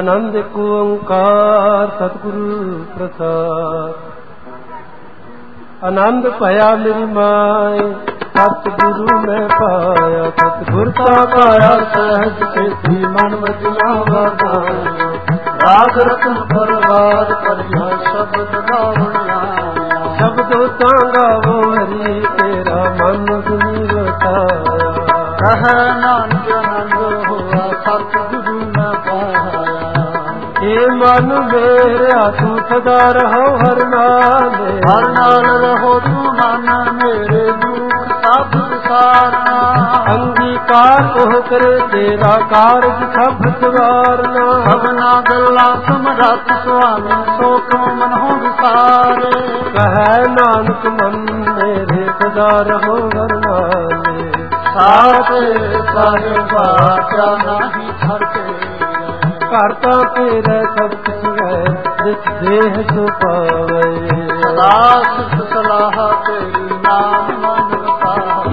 ਆਨੰਦ ਇੱਕ ਓੰਕਾਰ ਸਤਿਗੁਰੂ ਪ੍ਰਸਾਦ। ਆਨੰਦ ਭਇਆ ਮੇਰੀ ਮਾਏ, ਸਤਿਗੁਰੂ ਮੈਂ ਪਾਇਆ, ਸਤਿਗੁਰ ਤਾ ਪਾਇਆ, ਸਹਿਜ ਤੇ ਮਨ ਵਜਨਾ ਵਾਦਾ ਰਾਗ ਰਤਨ ਪਰਵਾਰ ਪਰਿਆ ਸ਼ਬਦ ਗਾਵਣ ਆਇਆ ਤਾਂ ਗਾਵੋ ਹਰੀ, ਤੇਰਾ ਮਨ ਸੁਨੀ ਵਸਾਇਆ ਕਹ ਨਾਨਕ ਮਨ ਮੇਰਾ ਤੂੰ ਸਦਾ ਰਹੋ ਹਰ ਨਾਲੇ ਹਰ ਨਾਲ ਰਹੋ ਤੂੰ ਮਨ ਮੇਰੇ ਦੁੱਖ ਸਭ ਵਿਸਾਰਨਾ ਅੰਗੀਕਾਰ ਉਹ ਕਰੇ ਤੇਰਾ ਕਾਰਜ ਸਭ ਸਵਾਰਨਾ ਸਭਨਾ ਗੱਲਾਂ ਸਮਰੱਥ ਸੁਆਮੀ ਸੋ ਕੋ ਮਨ ਹੋ ਵਿਸਾਰੇ। ਕਹੈ ਨਾਨਕ ਮਨ ਮੇਰੇ ਸਦਾ ਰਹੋ ਹਰ ਨਾਲੇ ਸਾਥੇ ਸਾਹਿਬਾ ਕਿਆ ਨਹੀਂ ਛੜਕੇ ਘਰ ਤਾਂ ਤੇਰਾ ਸਭ ਕੁਛ ਹੈ ਜਿਸ ਦੇਹ ਸੋ ਪਾਵੇ। ਸਦਾ ਸੁਖ ਸਲਾਹ ਤੇਰੀ ਨਾਮ ਮਨ ਵਸਾਵੇ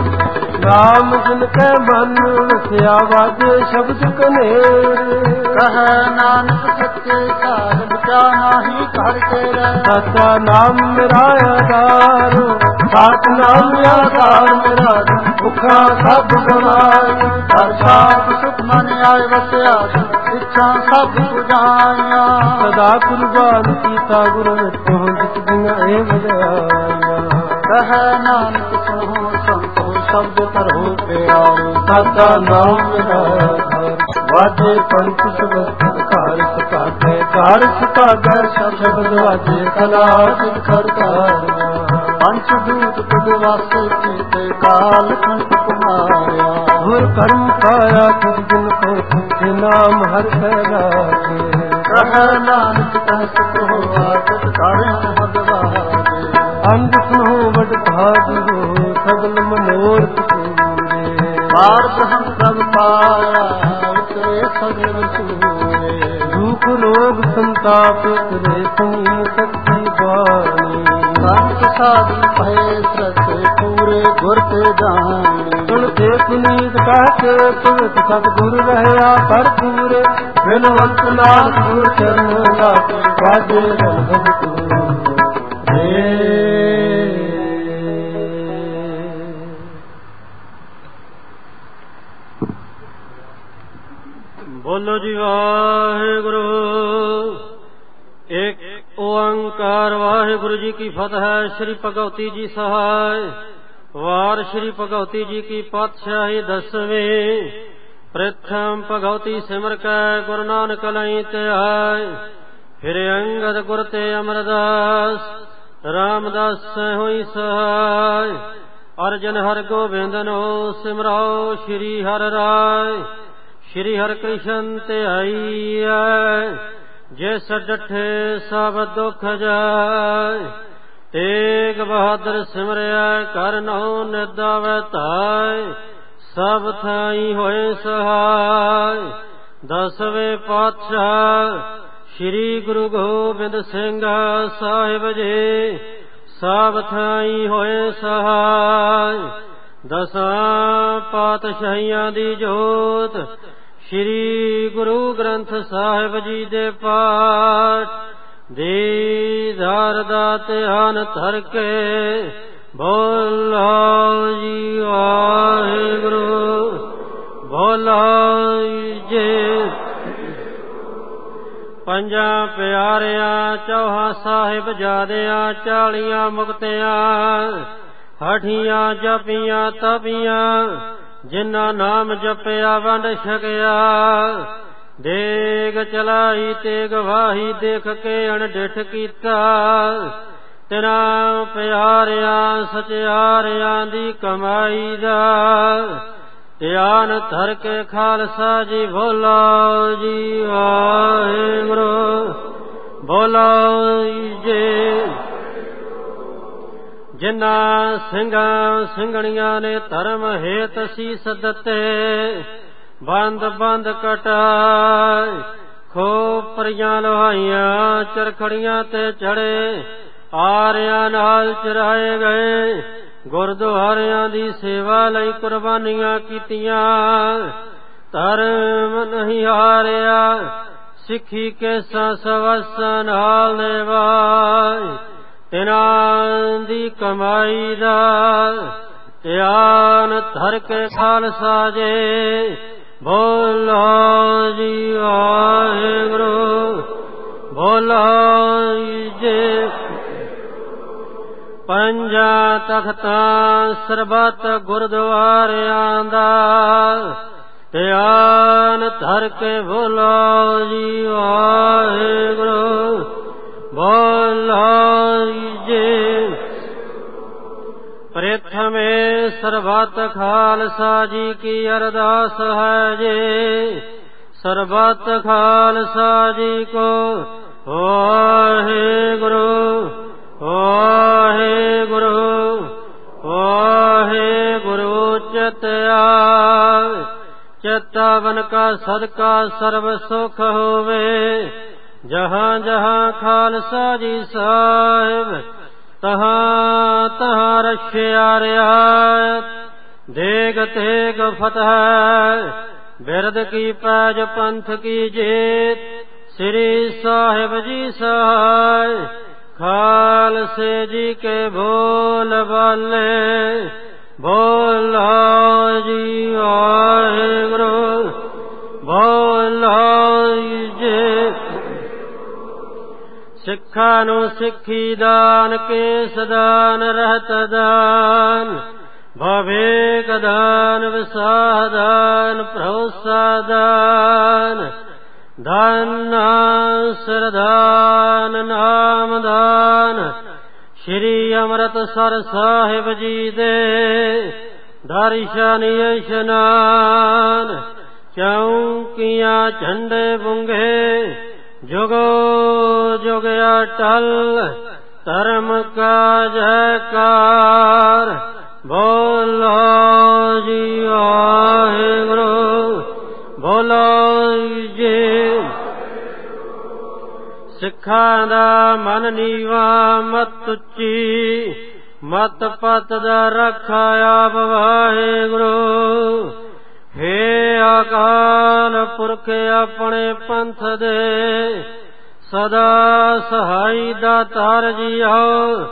ਨਾਮ ਜਿਨ ਕੈ ਮਨ ਵਸਿਆ ਵਾਜੇ ਸ਼ਬਦ ਕਨੇਰੇ ਕਹ ਨਾਨਕ ਸੱਚੇ ਸਾਹਿਬ ਕਿਆ ਨਹੀਂ ਕੇ ਰਹਿ ਸਚਾ ਨਾਮ ਮੇਰਾ ਆਧਾਰ ਸਾਚ ਨਾਮ ਆਧਾਰ ਮੇਰਾ ਭੁਖਾ ਸਭ ਗਵਾਈ ਹਰ ਸਾਥ ਸੁਖ ਮਨ ਆਏ ਵਸਿਆ। ਇੱਛਾ ਸਭ 부ਝਾਈਆਂ ਸਦਾ ਕੁਰਬਾਨ ਕੀਤਾ ਗੁਰੂ ਜਿਤ ਦੀਆਂ ਇਹ ਵਜਾਈਆਂ ਕਹ ਨਾਨਕ ਸੋ ਸੰਤੋ ਸ਼ਬਦ ਕਰੋ ਪਿਆਰੇ। ਸਾਚਾ ਨਾਮ ਆਧਾਰ ਵਾਜੇ ਪੰਚ ਸਬਦ ਘਰ ਸਕਾਗੇ ਘਰ ਸਕਾਗੇ ਸ਼ਬਦ ਵਾਜੇ ਕਲਾ ਜਿਤ ਕਰਤਾਰ ਪੰਚ ਦੂਤ ਤੁਧ ਵਾਸੇ ਕੀਤੇ ਕਾਲ ਕੰਟ ਕੁਮਾਰਿਆ। ਹੋਰ ਕਰਮ ਪਾਇਆ ਤੁਝ ਦਿਨ ਕੋ ਤੇ ਨਾਮ ਹਰ ਫੈਲਾਗੇ ਕਹ ਨਾਨਕ ਤੈ ਸੁਖ ਹੋਆ ਤਿਤ ਕਾਰਿਆ ਭਗਵਾਨੇ ਅੰਧ ਸੁਨੋ ਵਡ ਭਾਗੋ ਸਗਲ ਮਨੋਰਥ ਪੂਰੇ ਪਾਰ ਬ੍ਰਹਮ ਪ੍ਰਭ ਪਾਇਆ ਉਤਰੇ ਸਗਲ ਸੂਰੇ ਦੁਖ ਰੋਗ ਸੰਤਾਪ ਕਰੇ ਸੁਣੀ ਸੱਚੀ ਬਾਣੀ ਸੰਤ ਸਾਧੂ ਭਏ ਸਰਸੇ ਪੂਰੇ ਗੁਰ ਤੇ ਜਾਣੀ। ਸੁਣ ਤੇ ਪੁਨੀਤ ਕਹਿ ਕੇ ਤੁਮਤ ਸਤਿਗੁਰ ਰਹਿਆ ਭਰਪੂਰ। ਬਿਨਵੰਤ ਨਾਮ ਗੁਰ ਚਰਨ ਲਾਗੇ ਵਾਜੇ ਰੰਗ ਤੂੰ ਬੋਲੋ ਜੀ ਵਾਹਿਗੁਰੂ। ਇੱਕ ਓੰਕਾਰ ਵਾਹਿਗੁਰੂ ਜੀ ਕੀ ਫਤਿਹ। ਸ੍ਰੀ ਭਗਵਤੀ ਜੀ ਵਾਰ ਸ੍ਰੀ ਭਗਵਤੀ ਜੀ ਕੀ ਪਾਤਸ਼ਾਹੀ ਦਸਵੇਂ। ਪ੍ਰਥਮ ਭਗਵਤੀ ਸਿਮਰ ਕੈ, ਗੁਰੂ ਨਾਨਕ ਲਈ ਤੇ ਆਏ ਫਿਰ ਅੰਗਦ ਗੁਰ ਤੇ ਅਮਰਦਾਸ, ਰਾਮਦਾਸ ਹੋਈ ਸਹਾਇ ਅਰਜਨ ਹਰ ਗੋਬਿੰਦ ਗੋਬਿੰਦਨੋ ਸਿਮਰਾਓ ਸ੍ਰੀ ਹਰ ਰਾਏ। ਸ਼੍ਰੀ ਹਰ ਕ੍ਰਿਸ਼ਨ ਤੇ ਆਈਐ ਜਿਸ ਡਠੇ ਸਭ ਦੁਖ ਜਾਏ। ਤੇਗ ਬਹਾਦਰ ਸਿਮਰਿਆ ਕਰ ਨਉ ਨਿਦਾਵੈ ਧਾਇ ਸਭ ਥਾਈ ਹੋਏ ਸਹਾਇ। ਦਸਵੇਂ ਪਾਤਸ਼ਾਹ ਸ੍ਰੀ ਗੁਰੂ ਗੋਬਿੰਦ ਸਿੰਘ ਸਾਹਿਬ ਜੀ, ਸਭ ਥਾਈ ਹੋਏ ਸਹਾਇ। ਦਸਾਂ ਪਾਤਸ਼ਾਹੀਆਂ ਦੀ ਜੋਤ ਸ੍ਰੀ ਗੁਰੂ ਗ੍ਰੰਥ ਸਾਹਿਬ ਜੀ ਦੇ ਪਾਠ। ਦੀਦਾਰ ਦਾ ਧਿਆਨ ਧਰ ਕੇ ਬੋਲੋ ਜੀ ਵਾਹਿਗੁਰੂ ਬੋਲੋ ਜੀ। ਪੰਜਾਂ ਪਿਆਰਿਆਂ, ਚੌਹਾਂ ਸਾਹਿਬ ਜਾਦਿਆਂ, ਚਾਲੀਆਂ ਮੁਕਤਿਆਂ, ਹਠੀਆਂ ਜਪੀਆਂ ਤਪੀਆਂ, ਜਿਨ੍ਹਾਂ ਨਾਮ ਜਪਿਆ ਵੰਡ ਛਕਿਆ। ਦੇਗ ਚਲਾਈ ਤੇ ਗਵਾਹੀ ਦੇਖ ਕੇ ਅਣਡਿਠ ਕੀਤਾ। ਤੇਰਾ ਪਿਆਰਿਆ, ਸਚਿਆਰਿਆਂ ਦੀ ਕਮਾਈ ਦਾ। ਧਿਆਨ ਧਰ ਕੇ ਖਾਲਸਾ ਜੀ ਬੋਲੋ ਜੀ, ਵਾਹਿਗੁਰੂ ਬੋਲੋ ਜੀ। ਜਿਨ੍ਹਾਂ ਸਿੰਘਾਂ, ਸਿੰਘਣੀਆਂ ਨੇ ਧਰਮ ਹੇਤ ਸੀਸ ਦਿੱਤੇ ਬੰਦ ਬੰਦ ਕਟਾਏ, ਖੋਪਰੀਆਂ ਲੋਹਾਈਆਂ, ਚਰਖੜੀਆਂ ਤੇ ਚੜੇ, ਆਰਿਆਂ ਨਾਲ ਚਰਾਏ ਗਏ, ਗੁਰਦੁਆਰਿਆਂ ਦੀ ਸੇਵਾ ਲਈ ਕੁਰਬਾਨੀਆਂ ਕੀਤੀਆਂ। ਧਰਮ ਨਹੀਂ ਹਾਰਿਆ, ਸਿੱਖੀ ਕੇ ਸਵਸ ਨਾਲ ਦੇਵਾਈ ਤਿਨਾਂ ਦੀ ਕਮਾਈ ਦਾ ਧਿਆਨ ਧਰ ਕੇ ਖਾਲਸਾ ਜੇ ਭੋਲਾ ਜੀ ਵਾਹਿਗੁਰੂ ਭੋਲਾ ਜੀ। ਪੰਜਾ ਤਖਤਾਂ ਸਰਬਤ ਗੁਰਦੁਆਰਿਆਂ ਦਾ ਧਿਆਨ ਧਰ ਕੇ ਬੋਲੋ ਜੀ ਵਾਹਿਗੁਰੂ ਬੋਲੋ ਜੀ। ਪ੍ਰਥਮੇ ਸਰਬਤ ਖਾਲਸਾ ਜੀ ਕੀ ਅਰਦਾਸ ਹੈ ਜੇ। ਸਰਬਤ ਖਾਲਸਾ ਜੀ ਕੋ ਵਾਹਿਗੁਰੂ ਵਾਹਿਗੁਰੂ ਵਾਹਿਗੁਰੂ ਚਤਿਆ। ਚਿਤਾਵਨ ਕਾ ਸਦਕਾ ਸਰਬ ਸੁਖ ਹੋਵੇ। ਜਹਾਂ ਜਹਾਂ ਖਾਲਸਾ ਜੀ ਸਾਹਿਬ ਤਹਾਂ ਤਹਾਂ ਰਖਿਆ ਰਿਆਇਤ ਦੇਗ ਤੇਗ ਫਤਹ ਬਿਰਦ ਕੀ ਪੈਜ ਪੰਥ ਕੀ ਜੀਤ, ਸ੍ਰੀ ਸਾਹਿਬ ਜੀ ਸਹਾਇ, ਖਾਲਸੇ ਜੀ ਕੇ ਭੋਲ ਬਾਲੇ, ਬੋਲਾ ਜੀ ਵਾਹਿਗੁਰੂ, ਬੋਲਾ ਸਿੱਖਾਂ ਨੂੰ ਸਿੱਖੀ ਦਾਨ ਕੇਸ ਦਾਨ ਰਹਿਤ ਦਾਨ। ਭਾਵੇਕ ਦਾਨ ਵਿਸਾਹ ਦਾਨ, ਭਰੋਸਾ ਦਾਨ। ਦਾਨ ਸਰਦਾਨ ਨਾਮ ਦਾਨ। ਸ਼੍ਰੀ ਅੰਮ੍ਰਿਤਸਰ ਸਾਹਿਬ ਜੀ ਦੇ ਦਰਸ਼ਨ ਇਸ਼ਨਾਨ ਚੌਂਕੀਆਂ, ਝੰਡੇ ਬੁੰਗੇ ਜੁਗੋ ਜੁਗ ਅਟਲ, ਧਰਮ ਕਾ ਜੈਕਾਰ ਬੋਲੋ ਜੀ ਵਾਹਿਗੁਰੂ, ਬੋਲੋ ਜੀ। ਸਿੱਖਾਂ ਦਾ ਮਨ ਨੀਵਾ ਮਤ ਉੱਚੀ, ਮਤ ਪਤ ਦਾ ਰੱਖਾ ਆਪ ਵਾਹਿਗੁਰੂ। ਹੇ ਅਕਾਲ ਪੁਰਖ ਆਪਣੇ ਪੰਥ ਦੇ, ਸਦਾ ਸਹਾਈ ਦਾ ਤਾਰ ਜੀਓ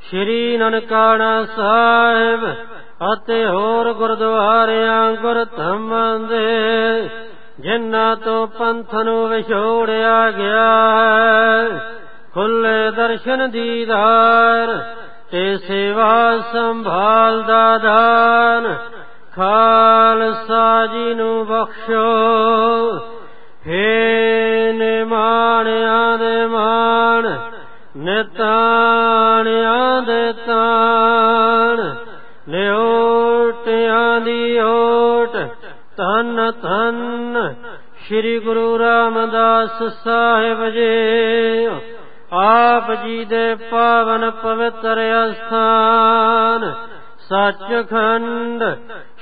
ਸ਼੍ਰੀ ਨਨਕਾਣਾ ਸਾਹਿਬ ਅਤੇ ਹੋਰ ਗੁਰਦੁਆਰਿਆਂ ਗੁਰਧਮਾਂ ਦੇ, ਜਿਨ੍ਹਾਂ ਤੋਂ ਪੰਥ ਨੂੰ ਵਿਛੋੜਿਆ ਗਿਆ ਹੈ ਖੁੱਲੇ ਦਰਸ਼ਨ ਦੀਦਾਰ ਤੇ ਸੇਵਾ ਸੰਭਾਲ ਦਾ ਦਾਨ ਖਾਲਸਾ ਜੀ ਨੂੰ ਬਖਸ਼ੋ ਹੇ ਨਿਮਾਣਿਆਂ ਦੇ ਮਾਣ, ਨਿਤਾਣਿਆਂ ਦੇ ਤਾਣ ਨਿਓਟਿਆਂ ਦੀ ਓਟ ਤਨ ਤਨ ਸ੍ਰੀ ਗੁਰੂ ਰਾਮਦਾਸ ਸਾਹਿਬ ਜੀ। ਆਪ ਜੀ ਦੇ ਪਾਵਨ ਪਵਿੱਤਰ ਅਸਥਾਨ, ਸੱਚਖੰਡ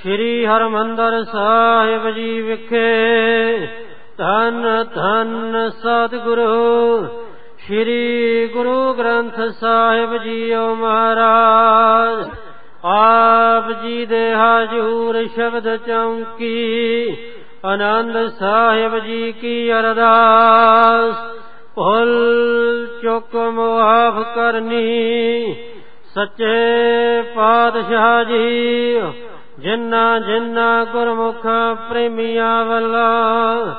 ਸ੍ਰੀ ਹਰਮੰਦਰ ਸਾਹਿਬ ਜੀ ਵਿਖੇ ਧੰਨ ਧੰਨ ਸਤਿਗੁਰੂ ਸ੍ਰੀ ਗੁਰੂ ਗ੍ਰੰਥ ਸਾਹਿਬ ਜੀਓ ਮਹਾਰਾਜ। ਆਪ ਜੀ ਦੇ ਹਾਜ਼ੂਰ ਸ਼ਬਦ ਚੌਂਕੀ ਆਨੰਦ ਸਾਹਿਬ ਜੀ ਕੀ ਅਰਦਾਸ। ਭੁੱਲ ਚੁੱਕ ਮੁਆਫ ਕਰਨੀ। ਸੱਚੇ ਪਾਤਸ਼ਾਹ ਜੀ ਜਿਨ੍ਹਾਂ ਜਿਨ੍ਹਾਂ ਗੁਰਮੁਖ ਪ੍ਰੇਮੀਆਂ ਵੱਲੋਂ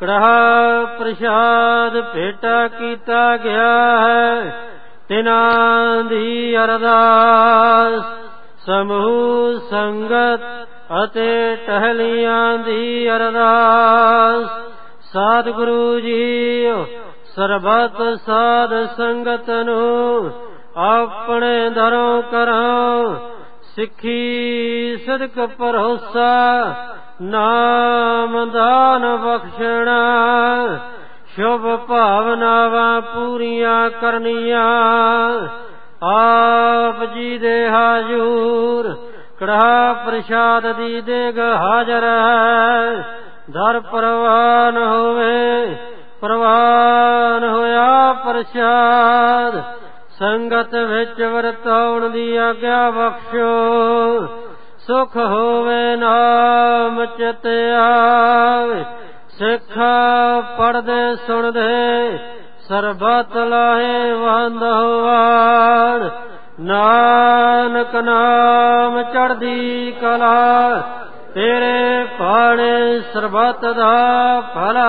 ਕੜਾ ਪ੍ਰਸ਼ਾਦ ਭੇਟਾ ਕੀਤਾ ਗਿਆ ਹੈ, ਤਿਨਾਂ ਦੀ ਅਰਦਾਸ ਸਮੂਹ, ਸੰਗਤ ਅਤੇ ਟਹਿਲੀਆਂ ਦੀ ਅਰਦਾਸ। ਸਤਿਗੁਰੂ ਜੀ, ਸਰਬਤ ਸਾਧ ਸੰਗਤ ਨੂੰ ਆਪਣੇ ਦਰੋਂ ਕਰੋ ਸਿੱਖੀ ਸਦਕ ਭਰੋਸਾ ਨਾਮ ਦਾਨ ਬਖਸ਼ਣਾ, ਸ਼ੁਭ ਭਾਵਨਾਵਾਂ ਪੂਰੀਆਂ ਕਰਨੀਆਂ। ਆਪ ਜੀ ਦੇ ਹਾਜ਼ੂਰ ਕੜਾ ਪ੍ਰਸ਼ਾਦ ਦੀ ਦੇਗ ਹਾਜ਼ਰ ਹੈ। ਦਰ ਪ੍ਰਵਾਨ ਹੋਵੇ, ਪ੍ਰਵਾਨ ਹੋਇਆ ਪ੍ਰਸ਼ਾਦ। ਸੰਗਤ ਵਿੱਚ ਵਰਤਾਉਣ ਦੀ ਆਗਿਆ ਬਖਸ਼ੋ, ਸੁਖ ਹੋਵੇ ਨਾਮ ਚਿਤ ਆਵੇ। ਸਿੱਖਾ ਪੜਦੇ ਸੁਣਦੇ, ਸਰਬਤ ਲਾਹੇ ਵੰਦ ਹੋਵਾਨ ਨਾਨਕ ਨਾਮ ਚੜਦੀ ਕਲਾ, ਤੇਰੇ ਪਾਣੇ ਸਰਬਤ ਦਾ ਭਲਾ।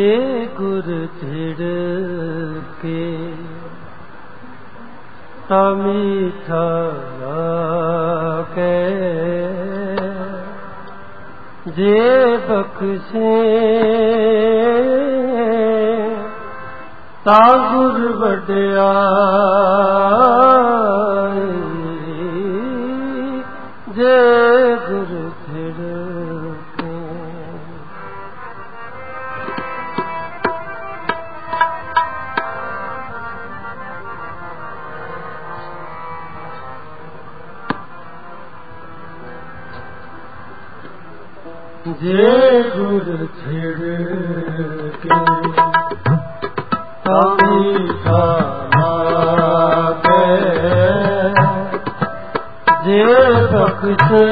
ਜੇ ਗੁਰ ਝਿੜਕੇ ਤਮੀਠਾ ਲਾਗੇ ਜੇ ਬਖਸ਼ੇ ਤਾਂ ਗੁਰ ਵਡਿਆਈ। ਜੇ ਜੇ ਗੁਰ ਛੇੜੇ ਕੇ ਤਾਹੀ ਖਾਨਾ ਕੇ ਜੇ ਬਖਸ਼ੇ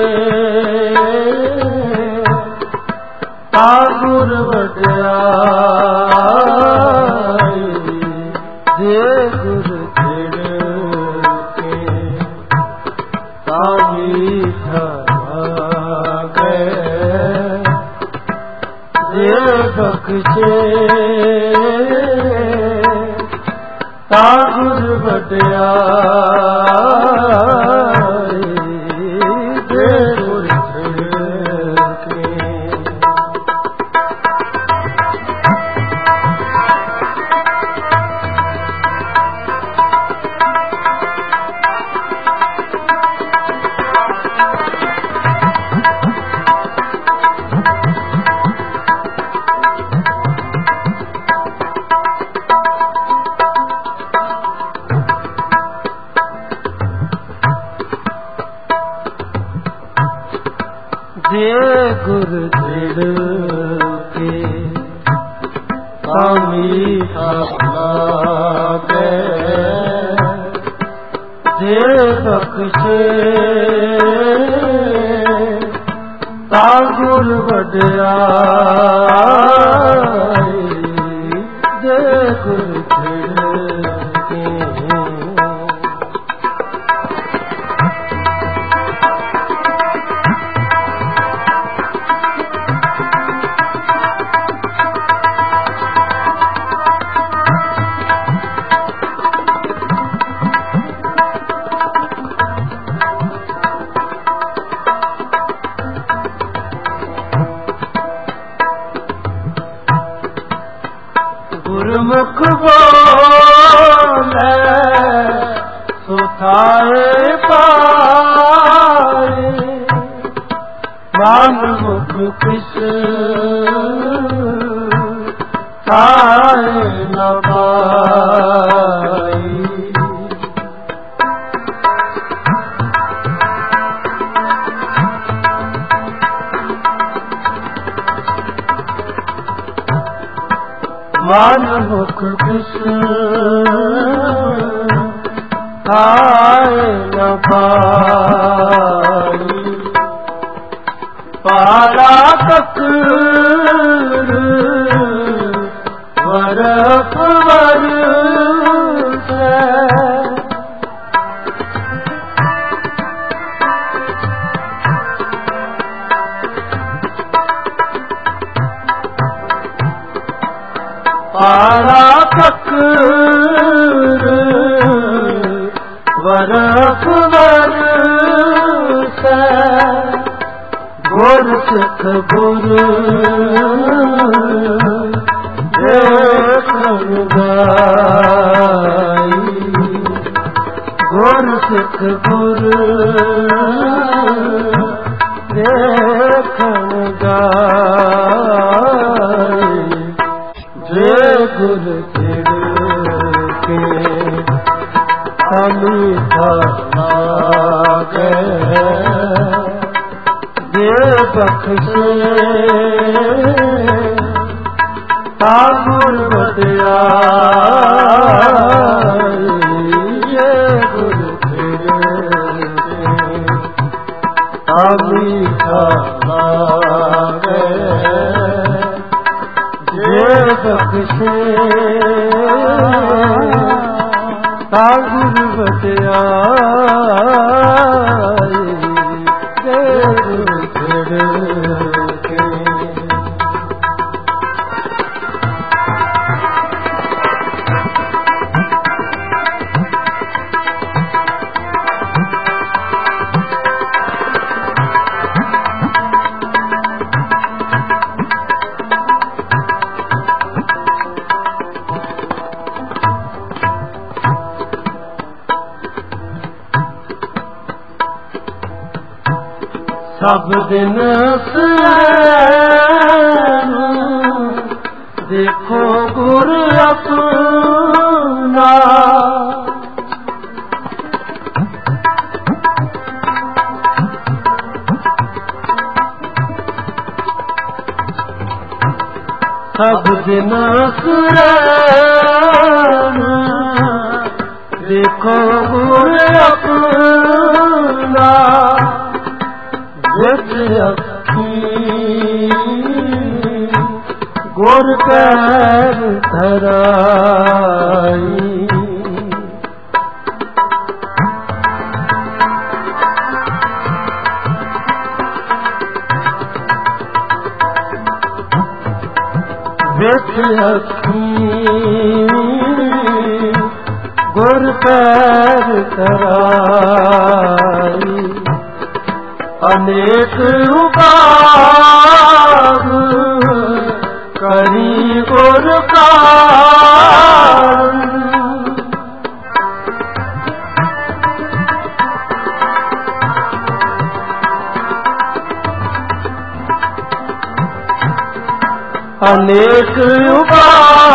अनेक उपाह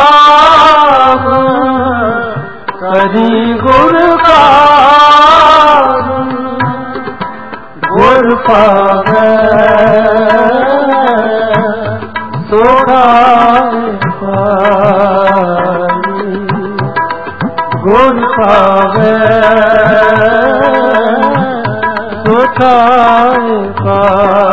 करी गुर गुर पाग सोड़ा गुर पाग सुखाए पा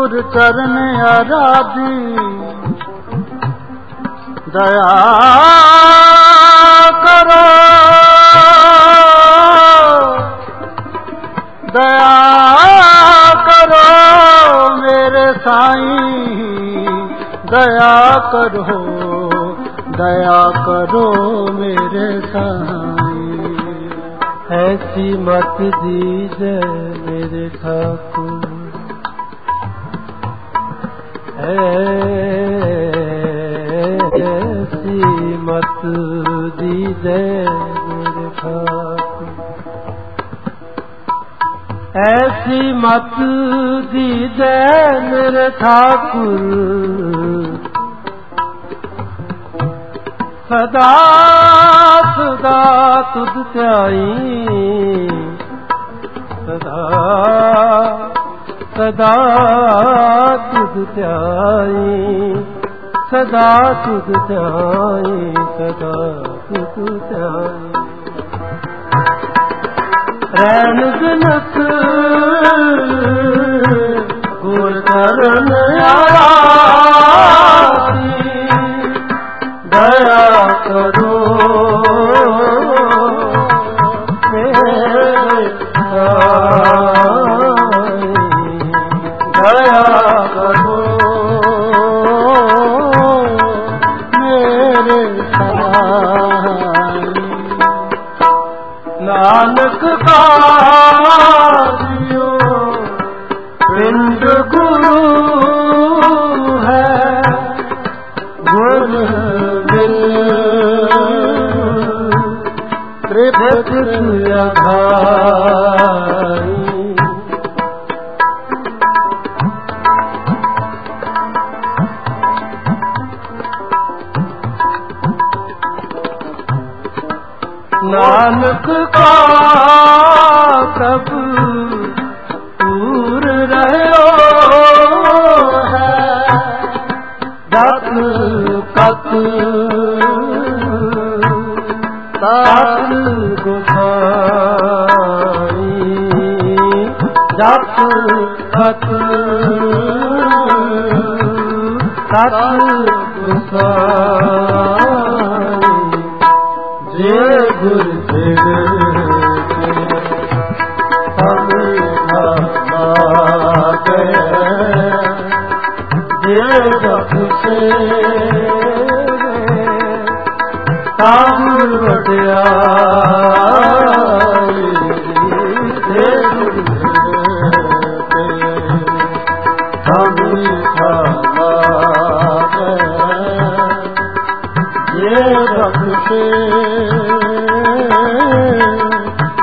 ਹਜ਼ੂਰ ਚਰਨ ਆਰਾਧੀ ਦਇਆ ਕਰੋ। ਦਇਆ ਕਰੋ ਮੇਰੇ ਸਾਈਂ। ਦਇਆ ਕਰੋ ਦਇਆ ਕਰੋ ਮੇਰੇ ਸਾਈਂ। ਐਸੀ ਮਤ ਦੀ ਗੁਰ। ਸਦਾ ਸਦਾ ਤੁਧ ਧਿਆਈ। ਸਦਾ ਸਦਾ ਤੁਧ ਧਿਆਈ। ਸਦਾ ਤੁਧ ਧਿਆਈ, ਸਦਾ ਤੁਧ ਧਿਆਈ। ਰਹਿਣ ਜਨਮ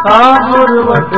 व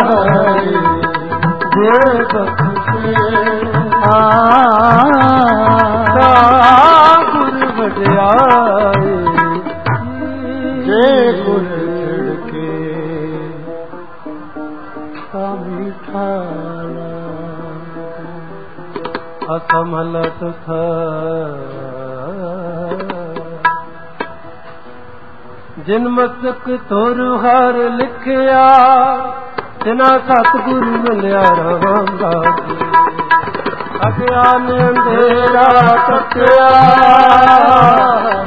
ਜਿਨ ਮਸਤਕ ਤੋਰ ਹਰ ਲਿਖਿਆ, ਤਿਨਾ ਸਤਿਗੁਰ ਮਿਲਿਆ ਰਾਮਦਾਸ ਅਗਿਆਨ ਅੰਧੇਰਾ ਕੱਟਿਆ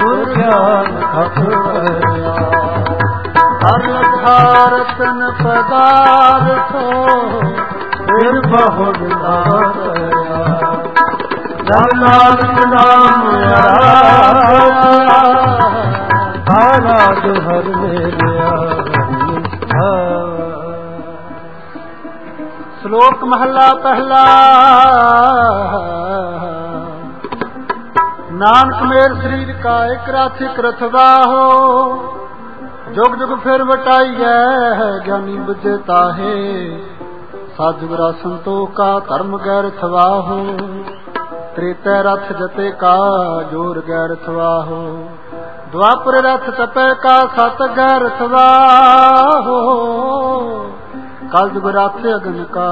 ਗੁਰ ਗਿਆਨ ਖਪਰਿਆ ਹਰ ਭਾਰਤਨ ਪਦਾਰਥੋ, ਫਿਰ ਬਹੁਤ ਨਾਰਿਆ ਜਨ ਨਾਮ ਆਇਆ। ਆਲਾ ਦੁਹਰ ਮੇਲਿਆ ਸ਼ਲੋਕ ਮਹਲਾ ਪਹਿਲਾ। ਨਾਨਕ ਮੇਰ ਸਰੀਰ ਕਾ ਇਕ ਰਥ ਇਕ ਹੋ ਜੁਗ ਜੁਗ ਫਿਰ ਵਟਾਈਐ, ਗਿਆਨੀ ਬੁਝੇ ਤਾਹੇ। ਸਾਜੁਗਰਾ ਸੰਤੋਖ ਕਾ ਧਰਮ ਗੈਰ ਥਵਾਹੋ ਤ੍ਰੇਤੈ ਰਥ ਜਤੇ ਕਾ ਜੋਰ ਗੈਰ ਥਵਾਹੋ ਦੁਆਪਰ ਰਥ ਤਪੈ ਕਾ ਸਤ ਘਰ ਸਵਾਹੋ ਕਲਯੁਗ ਰਥ ਅਗਨ ਕਾ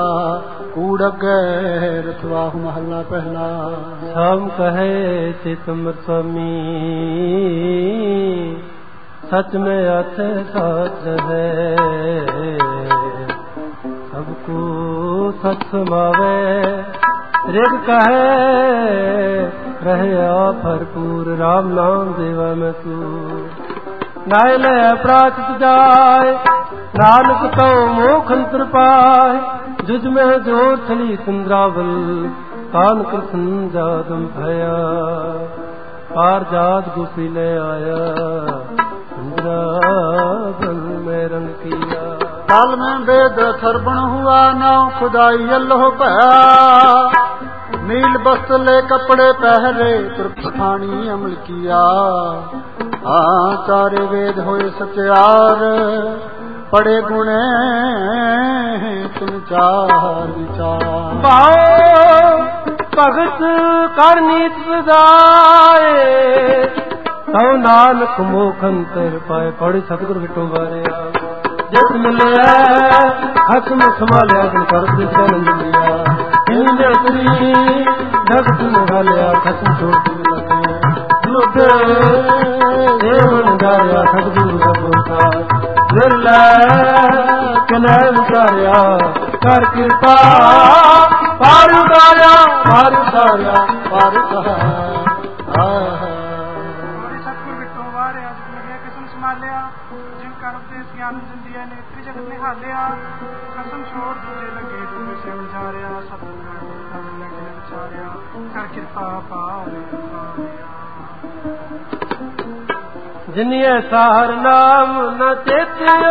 ਕੂੜਕ ਰਥਵਾਹ ਮਹੱਲਾ ਪਹਿਲਾ। ਸਭ ਕਹੇ ਚਿਤਮਰ ਸਮੀ ਸਚ ਮੈਂ ਅਥ ਸਤ ਹੈ। ਸਭ ਕੋ ਸਤ ਸਮਾਵੇ। ਰਿਗ ਕਹੇ ਰਹਿਆ ਭਰਪੂਰ, ਰਾਮ ਨਾਮ ਦੇਵਾ ਮੈਂ ਤੂੰ। ਨਾਇ ਲੈ ਪ੍ਰਾਚਿਤ ਜਾਏ, ਨਾਨਕ ਤਉ ਮੋਖ ਅੰਤਰ ਪਾਏ ਜੁਜ ਮਹਿ ਜੋਰ ਥਲੀ ਸੁੰਦਰਾਵਲ ਕਾਨ ਕ੍ਰਿਸ਼ਨ ਜਾਦਮ ਭਇਆ। ਪਾਰ ਜਾਤ ਗੁਸੀ ਲੈ ਆਇਆ, ਸੁੰਦਰਾਵਲ ਮੈਂ ਰੰਗ ਕੀਆ। ਕਾਲ ਮੈਂ ਬੇਦ ਸਰਬਣ ਹੁਆ ਨਾ ਖੁਦਾਈ ਅੱਲੋ ਭਇਆ। ਨੀਲ ਬਸਲੇ ਕਪੜੇ ਪਹਿਰੇ ਤੁਰਖਾਣੀ ਅਮਲ ਕੀਆ। ਆਚਾਰੇ ਵੇਦ ਹੋਏ ਸਚਿਆਰ, ਪੜੇ ਗੁਣੇ ਤੁਮ ਚਾਰ ਵਿਚਾਰ। ਭਾਉ ਭਗਤ ਕਰਨੀ ਸਦਾਏ ਤਉ ਨਾਨਕ ਮੋਖ ਅੰਤਰ ਪਾਏ, ਪੜ ਸਤਿਗੁਰ ਵਿਟੋ ਵਾਰਿਆ। ਜਿਸ ਮਿਲਿਆ, ਹੱਥ ਮੁਖ ਮਾਲਿਆ ਜਿਨ ਕਰ ਲਿਆ ਇੰਦੇ ਸ੍ਰੀ ਭਗਤ ਨਗਾਲਿਆ ਖਸਮ ਛੋੜ ਕੇ ਲਗੇ ਲੁੱਟ ਦੇਵਨ ਗਾਇਆ ਸਤਿਗੁਰ ਦਾ ਬੋਤਾ। ਨਿਰਲਾ ਕਨੈ ਵਿਚਾਰਿਆ ਕਰ ਕਿਰਪਾ, ਪਾਰ ਜਿਨ ਕਰ ਉਪਦੇਸ਼ ਗਿਆਨ ਜਿੰਦੀਆ ਨੇਤਰੀ ਜਗਤ ਨਿਹਾਲਿਆ ਜਿਨੀਏ ਸਾਰ ਨਾਮ ਨ ਚੇਤਿਓ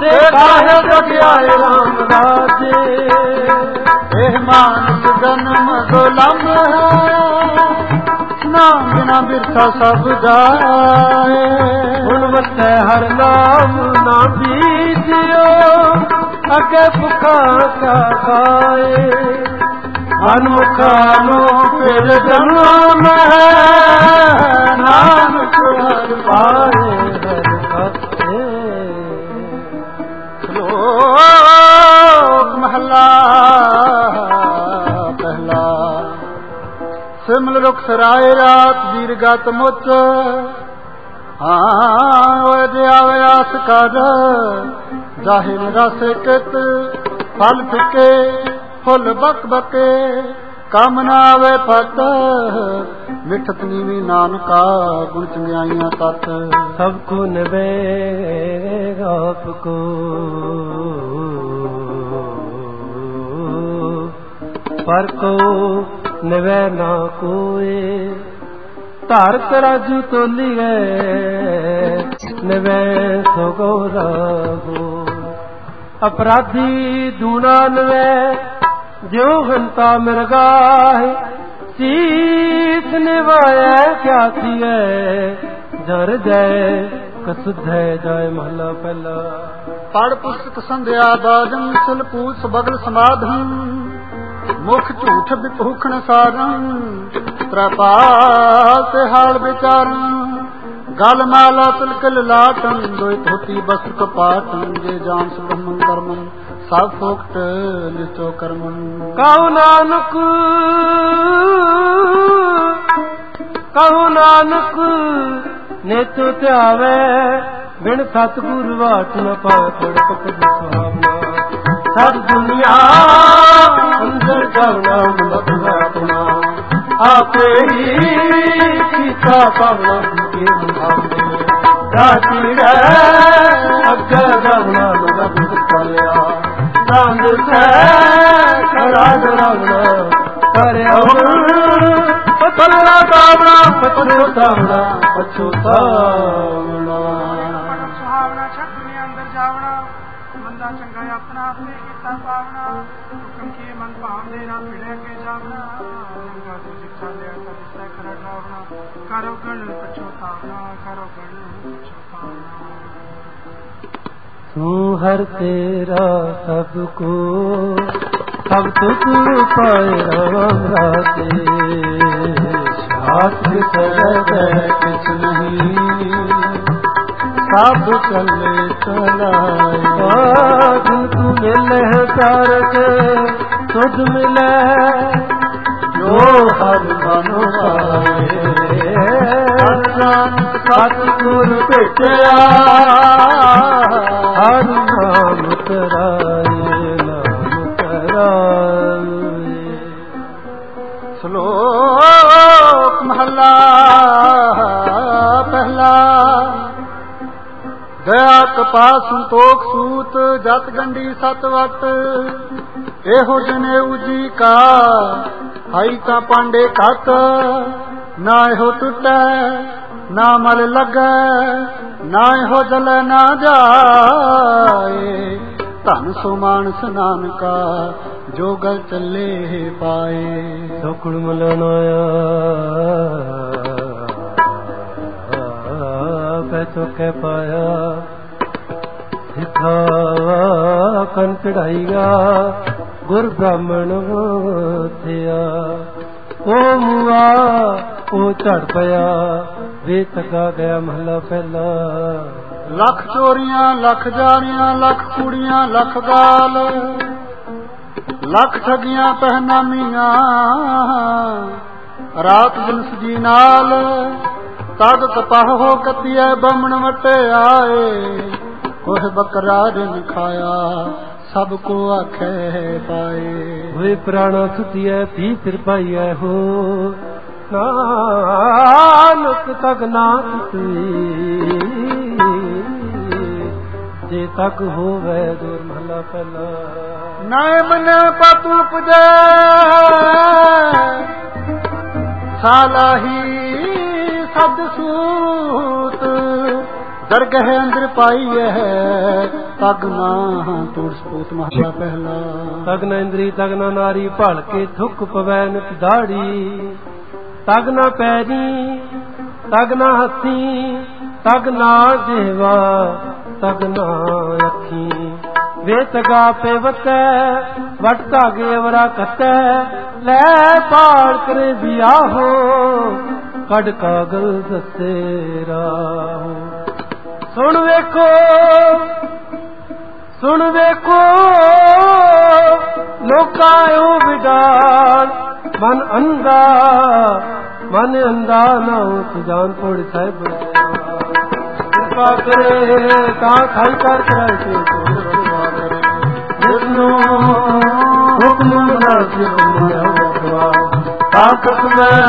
ਤੇ ਕਾਹੇ ਜਗਿਆਏ ਰਾਮ ਰਾਜੇ। ਇਹ ਮਾਨਸ ਜਨਮ ਦੁਲਮ ਨਾਮ ਬਿਨਾ ਬਿਰਥਾ ਸਭ ਜਾਏ। ਹੁਣ ਵਸੈ ਹਰ ਨਾਮ ਨਾ ਬੀਜਿਓ ਅਗੇ ਭੁਖਾ ਕਾ ਖਾਏ ਮਨੁੱਖਾਂ ਨੂੰ ਫਿਰ ਜਨਮ ਹੈ। ਨਾਨਕ ਹਰ ਪਾਰੇ ਹਰ ਪਾਸੇ ਸ਼ਲੋਕ ਮਹਲਾ, ਪਹਿਲਾ। ਸਿਮਲ ਰੁਖ ਸਰਾਏ ਰਾਤ ਵੀਰ ਗਤ ਮੁਚ। ਹਾਂ ਓਏ ਜਿਆਵੇ ਆਸ ਕਰ ਜ਼ਾਹਿਰ ਰਸ ਕਿਤ, ਫਲ ਫਿਕੇ। ਫੁੱਲ ਬਕ ਬਕੇ ਕੰਮ ਨਾ ਆਵੇ ਫਤ, ਮਿਠਤ ਨੀਵੀ ਨਾਨਕਾ, ਗੁਣ ਚੰਗਿਆਈਆਂ ਤਤ। ਸਭ ਕੋ ਨਵੇ ਆਪ ਕੋ। ਪਰ ਕੋ ਨਵੇ ਨਾ ਕੋਏ ਧਰਤ ਰਾਜ ਤੋਲੀ ਗਏ ਨਵੇ ਸੋ ਗੋ ਰਾਗੋ ਅਪਰਾਧੀ ਦੂਣਾ ਨਵੇ ਜਿਉ ਹੰਤਾ ਮਿਰਗਾਏ ਸੀਸ ਨਿਵਾਇਆ ਕਿਆ ਥੀਏ ਜਰ ਜੈ ਕਸੁਧੈ ਜਾਏ ਮਹਲਾ ਪਹਿਲਾ। ਪੜ ਪੁਸਤਕ ਸੰਧਿਆ ਬਾਜਨ ਸਿਲ ਪੂਸ ਬਗਲ ਸਮਾਧਨ ਮੁਖ ਝੂਠ ਵਿਪੂਖਣ ਸਾਰਨ ਪ੍ਰਪਾਲ ਤੇ ਹਾਲ ਵਿਚਾਰਨ ਗਲ ਮਾਲਾ ਤਿਲਕ ਲਾਟਨ ਦੋਇ ਧੋਤੀ ਬਸਰ ਕਪਾਟਨ ਜੇ ਜਾਨ ਸੁਬ੍ਰਹਮਨ ਕਰਮਨ ਸਭ ਫੋਕਟ ਨਿਚੋ ਕਰਮਨ। ਕਹੂ ਨਾਨਕ ਕਹੂ ਨਾਨਕ, ਨੇਤੋ ਧਿਆਵੇ, ਬਿਨ ਸਤਗੁਰ ਵਾਟ ਨ ਪਾਤੜ ਪਕੜ ਸੁਹਾਵਨਾ ਸਭ ਦੁਨੀਆ, ਅੰਦਰ ਜਾਵਨਾ ਮਤਵਾ ਆਪਣਾ। ਆਪੇ ਹੀ ਕੀਤਾ ਪਵਨਾ ਕੇ ਮੁਹਾਵਨੇ ਰਾਤੀ ਰਹਿ ਅੱਗੇ ਜਾਵਨਾ ਮਤਬ ਕਲਿਆ ਦੰਦ ਸੇ ਕਰਾ ਦਰਵਨਾ ਕਰਿਆ ਪਤਲਾ ਕਾਵਣਾ ਪਛੋਤਾਵਣਾ ਪਛੋਤਾਵਣਾ ਬੜਾ ਸੁਹਾਵਣਾ ਛੱਡ ਦੁਨੀਆ ਅੰਦਰ ਜਾਵਣਾ ਮੰਦਾ ਚੰਗਾ ਆਪਣਾ ਆਪੇ ਕੀਤਾ ਪਾਵਣਾ ਹੁਕਮ ਕੀ ਮਨ ਭਾਵਦੇ ਨਾ ਭਿੜੇ ਕੇ ਜਾਵਣਾ। ਚੰਗਾ ਜੋ ਸਿੱਖਾ ਲਿਆ ਤਾਂ ਦਿਸੈ ਖਰਾ ਕਰੋ ਗਣ ਪਛੋਤਾਵਣਾ ਕਰੋ ਗਣ ਤੂੰ ਹਰ ਤੇਰਾ ਸਭ ਕੋ, ਸਭ ਤੁਕ ਪਾਏ ਰਾਮ ਰਾਤੇ ਸਾਥ ਸਰੈ ਕਿਛ ਨਹੀਂ, ਸਭ ਚੱਲੇ ਚਲਾਏ ਸਾਧ ਤੂੰ ਮਿਲੇ ਤਾਰਕ, ਤੁਧ ਮਿਲੇ ਜੋ ਹਰ ਮਨ ਪਾਏ। ਸਤਿਗੁਰ ਹਰ ਨਾਮ ਤਰਾਏ ਨਾਮ ਤਰਾਏ ਸ਼ਲੋਕ ਮਹਲਾ, ਪਹਿਲਾ। ਦਇਆ ਕਪਾ ਸੰਤੋਖ ਸੂਤ, ਜਤ ਗੰਡੀ ਸਤ ਵਟ। ਇਹੋ ਜਨੇ ਉਜੀ ਕਾ, ਹਾਈ ਤਾਂ ਪਾਂਡੇ ਕੱਤ ਨਾ ਇਹੋ ਟੁੱਟੈ ਨਾ ਮਲ ਲੱਗੈ, ਨਾ ਇਹੋ ਜਲੈ ਨਾ ਜਾਏ। ਧਨ ਸੋ ਮਾਨਸ ਨਾਨਕਾ, ਜੋ ਗਲ ਚੱਲੇ ਪਾਏ। ਸੋਕੜ ਮਲਨ ਆਇਆ ਪੈ ਚੁਕੇ ਪਾਇਆ। ਸਿਖਾਵਾ ਕੰਨ ਚੜਾਈਗਾ ਗੁਰ ਬ੍ਰਾਹਮਣ ਥਿਆ ਉਹ ਮੁਆ, ਉਹ ਝੜ ਪਿਆ। ਵੇ ਤੱਕਾ ਗਿਆ ਮਹਲਾ ਪਹਿਲਾ। ਲੱਖ ਚੋਰੀਆਂ ਲੱਖ ਜਾਰੀਆਂ ਲੱਖ ਕੁੜੀਆਂ ਲੱਖ ਗਾਲ। ਲੱਖ ਠਗੀਆਂ ਪਹਿਨਾਮੀਆਂ। ਰਾਤ ਦਿਨ ਸਜੀ ਨਾਲ ਤਗ ਕਪਾਹ ਹੋ ਕਤੀਐ ਬਮਣ ਵਟੇ ਆਏ। ਕੋਹ ਬਕਰਾ ਦਿਨ ਖਾਇਆ ਸਭ ਕੋ ਆਖੇ ਪਾਏ। ਹੋਏ ਪ੍ਰਾਣਾ ਸੁਤੀਐ ਪੀ ਫਿਰ ਪਾਈਐ ਹੋ। ਨਾਨਕ ਤਗ ਨਾ ਸੁਤੀ ਜੇ ਤੱਕ ਹੋਵੇ ਦੁਰ ਮਹਲਾ ਪਹਿਲਾ ਨਾਇ ਮਨ ਪਤੂ ਪੁਜੈ ਸਾਲਾਹੀ ਸਦ ਸੂਤ। ਦਰਗਹ ਅੰਦਰ ਪਾਈ ਹੈ ਤਗ ਨਾ ਤੋੜ ਸਪੂਤ ਮਹਲਾ ਪਹਿਲਾ। ਤਗ ਨਾ ਇੰਦਰੀ ਤਗ ਨਾ ਨਾਰੀ ਭਲ ਕੇ ਥੁੱਕ ਪਵੈ ਨਿਤ ਦਾੜੀ। ਤਗ ਨਾ ਪੈਰੀ, ਤਗ ਨਾ ਹੱਥੀ, ਤਗ ਨਾ ਜਿਹਵਾ ਤਗ ਨਾ ਅੱਖੀ। ਵੇ ਤਗਾ ਪੇ ਵਟ ਧਾਗੇ ਵਰਾ ਕਤੈ ਲੈ ਪਾੜ ਕਰੇ ਵਿਆਹੋ ਕੱਢ ਕਾਗਲ ਦੱਸੇ ਸੁਣ ਵੇਖੋ ਸੁਣ ਵੇਖੋ ਲੋਕਾਂ ਵਿਡਾਲ ਮਨ ਅੰਦਾ ਮਨ ਅੰਦਾ ਨਾ ਉਸ ਪੜ ਸਾਹਿਬ। ਕਿਰਪਾ ਕਰੇ, ਤਾਂ ਖਾਈ ਕਰ ਕਰਾਏ ਤੇ ਜਿਸਨੂੰ ਹੁਕਮ ਬਣਾ ਕੇ ਹੋਵਾ ਤਾਕਤ ਮੈਂ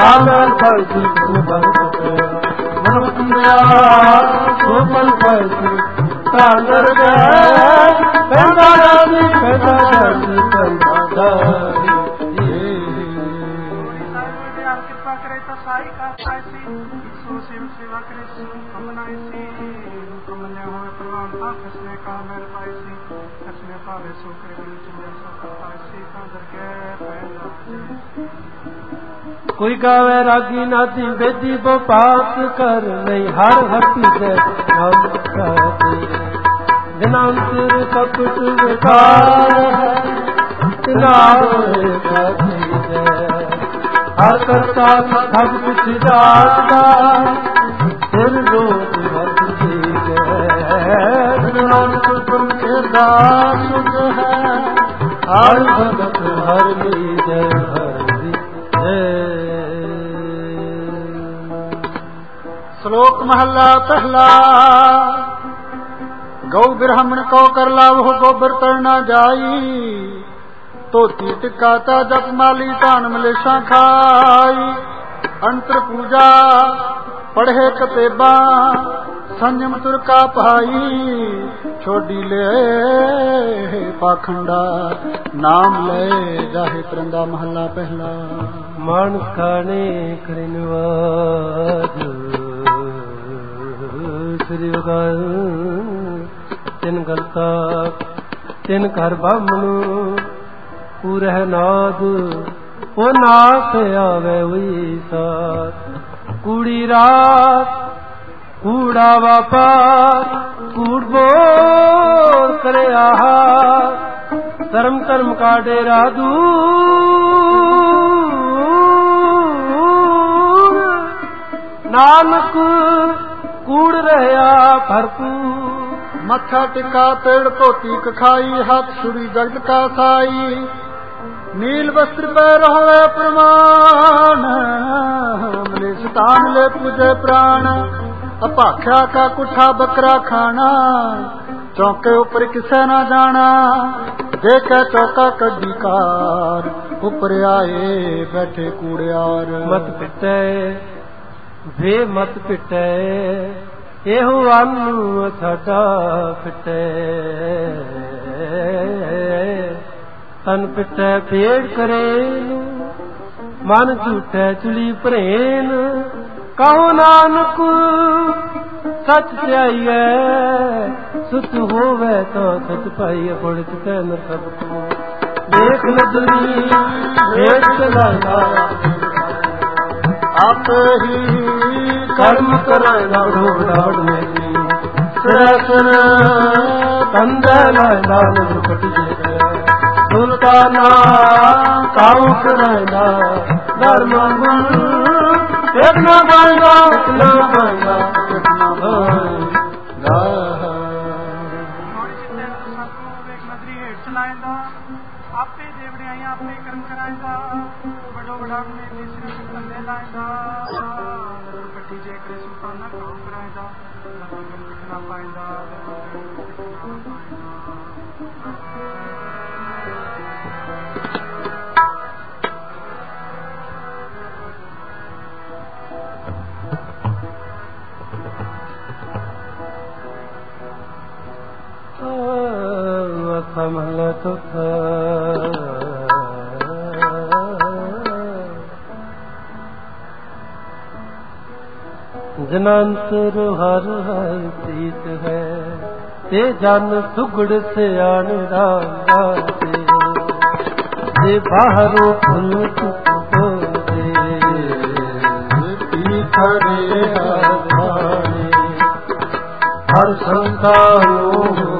ਕਾਮਲ ਫਲ ਦੀ ਬਰਕਤ ਮਨ ਪੁੰਦਿਆ ਸੋ ਪਲ ਫਲ ਦੇ ਤਾਂ ਸਾਈ ਕੋਈ ਗਾਵੇ ਰਾਗੀ ਨਾਦੀ ਬੇਦੀ ਬਪਾਤ ਕਰ ਨਹੀਂ ਹਰ ਹੱਤੀ ਦੇ ਨਾਮ ਕਾਦੇ ਨਿਰੰਤਰ ਕਪਟ ਵਿਕਾਰ ਤਿਨਾਵੇ ਕਥੀਜੈ ਹਰ ਕਰਤਾ ਸਭ ਕੁਛ ਜਾਣਦਾ ਸਿਰ ਰੋਗ ਹਰ ਜੀਜੈ ਨਿਰੰਤਰ ਤੁਮ ਕੇ ਦਾਸ ਹੈ ਹਰ ਭਗਤ ਹਰ ਜੀਜੈ ਹਰ ਜੀਜੈ ਸ਼ਲੋਕ ਮਹਲਾ ਪਹਿਲਾ। ਗਉ ਬ੍ਰਹਮਣ ਕੋ ਕਰ ਲਾਵੋ, ਗੋਬਰ ਤਰਨਾ ਜਾਈ। ਤੋਤੀ ਟਿਕਾਤਾ ਜਪ ਮਾਲੀ, ਧਾਨ ਮਲੇਸ਼ਾਂ ਖਾਈ। ਅੰਤਰ ਪੂਜਾ, ਪੜ੍ਹੇ ਕਤੇਬਾ, ਸੰਜਮ ਤੁਰ ਕਾ ਭਾਈ। ਛੋਡੀ ਲੈ, ਪਾਖੰਡਾ, ਨਾਮ ਲੈ, ਜਾਹੇ ਤਰੰਦਾ ਮਹੱਲਾ ਪਹਿਲਾ। ਮਨ ਖਾਣੇ ਕਰਨ ਸ੍ਰੀ ਵਗਾਰ ਤਿਨ ਗਲਤਾ ਤਿਨ ਘਰ ਬਾਮਣੂ ਪੂਰਹਿ ਨਾਦ, ਉਹ ਨਾਸ ਆਵੇ ਹੋਈ ਸਾਥ ਕੂੜੀ ਰਾਤ, ਕੂੜਾ ਵਾਪਾਰ ਕੂੜ ਬੋਰ ਕਰਿਆ ਧਰਮ ਧਰਮ ਕਾ ਡੇਰਾ ਦੂਰ। ਨਾਨਕ ਕੂੜ ਰਹਾ ਭਰਪੂਰ। ਮੱਥਾ ਟਿਕਾ, ਪੇੜ ਧੋਤੀ, ਕਖਾਈ, ਹੱਥ ਸੁਰੀ, ਜਗਤ ਕਾ ਸਾਈ। ਨੀਲ ਵਸਤਰ ਪੈ ਹੋਵੇ ਪ੍ਰਮਾਨ ਮਲੇ ਸਤਾਨ ਲੈ ਪੂਜੇ ਪ੍ਰਾਣ। ਅਪਾਖਿਆ ਕਾ ਕੁੱਠਾ ਬੱਕਰਾ ਖਾਣਾ, ਚੌਕੇ ਉਪਰ ਕਿਸੇ ਨਾ ਜਾਣਾ। ਦੇਖੇ ਚੌਕਾ ਕੱਢੀ ਕਾਰ, ਉਪਰ ਆਏ ਬੈਠੇ ਕੂੜਿਆਰ। ਮਤ ਪਿੱਟੇ, ਵੇ ਮਤ ਪਿੱਟੇ ਇਹੋ ਆਲੂ ਅਥਾਟਾ ਫਿਟੇ। ਤਨ ਪਿਟੇ ਪੇੜ ਕਰੇ ਮਨ ਝੂਟੇ ਚੁਲੀ ਭਰੇਨ ਕਹੋ ਨਾਨਕ ਸਤ ਸਿਆਈਐ ਸੁਤ ਹੋਵੇ ਤਾਂ ਸਤ ਪਾਈਐ ਪੜਤ ਕਹਿਨ ਸਭ ਕੋ ਦੇਖ ਨਦਰੀ, ਦੇਖ ਚਲਾਇਆ ਆਪੇ ਹੀ कर्म करायला ढोडावड मेली सरसर कंदला लाल दुपट जे सुलताना काऊ करायला धर्म गुण एक ना बायला एक ना बायला एक ना حملتها ਜਨਨ ਹਰ ਹੈ ਪ੍ਰੀਤ ਹੈ ਤੇ ਜਨ ਸੁਗੜ ਸਿਆਣ ਰਾਮਾ ਤੇ ਤੇ ਬਾਹਰੋਂ ਫੁੱਲ ਤੁਪੋਦੇ ਪੀਥਰੇ ਹਰ ਸੰਤਾਨੋ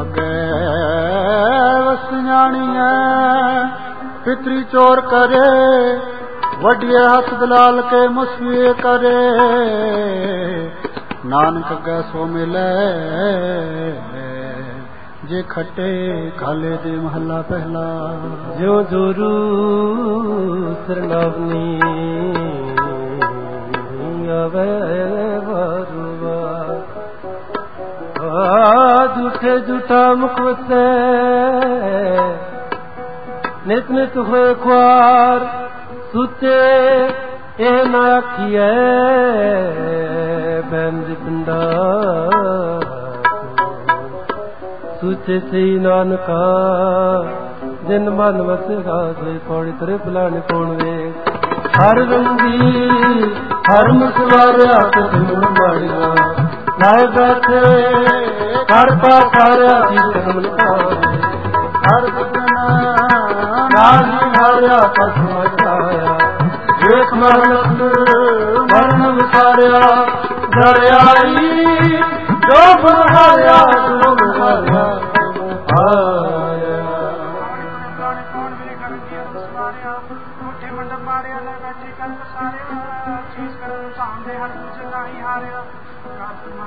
ਅਗੇ ਵਸ ਜਾਣੀਐ ਚੋਰ ਕਰੇ ਵੱਡੇ ਹੱਥ ਦਲਾਲ ਕੇ ਮਸਵੀਏ ਕਰੇ। ਨਾਨਕ ਕੈ ਸੋ ਮਿਲੈ, ਜੇ ਖੱਟੇ ਖਾਲੇ ਦੇ ਮਹੱਲਾ ਪਹਿਲਾ। ਜੋ ਜੁਰੂ ਸਰਨਾਵਨੀ ਆਵੇ ਵਰਵਾ ਆ ਝੂਠੇ ਝੂਠਾ ਮੁਖ ਵਸੈ। ਨਿਤ ਨਿਤ ਹੋਏ ਖੁਆਰ ਸੁਤੇ ਇਹ ਨਾ ਆਖੀਐ ਬੰਦ ਪਿੰਡਾ। ਸੁਚੇ ਸਈ ਨਾਨਕਾ, ਜਿਨ ਮਨ ਵਸਗਾ ਸੋਈ ਪੌੜੀ ਤਰੇ ਬੁਲਾਣ ਕੋਣ ਵੇ। ਹਰ ਰੰਗੀ, ਹਰ ਮੁਸਵਾਰਿਆ ਤੁਮ ਮਾੜੀਆਂ। भगत करता कर हमका हर राज हरा पछाया एक मरण मरण विचारा दरियाई जो बुहाया जो बुहाया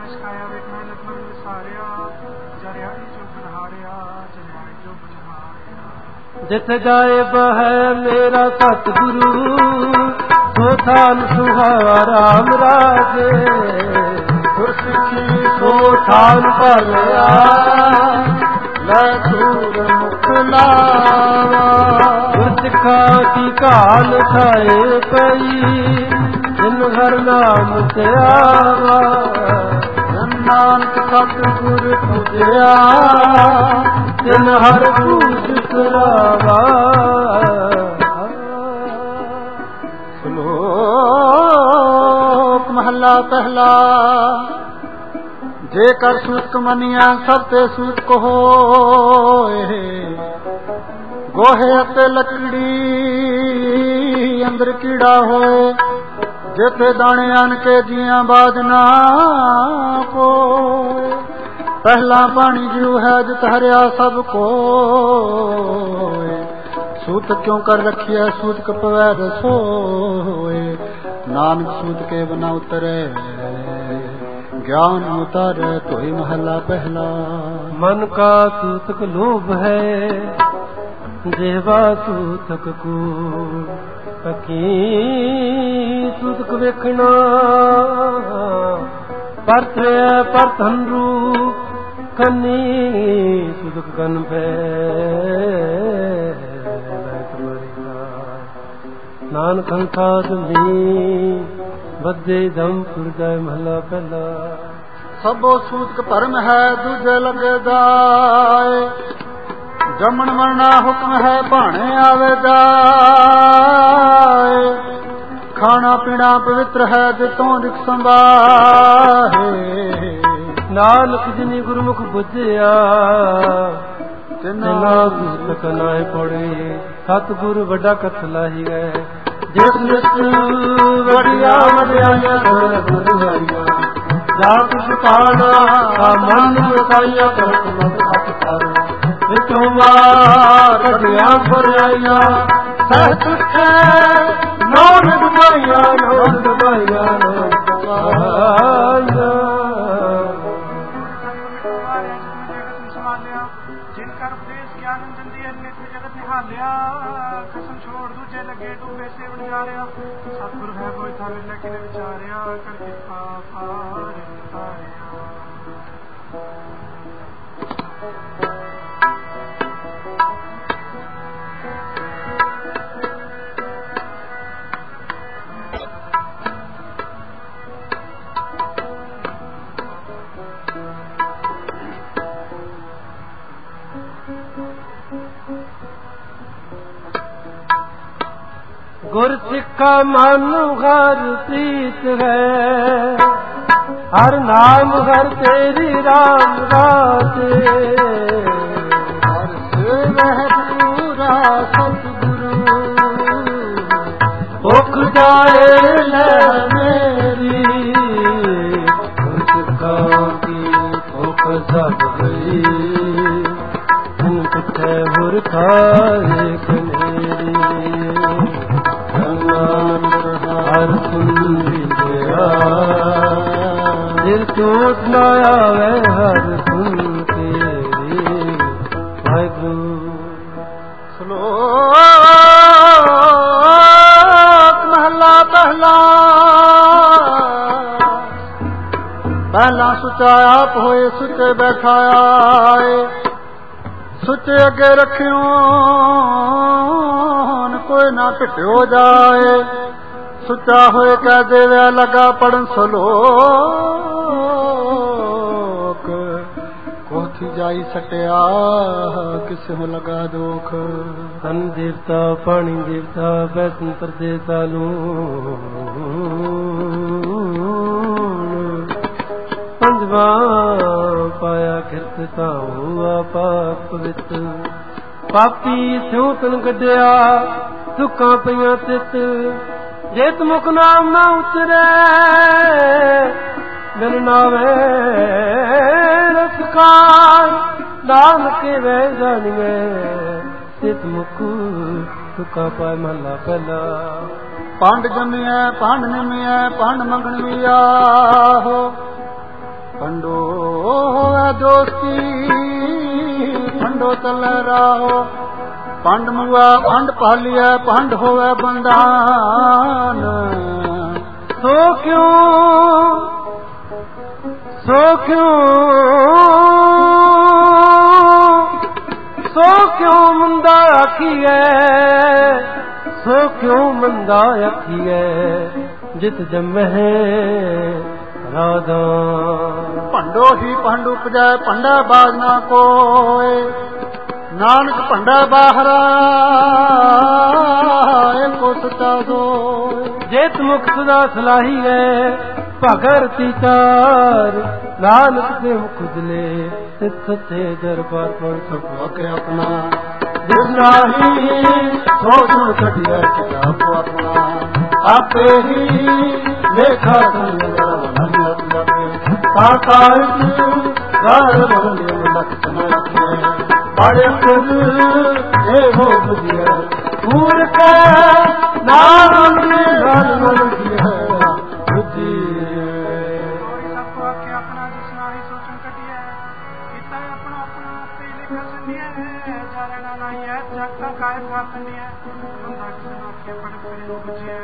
ਰਾਤ ਮਾਇਸ਼ ਖਾਇਆ ਵੇਖ ਮਿਹਨਤ ਮਨ ਵਿਸਾਰਿਆ ਜਰਿਆੜੀ ਜੋ ਬਨਹਾਰਿਆ ਜਰਿਆੜੀ ਜੋ ਬਨਹਾਰਿਆ ਜਿੱਥੇ ਜਾਏ ਬਹਿ ਮੇਰਾ ਸਤਿਗੁਰੂ ਸੋ ਥਾਨ ਸੁਹਾਵਾ ਰਾਮ ਰਾਜੇ। ਗੁਰਸਿੱਖੀ ਸੋ ਥਾਨ ਭਰਿਆ ਲੈ ਸੂਰ ਮੁਖ ਲਾਵਾ ਗੁਰਸਿੱਖਾ ਕੀ ਕਾਲ ਖਾਏ ਪਈ, ਜਿਨ ਹਰ ਨਾਮ ਤੇ ਆਵਾ। ਨਾਨਕ ਸਤਿਗੁਰ ਪੁਜਿਆ ਤਿਨ ਹਰ ਪੂਜ ਕਰਾਵਾ ਸ਼ਲੋਕ ਮਹਲਾ ਪਹਿਲਾ ਜੇ ਕਰ ਸੂਤਕ ਮਨੀਆਂ ਸਭ ਤੇ ਸੂਤਕ ਹੋਏ। ਗੋਹੇ ਅਤੇ ਲੱਕੜੀ ਅੰਦਰ ਕੀੜਾ ਹੋਏ ਜਿਥੇ ਦਾਣੇ ਆਨ ਕੇ ਜੀਆਂ ਬਾਦ ਨਾ ਕੋਏ। ਪਹਿਲਾ ਪਾਣੀ ਜਿਉ ਹੈ ਜਿਤ ਹਰਿਆ ਸਭ ਕੋਏ। ਸੂਤ ਕਿਉਂ ਕਰ ਰਖਿਆ ਸੂਤ ਕਪਵੈ ਰਸੋਏ ਨਾਨਕ ਸੂਤ ਕੇ ਬਨਾ ਉਤਰੇ। ਗਿਆਨ ਉਤਰ ਤੋਈ ਮਹਲਾ ਪਹਿਲਾ। ਮਨ ਕਾ ਸੂਤਕ ਲੋਭ ਹੈ ਦੇਵਾ ਸੂਤਕ ਕੋ ਅਕੀ ਸੂਤਕ ਵੇਖਣਾ। ਪਰਤਿਆ ਪਰਤਨ ਰੂ ਕੰਨੀ ਸੂਤਕ ਕਨ ਪੈ। ਨਾਨਕ ਸੰਸਾਦ ਮੀ ਬੱਦੇ ਦਮ ਪੁਰਜੈ ਮਹਲਾ ਪਹਿਲਾ। ਸਭੋ ਸੂਤਕ ਧਰਮ ਹੈ, ਦੂਜੇ ਲੱਗਦਾ ਏ ਜਮਣ ਮਰਨਾ ਹੁਕਮ ਹੈ, ਭਾਣੇ ਆਵੇਦਾ ਏ ਖਾਣਾ ਪੀਣਾ ਪਵਿੱਤਰ ਹੈ ਜਿਤੋਂ ਰਿਕ ਸੰਭਾਹੇ ਨਾਨਕ ਜਿਨੀ ਗੁਰਮੁਖ ਬੁਝਿਆ, ਤਿਨਾ ਤਿਨਾ ਨਾਏ ਪੜੇ। ਸਤਿਗੁਰ ਵੱਡਾ ਕਥ ਲਾਹੀ ਗਏ ਜਿਸ ਨਿਸ ਵਡਿਆ ਵਡਿਆਈਆਂ ਗੁਰ ਗੁਰਵਾਈਆਂ ਜਾ ਕੁਛ ਪਾਣਾ ਮਨ ਵਸਾਈਆ ਕਰਤ ਮਤ ਹੱਥ ਕਰ ਵਿਚੋਂ ਮਾਰ ਕਢਿਆ ਫਰਿਆਈਆਂ ਸਹਿ ਤੁਖੇ ਨੋਨ ਦੁਬਾਈਆਂ ਨੋਨ ਦੁਬਾਈਆਂ ਨੋਨ ਦੁਬਾਈਆਂ ਜਿਨ ਕਰ ਉਪਦੇਸ਼ ਗਿਆਨ ਜੰਦੀ ਨਿਤ ਜਗਤ ਨਿਹਾਲਿਆ, ਕਸਮ ਛੋੜ ਦੂਜੇ ਲੱਗੇ ਡੂਬੇ ਸੇਵਣ ਜਾਰਿਆ ਸਤਿਗੁਰ ਹੈ ਕੋਈ ਥਾਵੇ ਲੈ ਕੇ ਵਿਚਾਰਿਆ ਕਰ ਕਿਰਪਾ ਗੁਰ ਸਿੱਖਾ ਮਨ ਹਰ ਪ੍ਰੀਤ ਹੈ। ਹਰ ਨਾਮ ਹਰ ਤੇਰੀ ਰਾਮ ਰਾਤੇ ਹਰ ਸੇਵਹਿ ਪੂਰਾ ਸਤਿਗੁਰੂ। ਭੁੱਖ ਜਾਏ ਲੈ ਮੇਰੀ। ਗੁਰ ਸਿੱਖਾ ਕੀ ਭੁੱਖ ਸਭ ਗਈ ਤੂੰ ਕਿੱਥੇ ਹੁਰ ਖਾਏ ਕਨੇਰੀ ਟੋਟ ਨਾ ਆਵੇ, ਹਰ ਸੁਣ ਤੇਰੀ। ਵਾਹਿਗੁਰੂ। ਸ਼ਲੋਕ ਮਹਲਾ ਪਹਿਲਾ। ਪਹਿਲਾ ਸੁਚਾਇਆ ਆਪ ਹੋਏ, ਸੁਚੇ ਬੈਠਾਇਆ ਸੁੱਚੇ ਅੱਗੇ ਰੱਖਿਓ ਕੋਈ ਨਾ ਢਿੱਟਿਓ ਜਾਏ। ਸੁੱਚਾ ਹੋਏ ਕਹਿ ਦੇਵੇ, ਲਗਾ ਪੜਨ ਸਲੋਕ। ਕੋਥੀ ਜਾਈ ਸਟਿਆ, ਕਿਸੇ ਨੂੰ ਲਗਾ ਦੋਖ। ਧਨ ਦੇਵਤਾ, ਪਾਣੀ ਦੇਵਤਾ ਬੈਸੰਤਰ ਦੇਵਤਾ ਨੂੰ। ਪੰਜਵਾ ਪਾਇਆ ਕਿਰਤ ਤਾਉ ਆਪਾ ਪਵਿੱਤ ਪਾਪੀ ਸਿਉ ਤਨ ਕੱਢਿਆ ਦੁੱਖਾਂ ਪਈਆਂ ਤਿਤ। ਜੇਤ ਮੁਖ ਨਾਮ ਨਾ ਉਚਰੇ, ਬਿਨ ਨਾਵੇ ਰਸਕਾਰ। ਨਾਨਕੇ ਵੇ ਜਾਣੀਏ ਸਿਤ ਮੁਖ ਤੁਕਾ ਪਾਇ ਮਹਲਾ ਪਹਿਲਾ। ਪੰਡ ਜੰਮਿਆ ਪੰਡ ਨਿਮਿਆ ਪੰਡ ਮੰਗਣ ਵੀ ਆਹੋ ਪੰਡੋ ਹੋਵੇ ਦੋਸਤੀ ਪੰਡੋ ਤਲ ਰਾਹੋ। ਪੰਡ ਮੁਆ, ਪੰਡ ਪਾਲਿਆ ਪੰਡ ਹੋਵੇ ਬੰਦਾਨ ਸੋ ਕਿਉ ਸੋ ਕਿਉ ਸੋ ਕਿਉ ਮੰਦਾ ਆਖੀਐ, ਸੋ ਕਿਉ ਮੰਦਾ ਆਖੀਐ, ਜਿਤ ਜੰਮਹਿ ਰਾਧਾ ਭੰਡੋ ਹੀ ਭੰਡ ਉਪਜੈ ਭੰਡਾ ਬਾਜ ਨਾ ਕੋਏ। ਨਾਨਕ ਭੰਡਾ ਬਾਹਰਾ ਏਕੋ ਸਤਾ ਸੋਏ। ਜੇਤ ਮੁਖ ਸਦਾ ਸਲਾਹੀ ਹੈ ਭਗਰਤੀ ਚਾਰ ਨਾਨਕ ਦੇ ਮੁਖ ਜਲੇ ਸਿੱਧ ਸੱਚੇ ਦਰਬਾਰ ਪਰ ਸਭ ਕੇ ਆਪਣਾ। ਜਿਸ ਰਾਹੀ ਸੋਚਣ ਛੱਡਿਆ ਕਿਤਾਬ ਆਪਣਾ। ਆਪੇ ਹੀ ਲੇਖਾ ਬਨਿਆ ਜਾਵੇ ਸਾਕਾਰ ਗਾਰ ਬਨਿਆ ਮਲਕ ਬੜੇ ਕੁਝ ਇਹ ਹੋ ਬੁਝਿਆ ਪੂਰ ਕੇ ਨਾਮ ਦੇ ਨਾਲ ਬੁਝਿਆ ਬੁਝੀ ਕੋਈ ਸਭ ਕੋ ਆਖੇ ਆਪਣਾ ਜਿਸ ਨਾਹੀ ਸੋਚਣ ਕੱਢਿਆ ਕੀਤਾ ਆਪਣਾ ਆਪਣਾ ਆਪੇ ਲਿਖਾ ਸੰਨਿਆ ਜਾਰੇ ਨਾ ਨਾਹੀ ਹੈ ਜਗ ਦਾ ਕਾਇਮ ਕਰ ਸੰਨਿਆ ਬੰਦਾ ਕਿਸ ਨੂੰ ਆਖੇ ਪੜ ਕਰੇ ਬੁਝਿਆ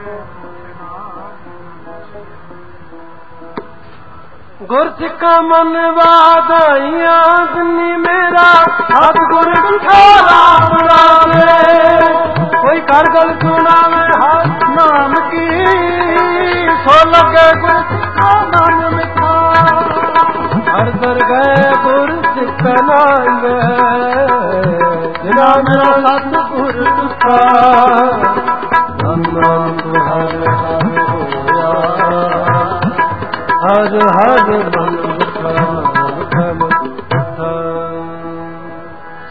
ਗੁਰ ਸਿੱਖਾ ਮਨ ਵਾਦਾਈਆਂ ਦਿਨੀ ਮੇਰਾ ਸਤ ਗੁਰ ਵਿਖਾਰਾ ਬਣਾਵੇ। ਕੋਈ ਕਰ ਗਲ ਸੁਣਾਵੇ ਹੱਥ ਨਾਮ ਕੀ ਸੋ ਲਗੇ ਗੁਰ ਸਿੱਖਾ ਨਾਮ ਮਿਠਾ। ਹਰ ਦਰ ਗਏ ਗੁਰ ਸਿੱਖਾ ਨਾਂਗੇ ਜਿਨਾ ਮੇਰਾ ਸਤ ਗੁਰ ਹਰ ਹਰ ਮਨ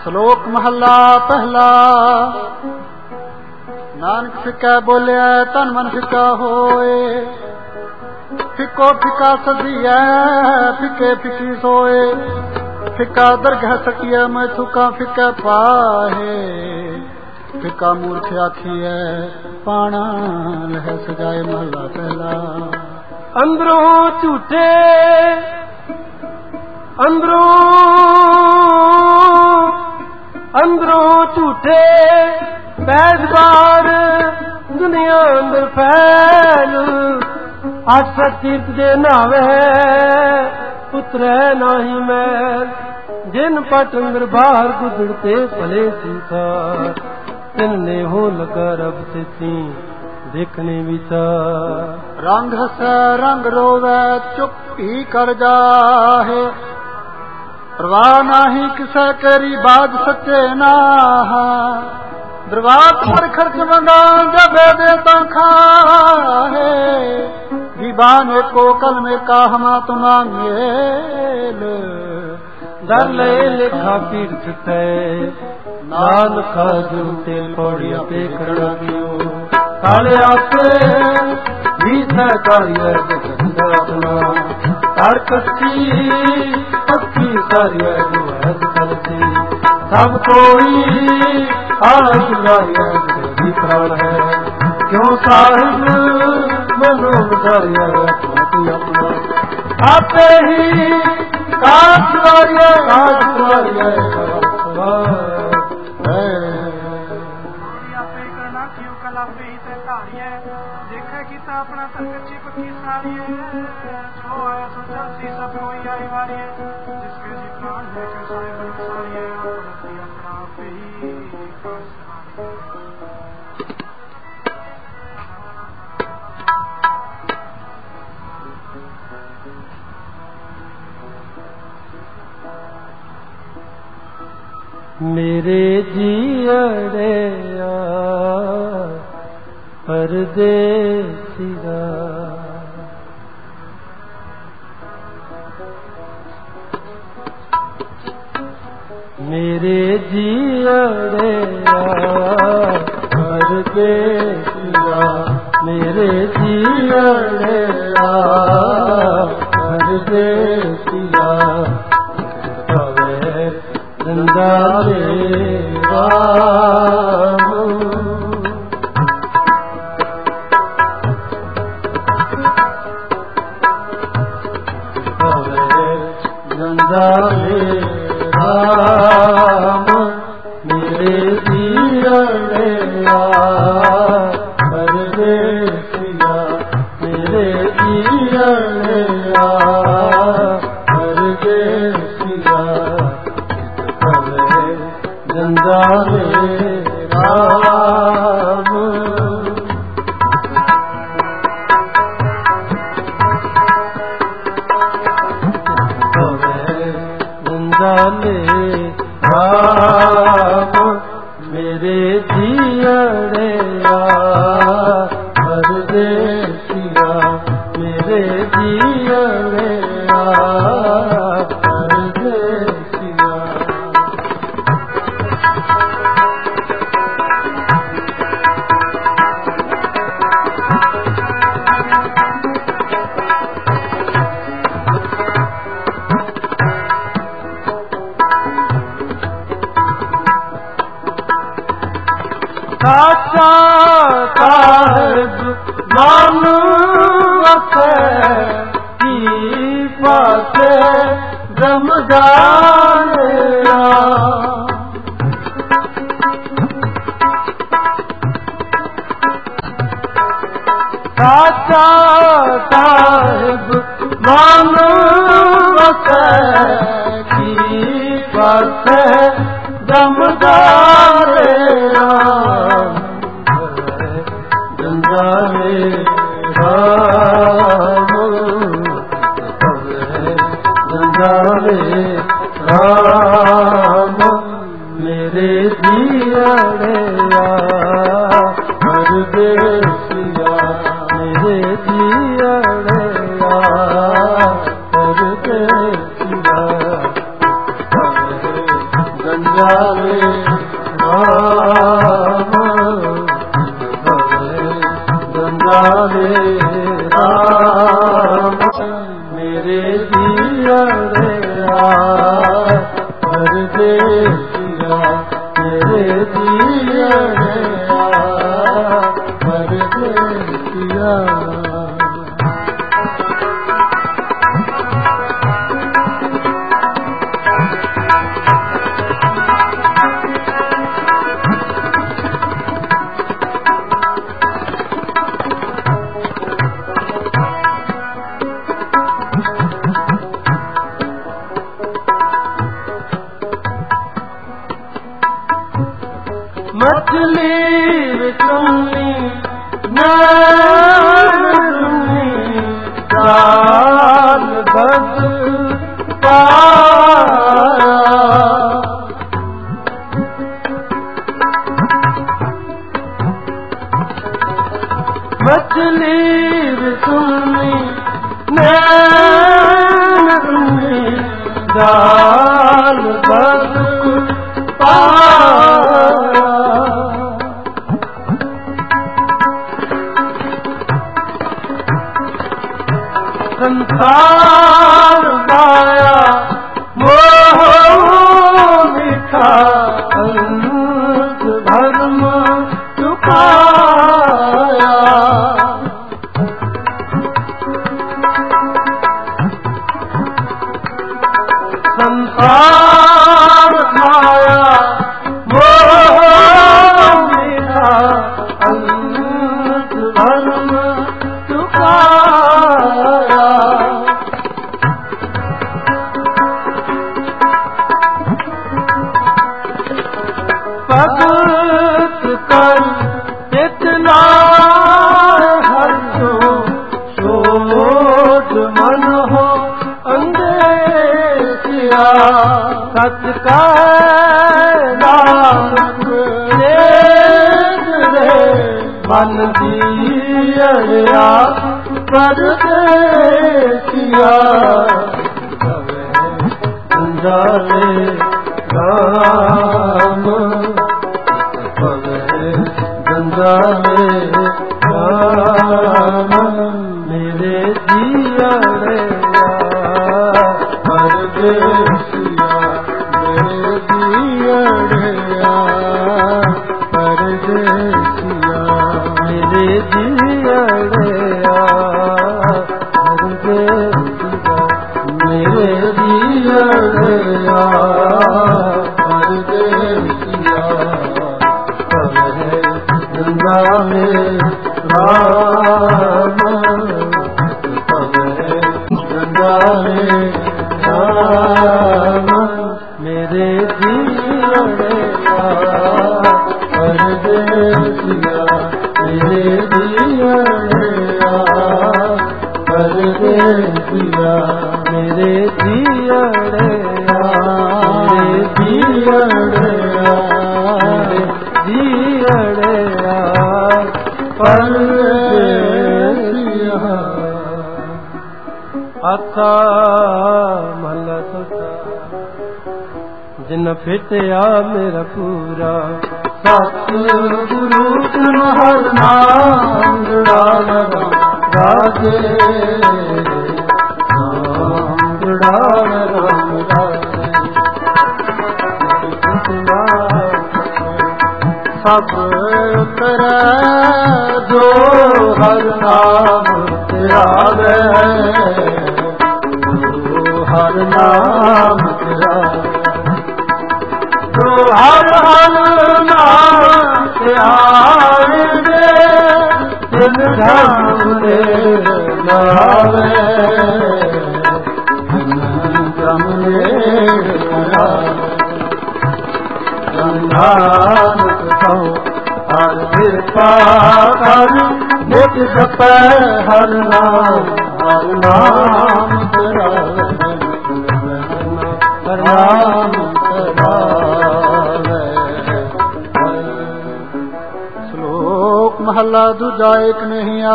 ਸ਼ਲੋਕ ਮਹੱਲਾ ਪਹਿਲਾ। ਨਾਨਕ ਫਿੱਕਾ ਬੋਲਿਆ ਤਨ ਮਨ ਫਿੱਕਾ ਹੋਏ। ਫਿਕੋ ਫਿੱਕਾ ਸਦੀਐ, ਫਿੱਕੇ ਫਿੱਕੀ ਸੋਏ। ਫਿੱਕਾ ਦਰਗਹ ਸਟਿਐ ਮੈਂ ਥੁਕਾ ਫਿੱਕਾ ਪਾਹੇ। ਫਿੱਕਾ ਮੂਰਖ ਆਖੀਐ, ਪਾਣਾ ਲਹਿ ਸਜਾਏ ਮਹੱਲਾ ਪਹਿਲਾ। ਅੰਦਰੋਂ ਝੂਠੇ, ਅੰਦਰੋਂ ਅੰਦਰੋਂ ਝੂਠੇ, ਬੈਦਬਾਰ ਦੁਨੀਆ ਅੰਦਰ ਫੈਲ। ਅੱਠ ਤੀਰਥ ਦੇ ਨਾਵੇ ਉਤਰੈ ਨਾਹੀ ਮੈਲ ਜਿਨ ਪਟ ਅੰਦਰ ਬਾਹਰ ਗੁਦੜਤੇ ਭਲੇ ਸੰਸਾਰ ਤਿਨ ਨੇ ਹੋ ਲਗਾ ਰਬ ਤੇ ਦੇਖਣੇ ਵਿਚਾਰ। ਰੰਗ ਹਸੈ ਰੰਗ ਰੋਵੈ ਚੁੱਪ ਹੀ ਕਰ ਜਾਹੇ। ਪ੍ਰਵਾਹ ਨਹੀਂ ਕਿਸੈ ਕਰੀ ਬਾਜ ਸੱਚੇ ਨਾਹ ਦਰਵਾਤ ਪਰ ਖਰਚ ਮੰਗਾ ਜਬੇ ਦੇ ਤਾਂ ਖਾਹੇ। ਦੀਵਾਨ ਕੋ ਕਲਮੇ ਕਾਹਮਾ ਤੁਮਾ ਮੇਲ। ਦਰ ਲੈ ਲਿਖਾ ਪੀਰਤ ਤੈ ਨਾਨਕਾ ਜੁ ਤੇ ਪੌੜੀਆਂ ਕਰਣਾ ਕਿਉ ਕਾਲੇ ਆਪੇ ਵੀ ਕਾਰਿਆ ਜਗਤ ਆਪਣਾ। ਹਰ ਕਸੀ ਪੱਕੀ ਸਾਰੀਏ ਦੁਆਦ ਕਰਦੀ। ਸਭ ਕੋਈ ਆਸ ਲਾਇਆ ਦੀ ਪ੍ਰਾਣ ਹੈ। ਕਿਉਂ ਸਾਹਿਬ, ਮਨੋ ਵਿਚਾਰਿਆ ਆਪਣਾ ਆਪਣਾ। ਆਪੇ ਹੀ ਕਾਸ ਵਾਰੀਏ ਕਾਸ ਵਾਰੀਏ ਕੋਈ ਕੀਤਾ ਆਪਣਾ ਤਨ ਕੱਚੀ ਪੱਕੀ ਸਾਰੀਐ ਜੋ ਆਇਆ ਸੋ ਚਲਸੀ ਸਭ ਕੋਈ ਆਈ ਵਾਰੀਐ ਜਿਸਕੇ ਜੀ ਪ੍ਰਾਣ ਹੈ ਕਿ ਸਾਰੇ ਬਨ ਸਾਰੀਐ ਆਪਣਾ ਸੀ ਆਪਣਾ ਆਪੇ ਹੀ ਕਾਸ ਵਾਰੀਐ ਮੇਰੇ ਜੀੜਿਆ ਪਰਦੇਸੀਆ ਮੇਰੇ ਜੀੜਿਆ ਪਰਦੇਸੀਆ ਮੇਰੇ ਜੀੜਿਆ ਪਰਦੇਸੀਆ ਕਵੇ ਜਿੰਦਾ ਰਾਮ ਨੰਦਾਲੇ ਰਾਮ मान जमज़ा कचा माना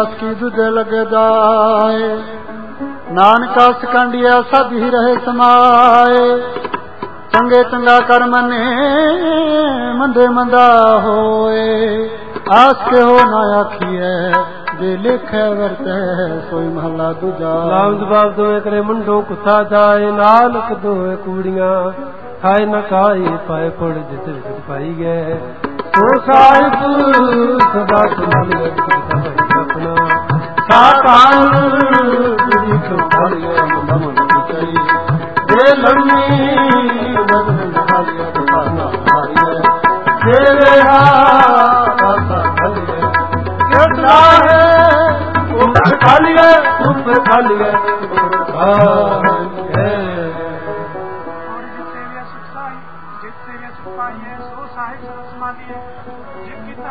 ਇੱਕ ਨਹੀਂ ਆਸ ਕੀ ਨਾਨਕਾ ਸਕੰਡਿਆ ਸਦ ਹੀ ਰਹੇ ਸਮਾਏ। ਚੰਗੇ ਚੰਗਾ ਕਰ ਮਨੇ ਮੰਦੇ ਮੰਦਾ ਹੋਏ। ਆਸ ਕੇ ਹੋ ਨਾ ਆਖੀਐ, ਜੇ ਲਿਖੈ ਵਰਤੈ ਸੋਈ ਮਹਲਾ ਦੂਜਾ। ਨਾਮ ਜਵਾਬ ਦੋਏ ਕਰੇ ਮੁੰਡੋ ਕੁੱਤਾ ਜਾਏ, ਨਾਨਕ ਦੋਏ ਕੂੜੀਆਂ। ਖਾਏ ਨਾ ਖਾਏ ਪਾਏ ਪੁੜ ਜਿਤ ਵਿੱਚ ਪਾਈ ਗਏ। ਸੋ ਸਾਹਿਬ, ਸਦਾ ਕਮਲ ਵਿੱਚ ਆਪਣਾ ਸਾਕਾਨ ਤੇਰੀ ਕਿਰਪਾਲੀਏ ਮੁੰਡਾ ਮੁੰਡਾ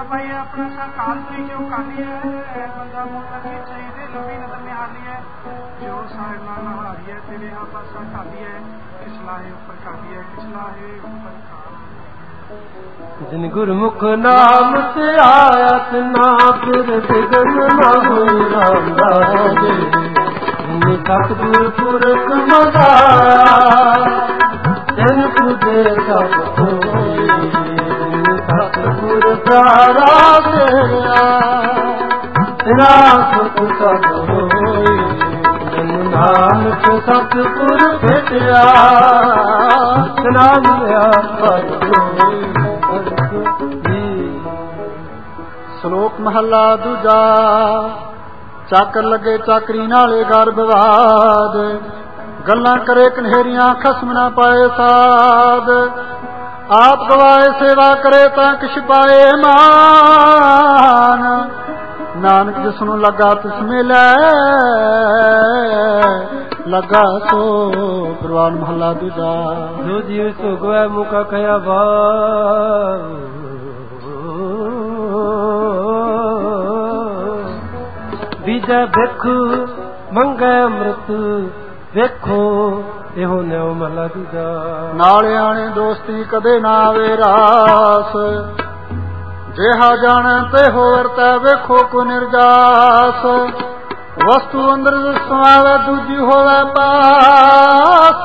जिन ਕੀਤਾ ਪਾਈ ਹੈ ਆਪਣਾ ਸਾ ਕਾਲ ਪੀ ਕਿਉ ਕਾਲੀ ਹੈ ਬੰਦਾ ਮੂਲ ਲਗੀ ਚਾਹੀਦੇ ਲੰਬੀ ਨਜ਼ਰ ਨਿਹਾਲੀ ਹੈ, ਜੋ ਸਾਹਿਬ ਨਾਲ ਨਹਾਰੀ ਹੈ ਤੇਰੇ ਆ ਪਾਸਾ ਖਾਲੀ ਹੈ ਪਿਛਲਾ ਹੈ ਉੱਪਰ ਖਾਲੀ ਹੈ ਪਿਛਲਾ ਹੈ ਉੱਪਰ ਖਾਲੀ ਜਿਨ ਗੁਰਮੁਖ ਨਾਮ ਤੇ ਆਇਤ ਨਾ ਫਿਰ ਬਿਗਨ ਨਾ ਹੋਈ ਰਾਮ ਰਾਜੇ। ਜਿਨ ਸਤਿਗੁਰ ਪੁਰਖ ਮਦਾਇਆ ਜਨ ਪੁਜੇ ਸਭ ਪਿਆਰਾ ਤੇਰਾ ਤੇਰਾ ਸੁਖ ਸਭ ਹੋਈ ਜਨ ਨਾਨਕ ਸਤਿਗੁਰ ਭੇਟਿਆ। ਨਾਮ ਲਿਆ ਸ਼ਲੋਕ ਮਹੱਲਾ ਦੂਜਾ ਚੱਕਰ ਲੱਗੇ ਚਾਕਰੀ ਨਾਲੇ ਗਰਭਵਾਦ ਗੱਲਾਂ ਕਰੇ ਕਨੇਰੀਆਂ ਖਸਮ ਨਾ ਪਾਏ ਸਾਧ ਆਪ ਗਵਾਏ ਸੇਵਾ ਕਰੇ ਤਾਂ ਕਿਛ ਪਾਏ ਮਾਨ। ਨਾਨਕ ਜਿਸ ਨੂੰ ਲੱਗਾ ਤਿਸ ਮਿਲੈ, ਲੱਗਾ ਸੋ ਪ੍ਰਵਾਨ ਮਹੱਲਾ ਦੂਜਾ ਜੋ ਜੀਵ ਸੁਗਵੈ ਮੁਕਾ ਕਹਿਆ ਵਾ। ਬੀਜੈ ਵੇਖ ਮੰਗੈ ਅੰਮ੍ਰਿਤ। ਵੇਖੋ, ਇਹੋ ਨਿਉ ਮਹਲਾ ਦੂਜਾ ਨਾਲੇ ਆਣੇ ਦੋਸਤੀ ਕਦੇ ਨਾ ਆਵੇ ਰਾਸ। ਜਿਹਾ ਜਾਣੈ ਤੇ ਹੋਰ ਤੈ ਵੇਖੋ ਕੋ ਨਿਰਜਾਸ। ਵਸਤੂ ਅੰਦਰ ਸਮਾਵੇ, ਦੂਜੀ ਹੋਵੇ ਪਾਸ।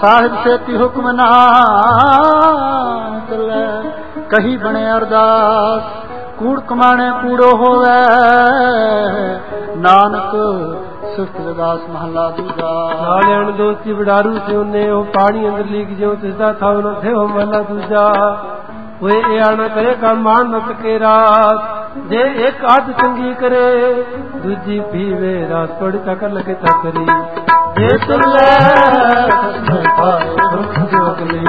ਸਾਹਿਬ ਸੇਤੀ ਹੁਕਮ ਨਾ ਚੱਲੇ, ਕਹੀ ਬਣੇ ਅਰਦਾਸ। ਕੂੜ ਕਮਾਣੇ ਕੂੜੋ ਹੋਵੇ, ਨਾਨਕ ਸੁਖ ਰਦਾਸ ਮਹਲਾ ਦੂਜਾ। ਨਾਲਿਆਣ ਦੋਸਤੀ ਵਡਾਰੂ ਸਿਉਨੇ ਉਹ ਪਾਣੀ ਅੰਦਰ ਲੀਕ ਜਿਉ ਤਿਸਦਾ ਥਾਉ ਨ ਥਿਓ ਮਹਲਾ ਦੂਜਾ। ਹੋਏ ਇਹ ਆਣਾ ਕਰੇ ਕਮਾਨ ਨ ਸਕੇ ਰਾਤ। ਜੇ ਇੱਕ ਅੱਧ ਚੰਗੀ ਕਰੇ, ਦੂਜੀ ਭੀਵੇ ਰਾਤ ਪੜ ਤੱਕ ਲਗੇ ਥਕਰੀ ਜੇ ਤੁਲੇ ਪਾਏ ਦੁੱਖ ਜੋਗਲੀ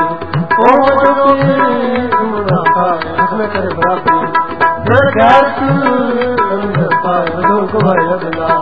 ਉਹ ਜੋਗੀ ਕਰੇ ਬਰਾਬਰੀ। ਜੇ ਗੈਰ ਅੰਦਰ ਪਾਏ ਦੁੱਖ ਭਾਇ ਅਗਲਾ।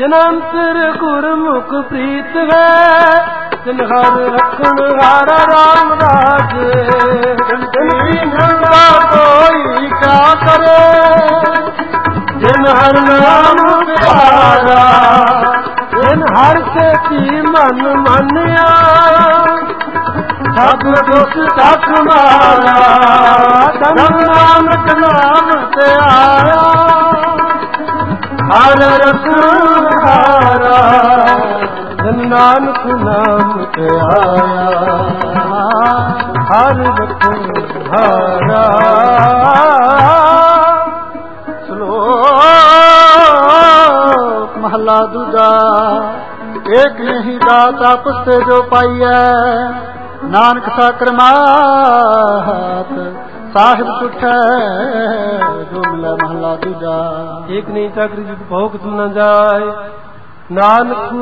ਨਾਨਕ ਕੋ ਗੁਰਮੁਖ ਪ੍ਰੀਤ ਹੈ ਤਿਨ ਹਰ ਰਖਣ ਹਾਰ ਰਾਮ ਰਾਜ। ਜਿਨ ਨੰਦਾ ਕੋਈ ਕਾ ਕਰੇ ਜਿਨ ਹਰ ਨਾਮ ਪਿਆਰਾ ਜਿਨ ਹਰ ਸੇ ਕੀ ਮਨ ਮੰਨਿਆ। ਸਭ ਦੁਖ ਤੱਕ ਮਾਰਾ ਤਨ ਨਾਨਕ ਨਾਮ ਤੇ ਆਇਆ ਹਰ ਰਖਾਰਾ ਨਾਨਕ ਨਾਮ ਤੇ ਆਇਆ ਹਰ ਰਖਾਰਾ ਸ਼ਲੋਕ ਮਹਲਾ ਦੂਜਾ, ਏਕ ਨਹੀਂ ਦਾਤ ਆਪਸ ਤੇ ਜੋ ਪਾਈਐ। ਨਾਨਕ ਸਾਕਰਮਾਤ ਸਾਹਿਬ ਸੁਖੈ ਜੁਮਲਾ ਮਹਲਾ ਦੂਜਾ। ਏਕ ਨਹੀਂ ਚਾਕਰੀ ਜਿਤ ਭੋਗ ਤੁਮ ਨਾ ਜਾਏ। ਨਾਨਕ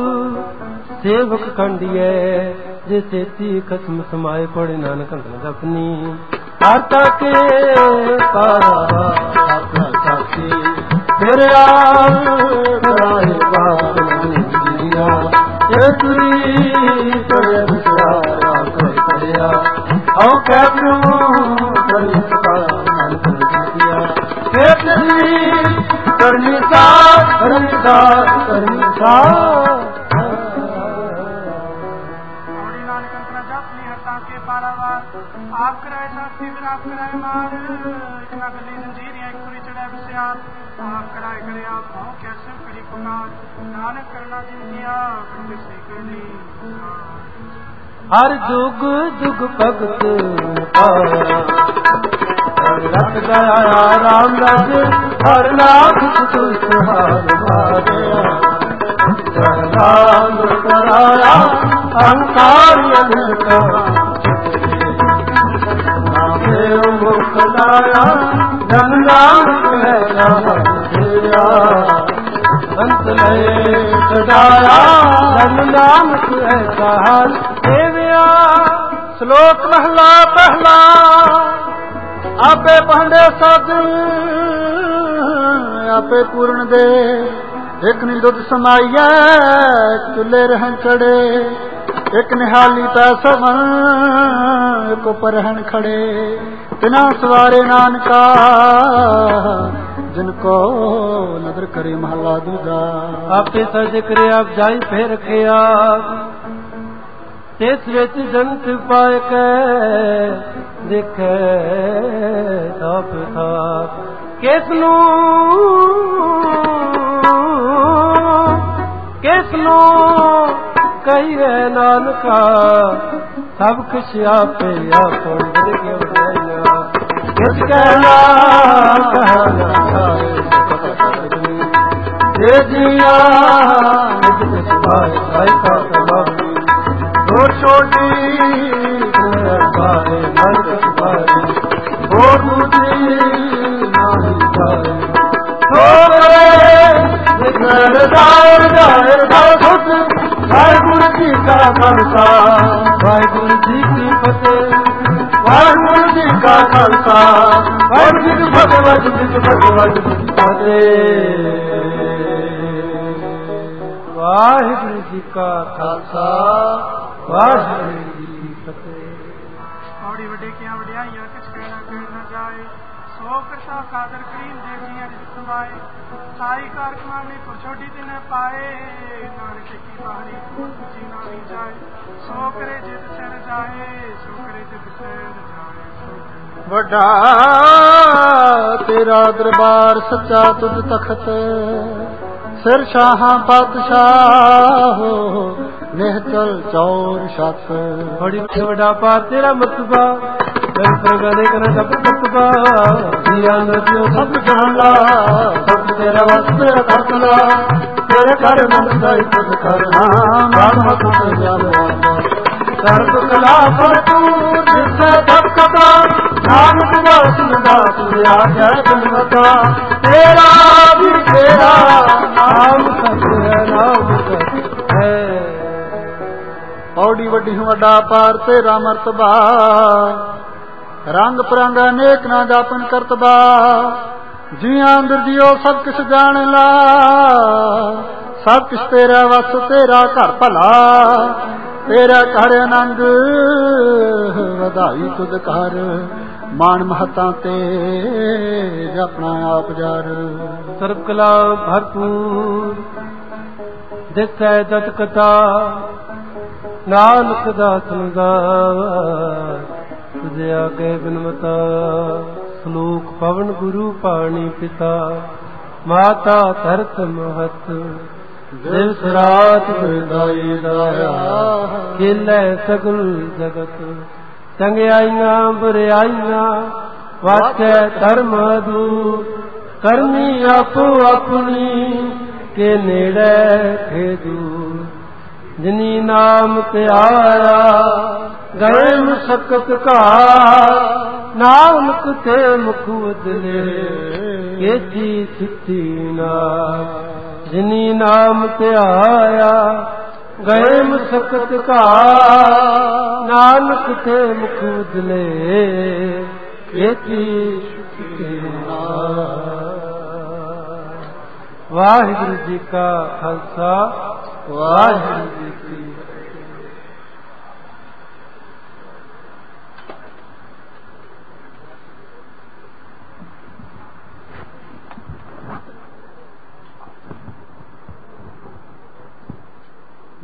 ਸੇਵਕ ਖੰਡਿਏ ਜੇ ਸੇਤੀ ਖਸਮ ਸਮਾਏ, ਪੜੇ ਨਾਨਕ ਅੰਦਰ ਆਪਣੀ ਹਰਤਾ ਕੇ ਪਾਰਾ ਆਪਣਾ ਸਾਥੀ ਤੇਰੇ ਆਪ ਕਰਾਏ ਬਾਤ ਨਹੀਂ ਜੀਆ ਇਹ ਤੁਰੀ ਹਉ ਕੈ ਪ੍ਰਭੂ ਕਰਨੀ ਸਦਾ ਮਨ ਕਰਦੀਆ ਤੇ ਤਸਵੀ ਕਰਨੀ ਸਾ ਕਰਨੀ ਸਾ ਕਰਨੀ ਸਾ ਆਪ ਕਰਾਏ ਸਾਥੀ ਫਿਰ ਆਪ ਕਰਾਏ ਮਾਰ ਇਤਨਾ ਗਲੀ ਜ਼ੰਜੀਰੀਆਂ ਇੱਕ ਪੂਰੀ ਚੜਾਏ ਬਸੇ ਆਪ ਆਪ ਕਰਾਏ ਕਰੇ ਆਪ ਭਾਉ ਕੈਸੇ ਕਰੀ ਪੁਕਾਰ ਨਾਨਕ ਕਰਨਾ ਜਿੰਦਿਆ ਬੰਦੇ ਸੇ ਕਰਨੀ ਹਰ ਜੁਗ ਜੁਗ ਭਗਤ ਰਤ ਗਿਆ ਰਾਮ ਰਜ, ਹਰ ਨਾਮ ਸੁਖ ਸੁਹਾਗ ਭਾਗਿਆ ਰਾਮ ਕਰਾਇਆ, ਅਹੰਕਾਰ ਅਨੰਤਾ ਨਾਮੇ ਮੁਖ ਲਾਇਆ, ਜਨ ਨਾਮ ਹੈ ਨਾਮ ਅੰਤ ਲਏ ਸਦਾਇਆ ਜਨ ਨਾਮ ਹੈ ਸਹਾਰ ਸ਼ਲੋਕ ਮਹਲਾ ਪਹਿਲਾ। ਆਪੇ ਭਾਂਡੇ ਸਦ ਆਪੇ ਪੂਰਨ ਦੇ। ਇੱਕ ਨੀ ਦੁੱਧ ਸਮਾਈਐ ਚੁੱਲੇ ਰਹਿਣ ਖੜੇ। ਇੱਕ ਨਿਹਾਲੀ ਪੈ ਸਵਨ ਇੱਕ ਉੱਪਰ ਰਹਿਣ ਖੜੇ। ਤਿਨਾ ਸਵਾਰੇ ਨਾਨਕਾ, ਜਿਨ ਕੋ ਨਦਰ ਕਰੇ ਮਹਲਾ ਦੂਜਾ। ਆਪੇ ਸਜ ਕਰੇ ਆਪ ਜਾਈ ਫੇਰ ਰਖਿਆ ਤਿਸ ਵਿੱਚ ਜੰਤ ਪਾਇ ਕੇ ਦੇਖੈ ਤਾਪ ਥਾਪ ਕਿਸ ਨੂੰ ਕਿਸ ਨੂੰ ਕਹੀਏ ਨਾਨਕਾ, ਸਭ ਕੁਛ ਆਪੇ ਆਪਣ ਦੇ ਕੇ ਵਡਿਆਈਆਂ। ਕਿਸ ਕਹਿਣਾ ਕਹਣਾ ਜੇ ਜੀਆ ਨਿਜ ਕਿਸ ਪਾਏ ਕਾ ਵਾਹਿਗੁਰੂ ਜੀ ਕਾ ਖਾਲਸਾ ਵਾਹਿਗੁਰੂ ਜੀ ਫਤਿਹ ਔੜੀ ਵੱਡੇ ਕੀਆਂ ਵਡਿਆਈਆਂ, ਕਿਛ ਕਹਿਣਾ ਕਹਿ ਨਾ ਜਾਏ। ਸੋ ਕਰਤਾ ਕਾਦਰ ਕਰੀਮ ਦੇ ਜੀਆਂ ਸਾਈ ਕਾਰ ਕਮਾਨੀ ਪੁਰ ਤੇ ਨ ਪਾਏ। ਨਾਨਕ ਕੀ ਬਾਣੀ ਜੀ ਨਹੀਂ ਜਾਏ। ਸੋ ਕਰੇ ਜਿਤ ਸਿਰ ਜਾਏ, ਸੋ ਕਰੇ ਜਿਤ ਸਿਰ ਜਾਏ। ਵੱਡਾ ਤੇਰਾ ਦਰਬਾਰ ਸੱਚਾ ਤੁਧ ਤਖਤ। ਸਿਰ ਸ਼ਾਹਾਂ ਪਾਤਸ਼ਾਹ ਨਿਹਚਲ ਚੌਰ ਛਤ ਬੜੀ ਵੱਡਾ ਪਾਰ, ਤੇਰਾ ਮਤਬਾ ਮੈਂ ਪ੍ਰਗਾਨੇ ਕਨਾ ਜਪ ਤਤਬਾ ਜੀਆਂ ਨਦਿਓ ਸਭ ਜਾਣਦਾ ਸਭ ਤੇਰਾ ਵਸਤ ਕਰਤਲਾ ਤੇਰੇ ਘਰ ਮਨ ਦਾ ਤੁਧ ਕਰਨਾ ਨਾਮ ਤੁਧ ਜਾਣਦਾ ਸਰਬ ਕਲਾ ਭਰਪੂਰ ਜਿਸੇ ਧਕਤਾ ਨਾਨਕ ਦਾਸ ਦਾ ਤੁਰਿਆ ਜੈ ਜਨਮਤਾ। ਤੇਰਾ ਵੀ ਤੇਰਾ, ਨਾਮ ਸਤ ਨਾਮ ਸਤ ਔੜੀ ਵੱਡੀ ਵੱਡਾ ਪਾਰ ਤੇਰਾ ਮਰਤਬਾ ਰੰਗ ਪ੍ਰੰਗ ਅਨੇਕ ਨਾ ਜਾਪਨ ਕਰਤਬਾ। ਜੀਆਂ ਅੰਦਰ ਜਿਉ ਸਭ ਕੁਛ ਜਾਣ ਲਾ। ਸਭ ਕੁਛ ਤੇਰਾ ਵਸ, ਤੇਰਾ ਘਰ ਭਲਾ। ਤੇਰਾ ਘਰ ਆਨੰਦ ਵਧਾਈ ਤੁਧ ਕਰ ਮਾਨ ਮਹਤਾਂ ਤੇ ਆਪਣਾ ਆਪ ਜਰ। ਸਰਬ ਕਲਾ ਭਰਪੂਰ ਦਿਸੈ ਦਤ ਕਥਾ ਨਾਨਕ ਦਾਸਨ ਦਾ ਤੁਝੇ ਆਗੇ ਬਿਨਮਤਾ, ਸ਼ਲੋਕ ਪਵਨ ਗੁਰੂ ਪਾਣੀ ਪਿਤਾ, ਮਾਤਾ ਧਰਤ ਮਹਤ ਦਿਵਸ ਰਾਤ ਗੁਰਦਾਈ ਦਾਇਆ, ਖੇਲੇ ਸਗਲ ਜਗਤ, ਚੰਗਿਆਈਆਂ ਬੁਰਿਆਈਆਂ, ਵਾਚੈ ਧਰਮ ਦੂਰ, ਕਰਨੀ ਆਪੋ ਆਪਣੀ, ਕੇ ਨੇੜੇ ਖੇ ਜਿਨੀ ਨਾਮ ਤੇ ਆਇਆ, ਗਏ ਮੁਸਕਤ ਘਾ ਨਾਨਕ ਤੇ ਮੁਖ ਉਦਲੇ ਕੇਤੀ ਸਿੱਧੀ ਨਾ। ਜਿਨੀ ਨਾਮ ਤੇ ਆਇਆ, ਗਏ ਮੁਸਕਤ ਘਾ ਨਾਨਕ ਤੇ ਮੁਖ ਉਦਲੇ ਕੇਤੀ ਸਿੱਧੀ ਨਾ। ਵਾਹਿਗੁਰੂ ਜੀ ਕਾ ਖਾਲਸਾ ਵਾਹਿਗੁਰੂ ਜੀ ਕੀ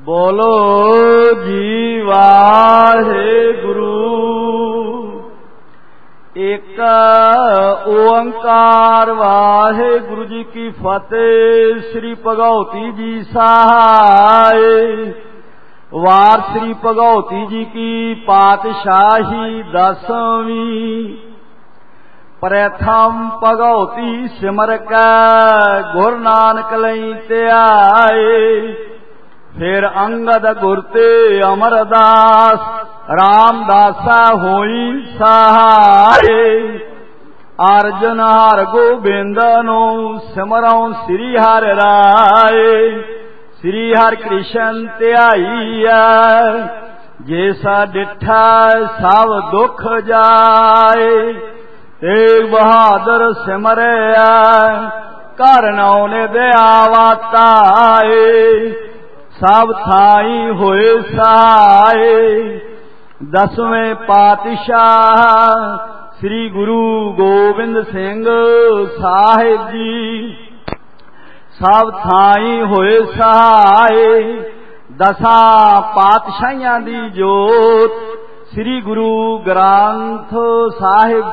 ਬੋਲੋ ਜੀ ਵਾਹਿਗੁਰੂ। ਇੱਕ ਓੰਕਾਰ ਵਾਹਿਗੁਰੂ ਜੀ ਕੀ ਫਤਿਹ, ਸ੍ਰੀ ਭਗਉਤੀ ਜੀ ਸਹਾਇ ਵਾਰ ਸ੍ਰੀ ਭਗਉਤੀ ਜੀ ਕੀ ਪਾਤਸ਼ਾਹੀ ਦਸਵੀਂ। ਪ੍ਰਥਮ ਭਗਉਤੀ ਸਿਮਰ ਕੈ, ਗੁਰ ਨਾਨਕ ਲਈ ਧਿਆਏ। ਫਿਰ ਅੰਗਦ ਗੁਰ ਤੇ ਅਮਰਦਾਸ, ਰਾਮਦਾਸਾ ਹੋਈ ਸਹਾਏ ਅਰਜਨ ਹਰ ਗੋਬਿੰਦ ਨੂੰ ਸਿਮਰਉ ਸ੍ਰੀ ਹਰਿ ਰਾਏ। ਸ੍ਰੀ ਹਰਿ ਕ੍ਰਿਸ਼ਨ ਧਿਆਈਐ ਜੇ ਸਾ ਡਿਠਾ ਸਭ ਦੁਖ ਜਾਏ। ਤੇ ਬਹਾਦਰ ਸਿਮਰਿਆ ਘਰ ਨਉ ਨੇ ਦਿਆਵਾ ਤਾਏ। ਸਭ ਥਾਈ ਹੋਏ ਸਾਏ। ਦਸਵੇਂ ਪਾਤਸ਼ਾਹ ਸ੍ਰੀ ਗੁਰੂ ਗੋਬਿੰਦ ਸਿੰਘ ਸਾਹਿਬ ਜੀ। ਸਭ ਥਾਈ ਹੋਏ ਸਹਾਏ ਦਸਾਂ ਪਾਤਸ਼ਾਹਾਂ ਦੀ ਜੋਤ ਸ੍ਰੀ ਗੁਰੂ ਗ੍ਰੰਥ ਸਾਹਿਬ